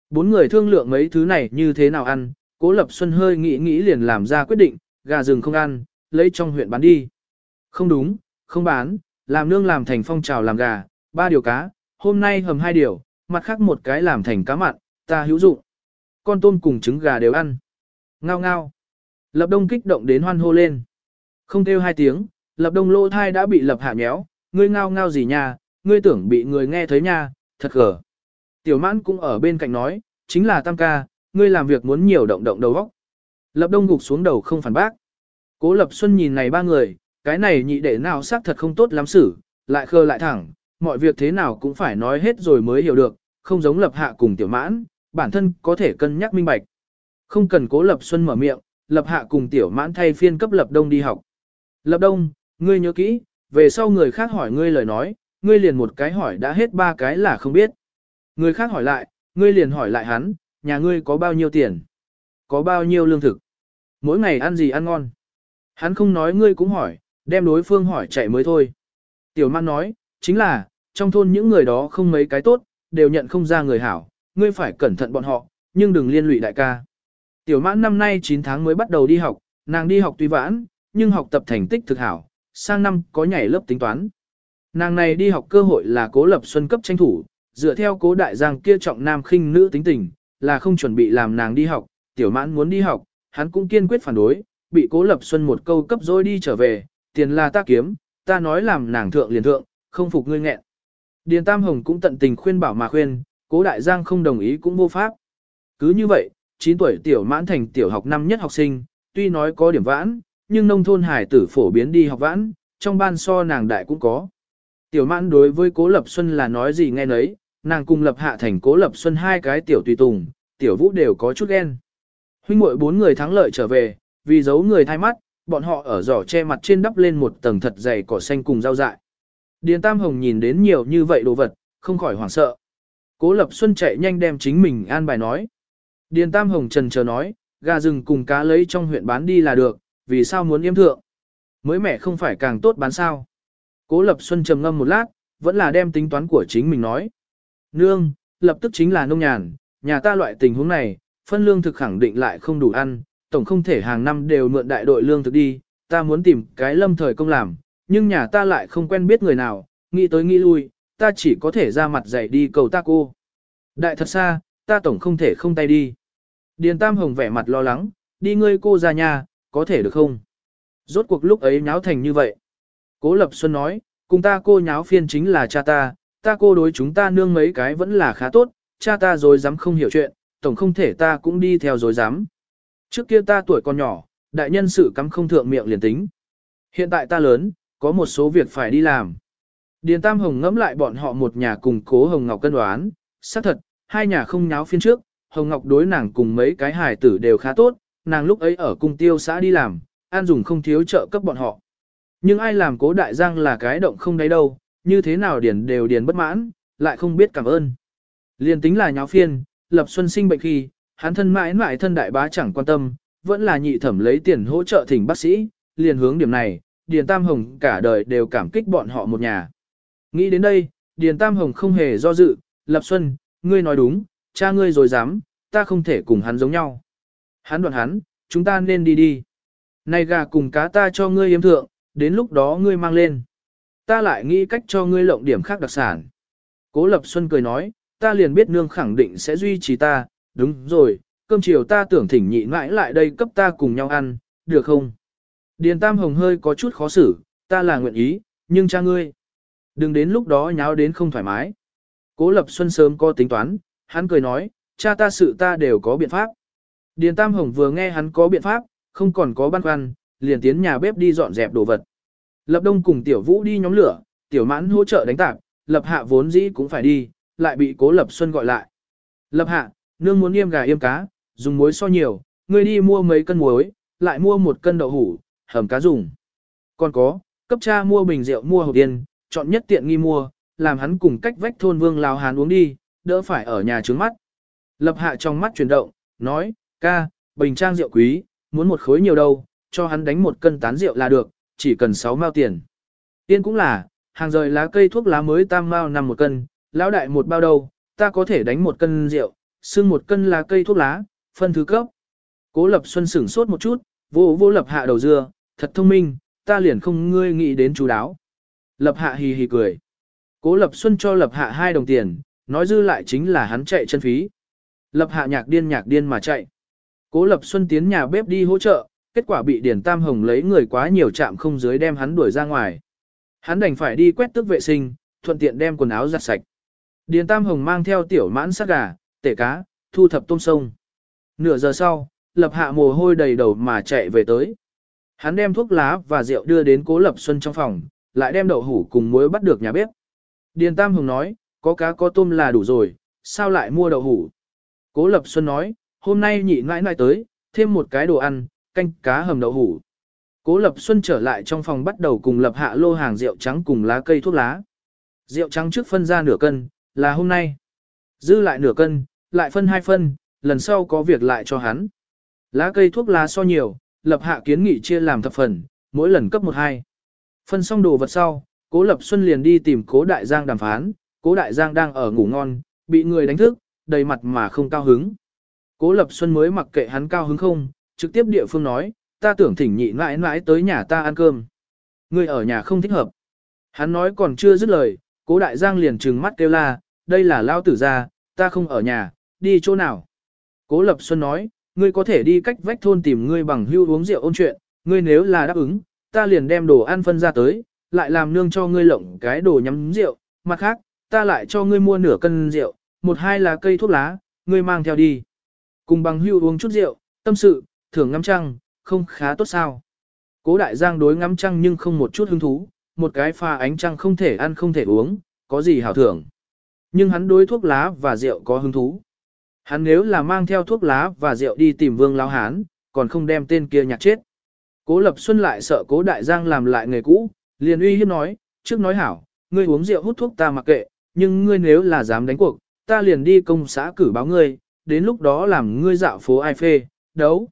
[SPEAKER 1] Bốn người thương lượng mấy thứ này như thế nào ăn, cố lập xuân hơi nghĩ nghĩ liền làm ra quyết định, gà rừng không ăn, lấy trong huyện bán đi. Không đúng, không bán, làm nương làm thành phong trào làm gà, ba điều cá, hôm nay hầm hai điều, mặt khác một cái làm thành cá mặn, ta hữu dụng. Con tôm cùng trứng gà đều ăn. Ngao ngao. Lập đông kích động đến hoan hô lên. Không kêu hai tiếng, lập đông lỗ thai đã bị lập hạ nhéo, ngươi ngao ngao gì nha, ngươi tưởng bị người nghe thấy nha, thật gở. Tiểu mãn cũng ở bên cạnh nói, chính là tam ca, ngươi làm việc muốn nhiều động động đầu óc. Lập đông gục xuống đầu không phản bác. Cố lập xuân nhìn này ba người, cái này nhị đệ nào xác thật không tốt lắm xử, lại khơ lại thẳng, mọi việc thế nào cũng phải nói hết rồi mới hiểu được, không giống lập hạ cùng tiểu mãn, bản thân có thể cân nhắc minh bạch. Không cần cố lập xuân mở miệng, lập hạ cùng tiểu mãn thay phiên cấp lập đông đi học. Lập đông, ngươi nhớ kỹ, về sau người khác hỏi ngươi lời nói, ngươi liền một cái hỏi đã hết ba cái là không biết. Người khác hỏi lại, ngươi liền hỏi lại hắn, nhà ngươi có bao nhiêu tiền? Có bao nhiêu lương thực? Mỗi ngày ăn gì ăn ngon? Hắn không nói ngươi cũng hỏi, đem đối phương hỏi chạy mới thôi. Tiểu man nói, chính là, trong thôn những người đó không mấy cái tốt, đều nhận không ra người hảo, ngươi phải cẩn thận bọn họ, nhưng đừng liên lụy đại ca. Tiểu mãn năm nay 9 tháng mới bắt đầu đi học, nàng đi học tuy vãn, nhưng học tập thành tích thực hảo, sang năm có nhảy lớp tính toán. Nàng này đi học cơ hội là cố lập xuân cấp tranh thủ, dựa theo cố đại giang kia trọng nam khinh nữ tính tình, là không chuẩn bị làm nàng đi học, tiểu mãn muốn đi học, hắn cũng kiên quyết phản đối, bị cố lập xuân một câu cấp dối đi trở về, tiền là ta kiếm, ta nói làm nàng thượng liền thượng, không phục ngươi nghẹn. Điền Tam Hồng cũng tận tình khuyên bảo mà khuyên, cố đại giang không đồng ý cũng vô pháp. Cứ như vậy, 9 tuổi tiểu mãn thành tiểu học năm nhất học sinh, tuy nói có điểm vãn, nhưng nông thôn hải tử phổ biến đi học vãn, trong ban so nàng đại cũng có. Tiểu mãn đối với cố lập xuân là nói gì nghe nấy, nàng cùng lập hạ thành cố lập xuân hai cái tiểu tùy tùng, tiểu vũ đều có chút ghen. Huynh muội bốn người thắng lợi trở về, vì giấu người thay mắt, bọn họ ở giỏ che mặt trên đắp lên một tầng thật dày cỏ xanh cùng rau dại. Điền Tam Hồng nhìn đến nhiều như vậy đồ vật, không khỏi hoảng sợ. Cố Lập Xuân chạy nhanh đem chính mình an bài nói. Điền Tam Hồng trần chờ nói, gà rừng cùng cá lấy trong huyện bán đi là được, vì sao muốn yêm thượng? Mới mẻ không phải càng tốt bán sao? Cố Lập Xuân trầm ngâm một lát, vẫn là đem tính toán của chính mình nói. Nương, lập tức chính là nông nhàn, nhà ta loại tình huống này, phân lương thực khẳng định lại không đủ ăn, tổng không thể hàng năm đều mượn đại đội lương thực đi, ta muốn tìm cái lâm thời công làm, nhưng nhà ta lại không quen biết người nào, nghĩ tới nghĩ lui, ta chỉ có thể ra mặt dạy đi cầu ta cô. Đại thật xa, ta tổng không thể không tay đi. Điền Tam Hồng vẻ mặt lo lắng, đi ngươi cô ra nhà, có thể được không? Rốt cuộc lúc ấy nháo thành như vậy. Cố Lập Xuân nói, cùng ta cô nháo phiên chính là cha ta, ta cô đối chúng ta nương mấy cái vẫn là khá tốt, cha ta rồi dám không hiểu chuyện, tổng không thể ta cũng đi theo rồi dám. Trước kia ta tuổi còn nhỏ, đại nhân sự cắm không thượng miệng liền tính. Hiện tại ta lớn, có một số việc phải đi làm. Điền Tam Hồng ngẫm lại bọn họ một nhà cùng cố Hồng Ngọc cân đoán, xác thật, hai nhà không nháo phiên trước, Hồng Ngọc đối nàng cùng mấy cái hài tử đều khá tốt, nàng lúc ấy ở cung tiêu xã đi làm, an dùng không thiếu trợ cấp bọn họ. Nhưng ai làm cố đại giang là cái động không đấy đâu, như thế nào điền đều điền bất mãn, lại không biết cảm ơn. Liên tính là nháo phiên, lập xuân sinh bệnh khi, hắn thân mãi mãi thân đại bá chẳng quan tâm, vẫn là nhị thẩm lấy tiền hỗ trợ thỉnh bác sĩ, liền hướng điểm này, Điền Tam Hồng cả đời đều cảm kích bọn họ một nhà. Nghĩ đến đây, Điền Tam Hồng không hề do dự, Lập Xuân, ngươi nói đúng, cha ngươi rồi dám, ta không thể cùng hắn giống nhau. Hắn đoạn hắn, chúng ta nên đi đi. Này gà cùng cá ta cho ngươi yếm thượng, đến lúc đó ngươi mang lên. Ta lại nghĩ cách cho ngươi lộng điểm khác đặc sản. Cố Lập Xuân cười nói, ta liền biết nương khẳng định sẽ duy trì ta, đúng rồi, cơm chiều ta tưởng thỉnh nhị mãi lại đây cấp ta cùng nhau ăn, được không? Điền Tam Hồng hơi có chút khó xử, ta là nguyện ý, nhưng cha ngươi. Đừng đến lúc đó nháo đến không thoải mái. Cố Lập Xuân sớm có tính toán, hắn cười nói, cha ta sự ta đều có biện pháp. Điền Tam Hồng vừa nghe hắn có biện pháp, không còn có băn khoăn, liền tiến nhà bếp đi dọn dẹp đồ vật. Lập Đông cùng Tiểu Vũ đi nhóm lửa, Tiểu Mãn hỗ trợ đánh tạp, Lập Hạ vốn dĩ cũng phải đi, lại bị Cố Lập Xuân gọi lại. Lập Hạ, nương muốn yêm gà yêm cá, dùng muối so nhiều, ngươi đi mua mấy cân muối, lại mua một cân đậu hủ, hầm cá dùng. Còn có, cấp cha mua bình rượu mua hộp tiền, chọn nhất tiện nghi mua, làm hắn cùng cách vách thôn vương lao hán uống đi, đỡ phải ở nhà trướng mắt. Lập hạ trong mắt chuyển động, nói, ca, bình trang rượu quý, muốn một khối nhiều đâu, cho hắn đánh một cân tán rượu là được, chỉ cần 6 mao tiền. Tiên cũng là, hàng rời lá cây thuốc lá mới tam mao nằm một cân, lão đại một bao đâu, ta có thể đánh một cân rượu, xưng một cân lá cây thuốc lá, phân thứ cấp. Cố Lập Xuân sửng sốt một chút, vô vô Lập Hạ đầu dưa, thật thông minh, ta liền không ngươi nghĩ đến chú đáo. Lập Hạ hì hì cười. Cố Lập Xuân cho Lập Hạ hai đồng tiền, nói dư lại chính là hắn chạy chân phí. Lập Hạ nhạc điên nhạc điên mà chạy. Cố Lập Xuân tiến nhà bếp đi hỗ trợ, kết quả bị Điền Tam Hồng lấy người quá nhiều chạm không dưới đem hắn đuổi ra ngoài. Hắn đành phải đi quét tước vệ sinh, thuận tiện đem quần áo giặt sạch. Điền Tam Hồng mang theo tiểu mãn sát gà, tể cá, thu thập tôm sông. Nửa giờ sau, Lập Hạ mồ hôi đầy đầu mà chạy về tới. Hắn đem thuốc lá và rượu đưa đến Cố Lập Xuân trong phòng, lại đem đậu hủ cùng muối bắt được nhà bếp. Điền Tam Hồng nói, có cá có tôm là đủ rồi, sao lại mua đậu hủ? Cố Lập Xuân nói, hôm nay nhị nãi nãi tới, thêm một cái đồ ăn, canh cá hầm đậu hủ. Cố Lập Xuân trở lại trong phòng bắt đầu cùng Lập Hạ lô hàng rượu trắng cùng lá cây thuốc lá. Rượu trắng trước phân ra nửa cân, là hôm nay. Dư lại nửa cân, lại phân hai phân, lần sau có việc lại cho hắn. Lá cây thuốc lá so nhiều, Lập Hạ kiến nghị chia làm thập phần, mỗi lần cấp một hai. Phân xong đồ vật sau, Cố Lập Xuân liền đi tìm Cố Đại Giang đàm phán, Cố Đại Giang đang ở ngủ ngon, bị người đánh thức, đầy mặt mà không cao hứng. Cố Lập Xuân mới mặc kệ hắn cao hứng không, trực tiếp địa phương nói, ta tưởng thỉnh nhị mãi mãi tới nhà ta ăn cơm. Người ở nhà không thích hợp. Hắn nói còn chưa dứt lời, Cố Đại Giang liền trừng mắt kêu la, đây là lao tử gia, ta không ở nhà, đi chỗ nào. Cố Lập Xuân nói, ngươi có thể đi cách vách thôn tìm ngươi bằng hưu uống rượu ôn chuyện, ngươi nếu là đáp ứng, ta liền đem đồ ăn phân ra tới, lại làm nương cho ngươi lộng cái đồ nhắm rượu, mặt khác, ta lại cho ngươi mua nửa cân rượu, một hai là cây thuốc lá, ngươi mang theo đi. Cùng bằng hưu uống chút rượu, tâm sự, thưởng ngắm trăng, không khá tốt sao. Cố đại giang đối ngắm trăng nhưng không một chút hứng thú, một cái pha ánh trăng không thể ăn không thể uống, có gì hảo thưởng. Nhưng hắn đối thuốc lá và rượu có hứng thú. Hắn nếu là mang theo thuốc lá và rượu đi tìm vương lão hán, còn không đem tên kia nhặt chết. Cố Lập Xuân lại sợ Cố Đại Giang làm lại nghề cũ, liền uy hiếp nói, trước nói hảo, ngươi uống rượu hút thuốc ta mặc kệ, nhưng ngươi nếu là dám đánh cuộc, ta liền đi công xã cử báo ngươi, đến lúc đó làm ngươi dạo phố ai phê, đấu.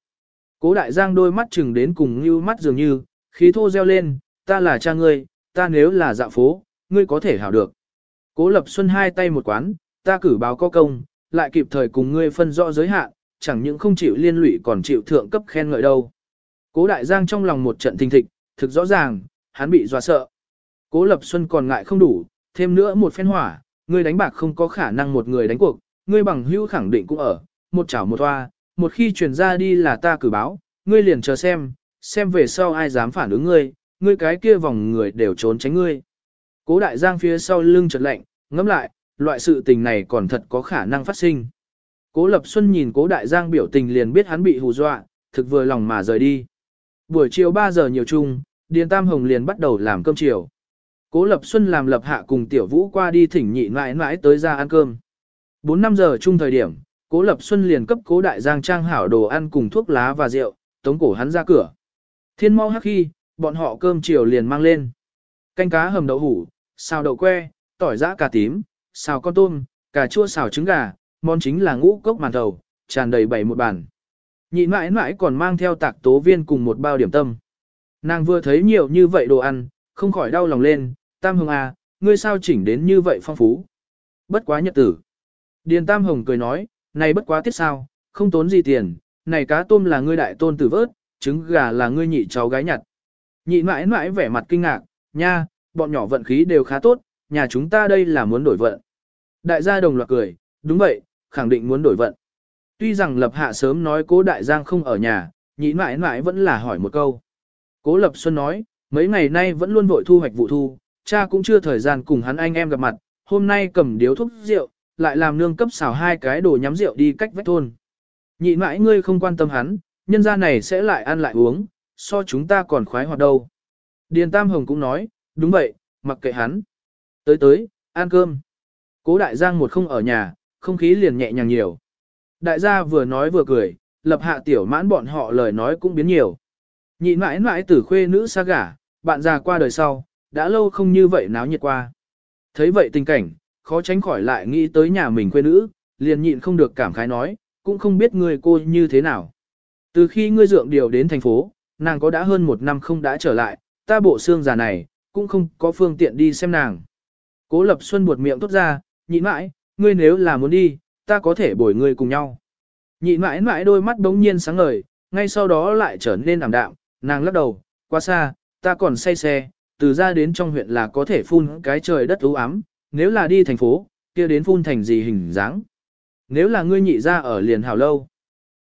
[SPEAKER 1] Cố Đại Giang đôi mắt chừng đến cùng như mắt dường như, khí thô reo lên, ta là cha ngươi, ta nếu là dạ phố, ngươi có thể hảo được. Cố Lập Xuân hai tay một quán, ta cử báo có công, lại kịp thời cùng ngươi phân rõ giới hạn, chẳng những không chịu liên lụy còn chịu thượng cấp khen ngợi đâu. Cố Đại Giang trong lòng một trận thình thịch, thực rõ ràng, hắn bị dọa sợ. Cố Lập Xuân còn ngại không đủ, thêm nữa một phen hỏa, ngươi đánh bạc không có khả năng một người đánh cuộc, ngươi bằng hữu khẳng định cũng ở, một chảo một toa, một khi truyền ra đi là ta cử báo, ngươi liền chờ xem, xem về sau ai dám phản ứng ngươi, ngươi cái kia vòng người đều trốn tránh ngươi. Cố Đại Giang phía sau lưng chợt lạnh, ngẫm lại, loại sự tình này còn thật có khả năng phát sinh. Cố Lập Xuân nhìn Cố Đại Giang biểu tình liền biết hắn bị hù dọa, thực vừa lòng mà rời đi. Buổi chiều 3 giờ nhiều chung, Điền Tam Hồng liền bắt đầu làm cơm chiều. Cố Lập Xuân làm lập hạ cùng Tiểu Vũ qua đi thỉnh nhị mãi mãi tới ra ăn cơm. 4-5 giờ chung thời điểm, Cố Lập Xuân liền cấp Cố Đại Giang trang hảo đồ ăn cùng thuốc lá và rượu, tống cổ hắn ra cửa. Thiên mau hắc khi, bọn họ cơm chiều liền mang lên. Canh cá hầm đậu hủ, xào đậu que, tỏi giã cà tím, xào con tôm, cà chua xào trứng gà, món chính là ngũ cốc màn thầu, tràn đầy bảy một bàn. Nhị mãi mãi còn mang theo tạc tố viên cùng một bao điểm tâm. Nàng vừa thấy nhiều như vậy đồ ăn, không khỏi đau lòng lên, tam Hồng à, ngươi sao chỉnh đến như vậy phong phú. Bất quá nhật tử. Điền Tam Hồng cười nói, này bất quá tiết sao, không tốn gì tiền, này cá tôm là ngươi đại tôn tử vớt, trứng gà là ngươi nhị cháu gái nhặt. Nhị mãi mãi vẻ mặt kinh ngạc, nha, bọn nhỏ vận khí đều khá tốt, nhà chúng ta đây là muốn đổi vận. Đại gia đồng loạt cười, đúng vậy, khẳng định muốn đổi vận. Tuy rằng Lập Hạ sớm nói cố đại giang không ở nhà, nhị mãi mãi vẫn là hỏi một câu. Cố Lập Xuân nói, mấy ngày nay vẫn luôn vội thu hoạch vụ thu, cha cũng chưa thời gian cùng hắn anh em gặp mặt, hôm nay cầm điếu thuốc rượu, lại làm nương cấp xào hai cái đồ nhắm rượu đi cách vách thôn. Nhị mãi ngươi không quan tâm hắn, nhân gia này sẽ lại ăn lại uống, so chúng ta còn khoái hoạt đâu. Điền Tam Hồng cũng nói, đúng vậy, mặc kệ hắn. Tới tới, ăn cơm. Cố đại giang một không ở nhà, không khí liền nhẹ nhàng nhiều. Đại gia vừa nói vừa cười, lập hạ tiểu mãn bọn họ lời nói cũng biến nhiều. Nhị mãi mãi tử khuê nữ xa gả, bạn già qua đời sau, đã lâu không như vậy náo nhiệt qua. Thấy vậy tình cảnh, khó tránh khỏi lại nghĩ tới nhà mình quê nữ, liền nhịn không được cảm khái nói, cũng không biết người cô như thế nào. Từ khi ngươi dượng điều đến thành phố, nàng có đã hơn một năm không đã trở lại, ta bộ xương già này, cũng không có phương tiện đi xem nàng. Cố Lập Xuân buột miệng tốt ra, nhịn mãi, ngươi nếu là muốn đi, ta có thể bồi ngươi cùng nhau. Nhịn mãi mãi đôi mắt đống nhiên sáng ngời, ngay sau đó lại trở nên ảm đạm, nàng lắc đầu, quá xa, ta còn say xe, từ ra đến trong huyện là có thể phun cái trời đất ưu ám, nếu là đi thành phố, kia đến phun thành gì hình dáng. Nếu là ngươi nhị ra ở liền hào lâu.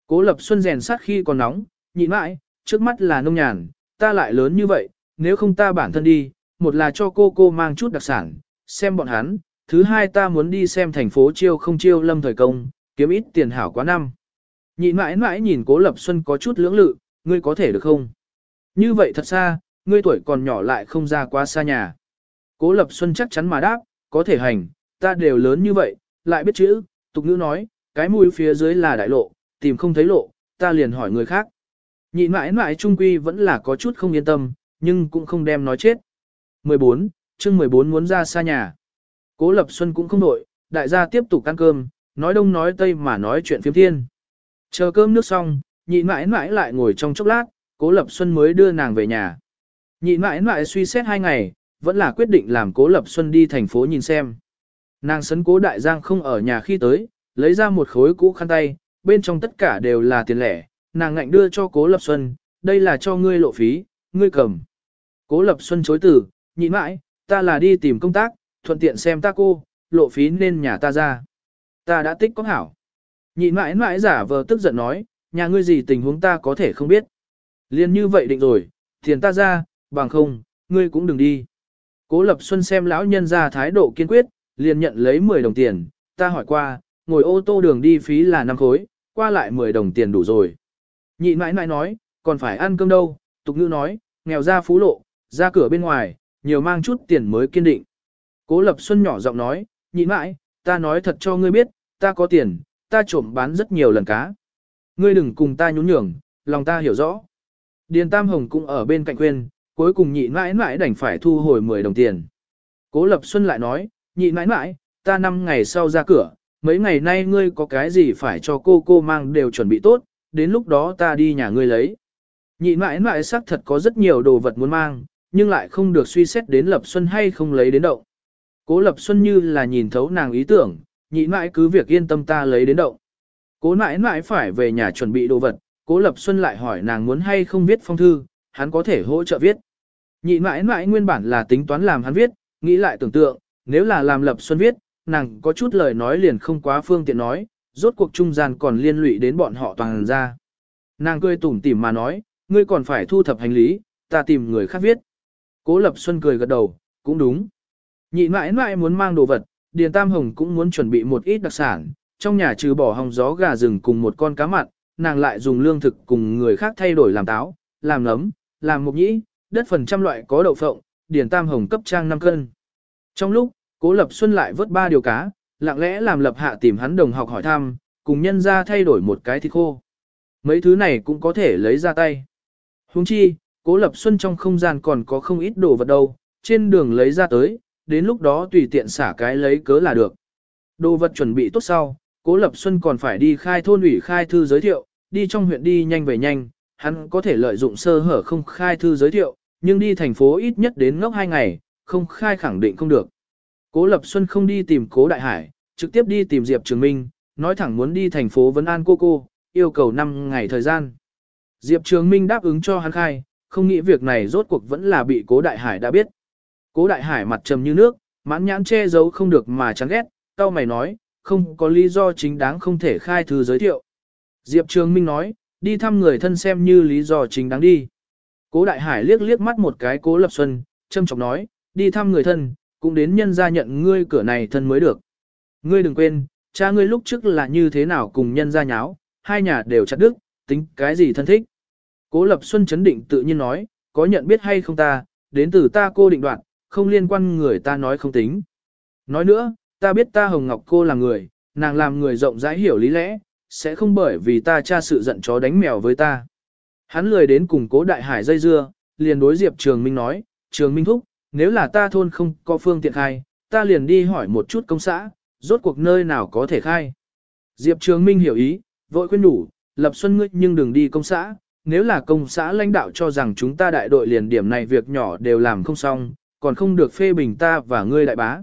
[SPEAKER 1] Cố Lập Xuân rèn sát khi còn nóng, nhịn mãi, trước mắt là nông nhàn, ta lại lớn như vậy, nếu không ta bản thân đi, một là cho cô cô mang chút đặc sản, xem bọn hắn, thứ hai ta muốn đi xem thành phố chiêu không chiêu lâm thời công, kiếm ít tiền hảo quá năm. Nhịn mãi mãi nhìn cố lập xuân có chút lưỡng lự, ngươi có thể được không? Như vậy thật xa, ngươi tuổi còn nhỏ lại không ra quá xa nhà. Cố lập xuân chắc chắn mà đáp, có thể hành, ta đều lớn như vậy, lại biết chữ, tục ngữ nói, cái mũi phía dưới là đại lộ, tìm không thấy lộ, ta liền hỏi người khác. Nhịn mãi mãi trung quy vẫn là có chút không yên tâm, nhưng cũng không đem nói chết. 14, chương 14 muốn ra xa nhà. Cố Lập Xuân cũng không đổi, đại gia tiếp tục ăn cơm, nói đông nói tây mà nói chuyện phiếm thiên. Chờ cơm nước xong, nhị mãi mãi lại ngồi trong chốc lát, Cố Lập Xuân mới đưa nàng về nhà. Nhị mãi mãi suy xét hai ngày, vẫn là quyết định làm Cố Lập Xuân đi thành phố nhìn xem. Nàng sấn Cố Đại Giang không ở nhà khi tới, lấy ra một khối cũ khăn tay, bên trong tất cả đều là tiền lẻ, nàng ngạnh đưa cho Cố Lập Xuân, đây là cho ngươi lộ phí, ngươi cầm. Cố Lập Xuân chối từ, nhị mãi, ta là đi tìm công tác, thuận tiện xem ta cô, lộ phí nên nhà ta ra. Ta đã tích có hảo. Nhị mãi mãi giả vờ tức giận nói, nhà ngươi gì tình huống ta có thể không biết. Liên như vậy định rồi, tiền ta ra, bằng không, ngươi cũng đừng đi. Cố Lập Xuân xem lão nhân ra thái độ kiên quyết, liền nhận lấy 10 đồng tiền, ta hỏi qua, ngồi ô tô đường đi phí là 5 khối, qua lại 10 đồng tiền đủ rồi. Nhị mãi mãi nói, còn phải ăn cơm đâu, tục ngữ nói, nghèo ra phú lộ, ra cửa bên ngoài, nhiều mang chút tiền mới kiên định. Cố Lập Xuân nhỏ giọng nói, nhị mãi, ta nói thật cho ngươi biết, ta có tiền, ta trộm bán rất nhiều lần cá. Ngươi đừng cùng ta nhún nhường, lòng ta hiểu rõ. Điền Tam Hồng cũng ở bên cạnh khuyên, cuối cùng nhị mãi mãi đành phải thu hồi 10 đồng tiền. Cố Lập Xuân lại nói, nhị mãi mãi, ta năm ngày sau ra cửa, mấy ngày nay ngươi có cái gì phải cho cô cô mang đều chuẩn bị tốt, đến lúc đó ta đi nhà ngươi lấy. Nhị mãi mãi xác thật có rất nhiều đồ vật muốn mang, nhưng lại không được suy xét đến Lập Xuân hay không lấy đến động. Cố Lập Xuân như là nhìn thấu nàng ý tưởng, nhị mãi cứ việc yên tâm ta lấy đến động. Cố mãi mãi phải về nhà chuẩn bị đồ vật, Cố Lập Xuân lại hỏi nàng muốn hay không viết phong thư, hắn có thể hỗ trợ viết. Nhị mãi mãi nguyên bản là tính toán làm hắn viết, nghĩ lại tưởng tượng, nếu là làm Lập Xuân viết, nàng có chút lời nói liền không quá phương tiện nói, rốt cuộc trung gian còn liên lụy đến bọn họ toàn ra. Nàng cười tủm tỉm mà nói, ngươi còn phải thu thập hành lý, ta tìm người khác viết. Cố Lập Xuân cười gật đầu, cũng đúng. Nhị mãi mãi muốn mang đồ vật, Điền Tam Hồng cũng muốn chuẩn bị một ít đặc sản, trong nhà trừ bỏ hồng gió gà rừng cùng một con cá mặn, nàng lại dùng lương thực cùng người khác thay đổi làm táo, làm nấm, làm mục nhĩ, đất phần trăm loại có đậu phộng, Điền Tam Hồng cấp trang 5 cân. Trong lúc, Cố Lập Xuân lại vớt ba điều cá, lặng lẽ làm Lập Hạ tìm hắn đồng học hỏi thăm, cùng nhân ra thay đổi một cái thịt khô. Mấy thứ này cũng có thể lấy ra tay. Huống chi, Cố Lập Xuân trong không gian còn có không ít đồ vật đâu, trên đường lấy ra tới, đến lúc đó tùy tiện xả cái lấy cớ là được. Đồ vật chuẩn bị tốt sau, Cố Lập Xuân còn phải đi khai thôn ủy khai thư giới thiệu, đi trong huyện đi nhanh về nhanh, hắn có thể lợi dụng sơ hở không khai thư giới thiệu, nhưng đi thành phố ít nhất đến ngốc hai ngày, không khai khẳng định không được. Cố Lập Xuân không đi tìm Cố Đại Hải, trực tiếp đi tìm Diệp Trường Minh, nói thẳng muốn đi thành phố Vân An cô cô, yêu cầu 5 ngày thời gian. Diệp Trường Minh đáp ứng cho hắn khai, không nghĩ việc này rốt cuộc vẫn là bị Cố Đại Hải đã biết. Cố Đại Hải mặt trầm như nước, mãn nhãn che giấu không được mà chán ghét, tao mày nói, không có lý do chính đáng không thể khai thư giới thiệu. Diệp Trường Minh nói, đi thăm người thân xem như lý do chính đáng đi. Cố Đại Hải liếc liếc mắt một cái Cố Lập Xuân, châm chọc nói, đi thăm người thân, cũng đến nhân gia nhận ngươi cửa này thân mới được. Ngươi đừng quên, cha ngươi lúc trước là như thế nào cùng nhân gia nháo, hai nhà đều chặt đức, tính cái gì thân thích. Cố Lập Xuân chấn định tự nhiên nói, có nhận biết hay không ta, đến từ ta cô định đoạn, không liên quan người ta nói không tính. Nói nữa, ta biết ta Hồng Ngọc cô là người, nàng làm người rộng rãi hiểu lý lẽ, sẽ không bởi vì ta cha sự giận chó đánh mèo với ta. Hắn lười đến cùng cố đại hải dây dưa, liền đối Diệp Trường Minh nói, Trường Minh thúc, nếu là ta thôn không có phương tiện khai, ta liền đi hỏi một chút công xã, rốt cuộc nơi nào có thể khai. Diệp Trường Minh hiểu ý, vội khuyên đủ, lập xuân ngươi nhưng đừng đi công xã, nếu là công xã lãnh đạo cho rằng chúng ta đại đội liền điểm này việc nhỏ đều làm không xong, còn không được phê bình ta và ngươi đại bá.